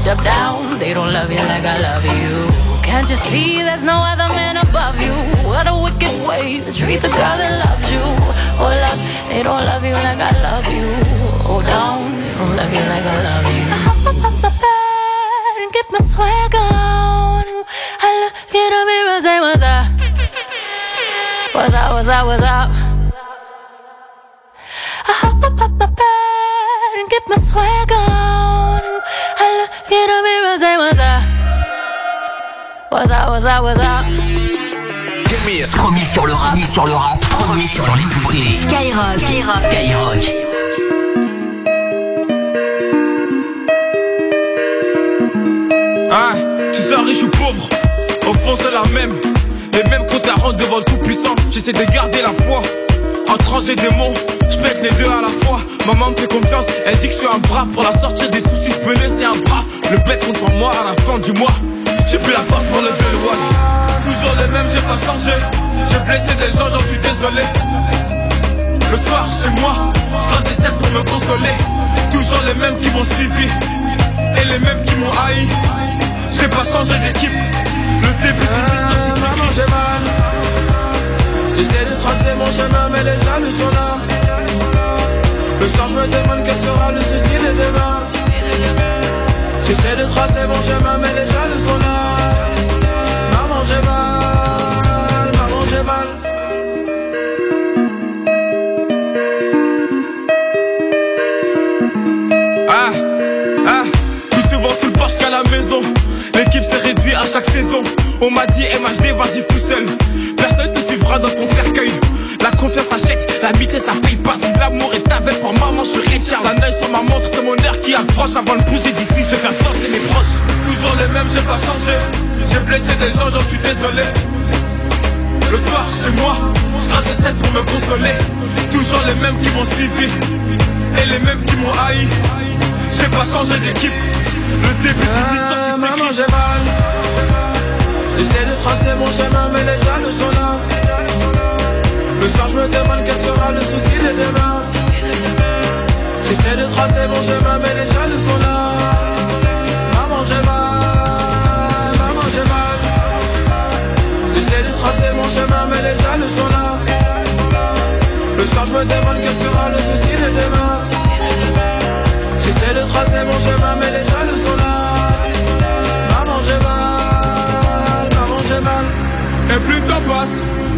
Step down, they don't love you like I love you. Can't you see there's no other man above you? What a wicked way to treat the girl that loves you. Oh, Hold up, they don't love you like I love you. Oh, Hold down, they don't love you like I love you. I hop up up my bed and get my swag on. I look in the mirror, say what's up. What's up, what's up, what's up? I hop up up my bed and get my swag on. I look in the mirror, say what's up. What's up, what's up, what's up? Promis sur le rap, sur le rap, promis sur les nouveautés. Skyrock. Skyrock. Skyrock. Ah, tu sois riche ou pauvre, au fond c'est la même. Et même quand t'as rentre devant le tout-puissant, j'essaie de garder la foi. Entre et démons, je pète les deux à la fois. Maman me fait confiance, elle dit que je suis un bras. Pour la sortir des soucis, je peux laisser un bras. Le bête contre moi à la fin du mois. J'ai plus la force pour lever le one. Toujours le même, j'ai pas changé. J'ai blessé des gens, j'en suis désolé. Le soir chez moi, je gratte des cesses pour me consoler. Toujours les mêmes qui m'ont suivi et les mêmes qui m'ont haï. J'ai pas changé d'équipe. Le début d'une histoire qui j'ai mal. J'essaie de tracer mon chemin, mais les jaloux sont là. Le soir, je me demande quel sera le souci de demain. J'essaie de tracer mon chemin, mais les jaloux sont là. Maman, j'ai mal. Maman, j'ai mal. Ah, ah, plus souvent sous le porche qu'à la maison. L'équipe s'est réduite à chaque saison. On m'a dit MHD, vas-y tout seul. Personne te suivra dans ton cercueil. La confiance s'achète, l'amitié ça paye pas. Si l'amour est avec pour maman, je suis Richard. Un œil sur ma montre, c'est mon air qui approche. Avant de bouger d'ici, je vais faire danser mes proches. Toujours les mêmes, j'ai pas changé. J'ai blessé des gens, j'en suis désolé. Le soir chez moi, je gratte des cesses pour me consoler. Toujours les mêmes qui m'ont suivi et les mêmes qui m'ont haï. J'ai pas changé d'équipe. Le début d'une histoire qui Maman, j'ai mal. J'essaie de tracer mon chemin, mais les jaloux sont là. Le soir, je me demande quel sera le souci de demain. J'essaie de tracer mon chemin, mais les jaloux sont là. Maman, j'ai mal, maman, j'ai mal. J'essaie de tracer mon chemin, mais les jaloux sont là. Le soir, je me demande quel sera le souci de demain. J'essaie de tracer mon chemin, mais les jaloux sont là. Maman, j'ai mal, maman, j'ai mal. Et plus le temps passe,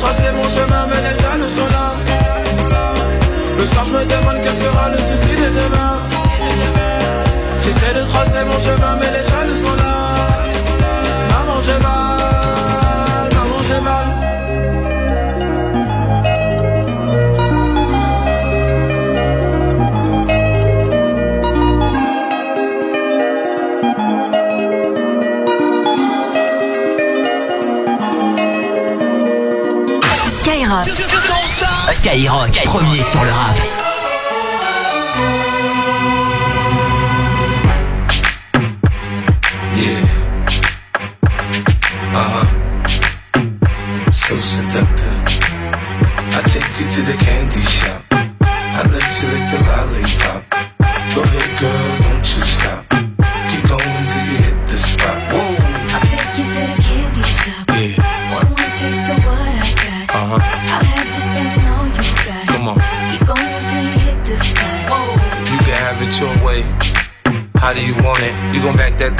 Tracer mon chemin, mais les jaloux sont là. Le soir, je me demande quel sera le souci de demain. J'essaie de tracer mon chemin, mais les jaloux sont là. Maman, j'ai mal. Skyrock, premier sur le rap. Gon' back that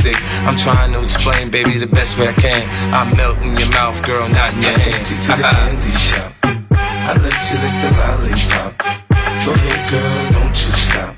stick. I'm trying to explain, baby, the best way I can. I melt in your mouth, girl, not in your hand. Take you to the candy shop. I let you lick the lollipop. Go ahead, girl, don't you stop.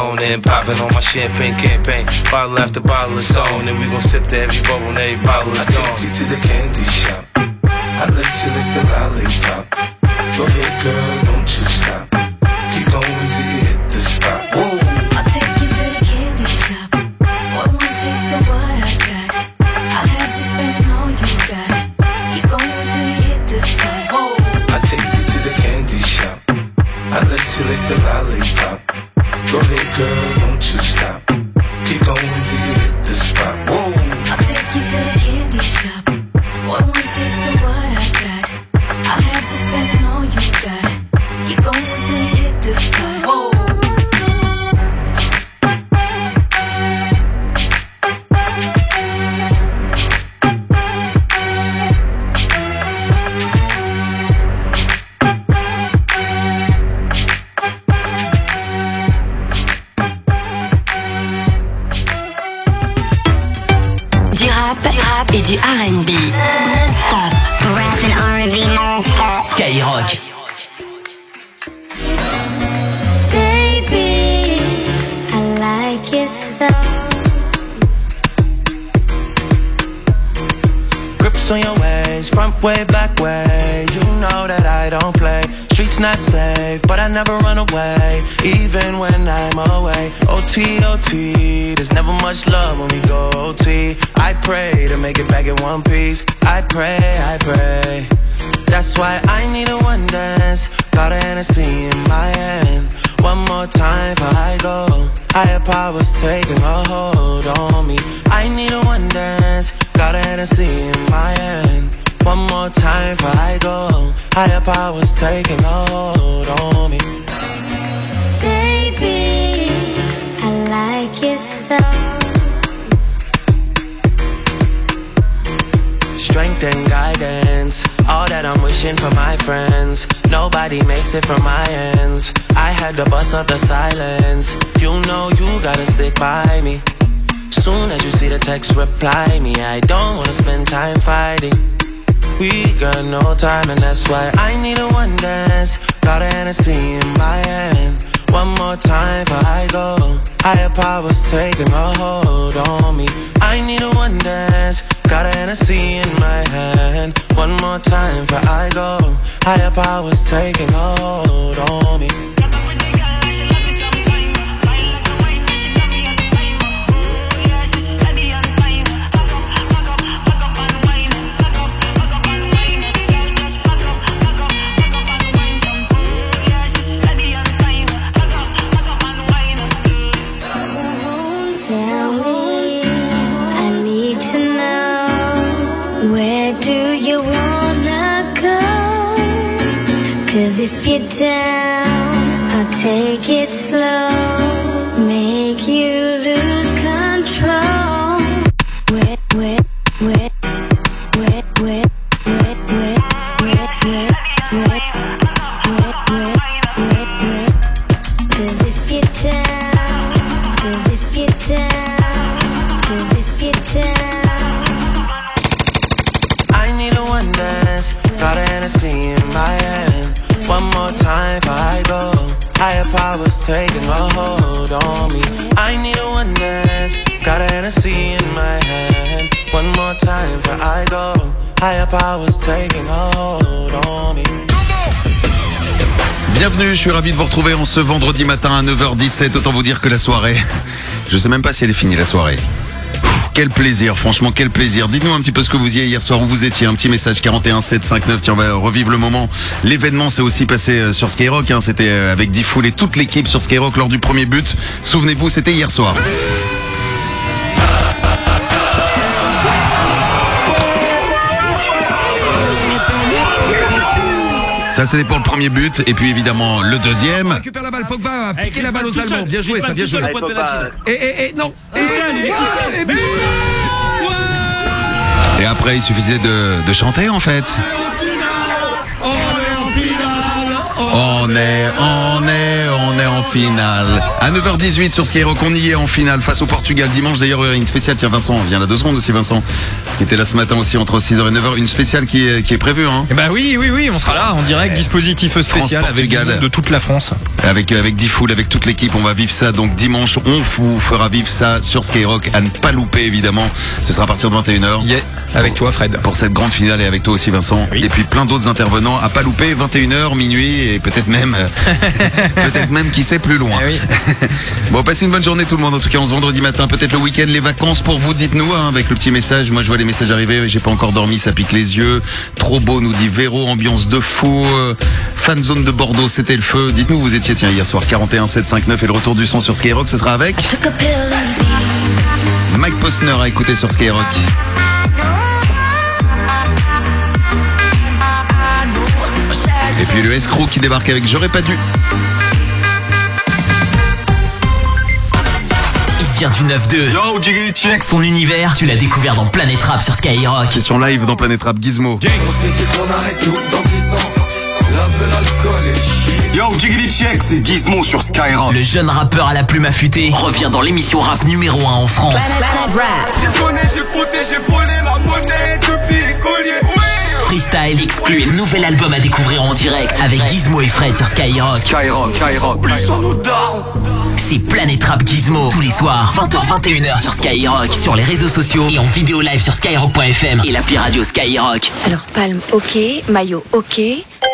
and popping on my champagne campaign. Bottle after bottle is on, and we gon' sip to every bubble and every bottle is gone. I take you to the candy shop. I let you lick the lollipop. Go ahead, girl, don't you stop. 7, autant vous dire que la soirée, je sais même pas si elle est finie la soirée. Quel plaisir, franchement, quel plaisir. Dites-nous un petit peu ce que vous y avez hier soir, où vous étiez. Un petit message 41 759. Tiens, on va revivre le moment. L'événement s'est aussi passé euh, sur Skyrock. Hein. C'était euh, avec Diffoul et toute l'équipe sur Skyrock lors du premier but. Souvenez-vous, c'était hier soir. Ça, c'était pour le premier but. Et puis, évidemment, le deuxième. Récupère la balle, Pogba a piqué la balle aux Allemands. Bien joué, ça, bien joué. Et, et, et, non. Et, et, après, il suffisait de, de chanter, en fait. On est, on est, on est en finale. À 9h18 sur Skyrock, on y est en finale face au Portugal dimanche. D'ailleurs, il y aura une spéciale. Tiens, Vincent, viens là deux secondes aussi, Vincent, qui était là ce matin aussi entre 6h et 9h. Une spéciale qui est, qui est prévue, hein. Bah oui, oui, oui, on sera là en direct, dispositif spécial avec de toute la France. Avec, avec Diffoul, avec toute l'équipe, on va vivre ça. Donc dimanche, on vous fera vivre ça sur Skyrock. À ne pas louper, évidemment. Ce sera à partir de 21h. avec toi, Fred. Pour cette grande finale et avec toi aussi, Vincent. Et puis plein d'autres intervenants à pas louper. 21h, minuit et peut-être même, euh, peut-être même, qui sait, plus loin. bon, passez une bonne journée tout le monde. En tout cas, on se vendredi matin, peut-être le week-end, les vacances pour vous. Dites-nous, hein, avec le petit message. Moi, je vois les messages arriver. J'ai pas encore dormi, ça pique les yeux. Trop nous dit Véro. Ambiance de fou. Euh, fan zone de Bordeaux, c'était le feu. Dites-nous, vous étiez, tiens, hier soir, 41 759 et le retour du son sur Skyrock, ce sera avec Mike Posner à écouter sur Skyrock. Et puis le escroc qui débarque avec J'aurais pas dû. Du 9-2. Yo, Jiggy Check. Son univers, tu l'as découvert dans Planète Rap sur Skyrock. Question live dans Planète Rap Gizmo. Yo, Jiggly Check, c'est Gizmo sur Skyrock. Le jeune rappeur à la plume affûtée revient dans l'émission rap numéro 1 en France. J'ai sonné, j'ai frotté, j'ai volé la monnaie depuis freestyle exclu et nouvel album à découvrir en direct avec Gizmo et Fred sur Skyrock. Skyrock, Skyrock. Plus on nous C'est Planète Gizmo tous les soirs 20h 21h sur Skyrock, sur les réseaux sociaux et en vidéo live sur skyrock.fm et l'appli radio Skyrock. Alors palme, ok, maillot, ok,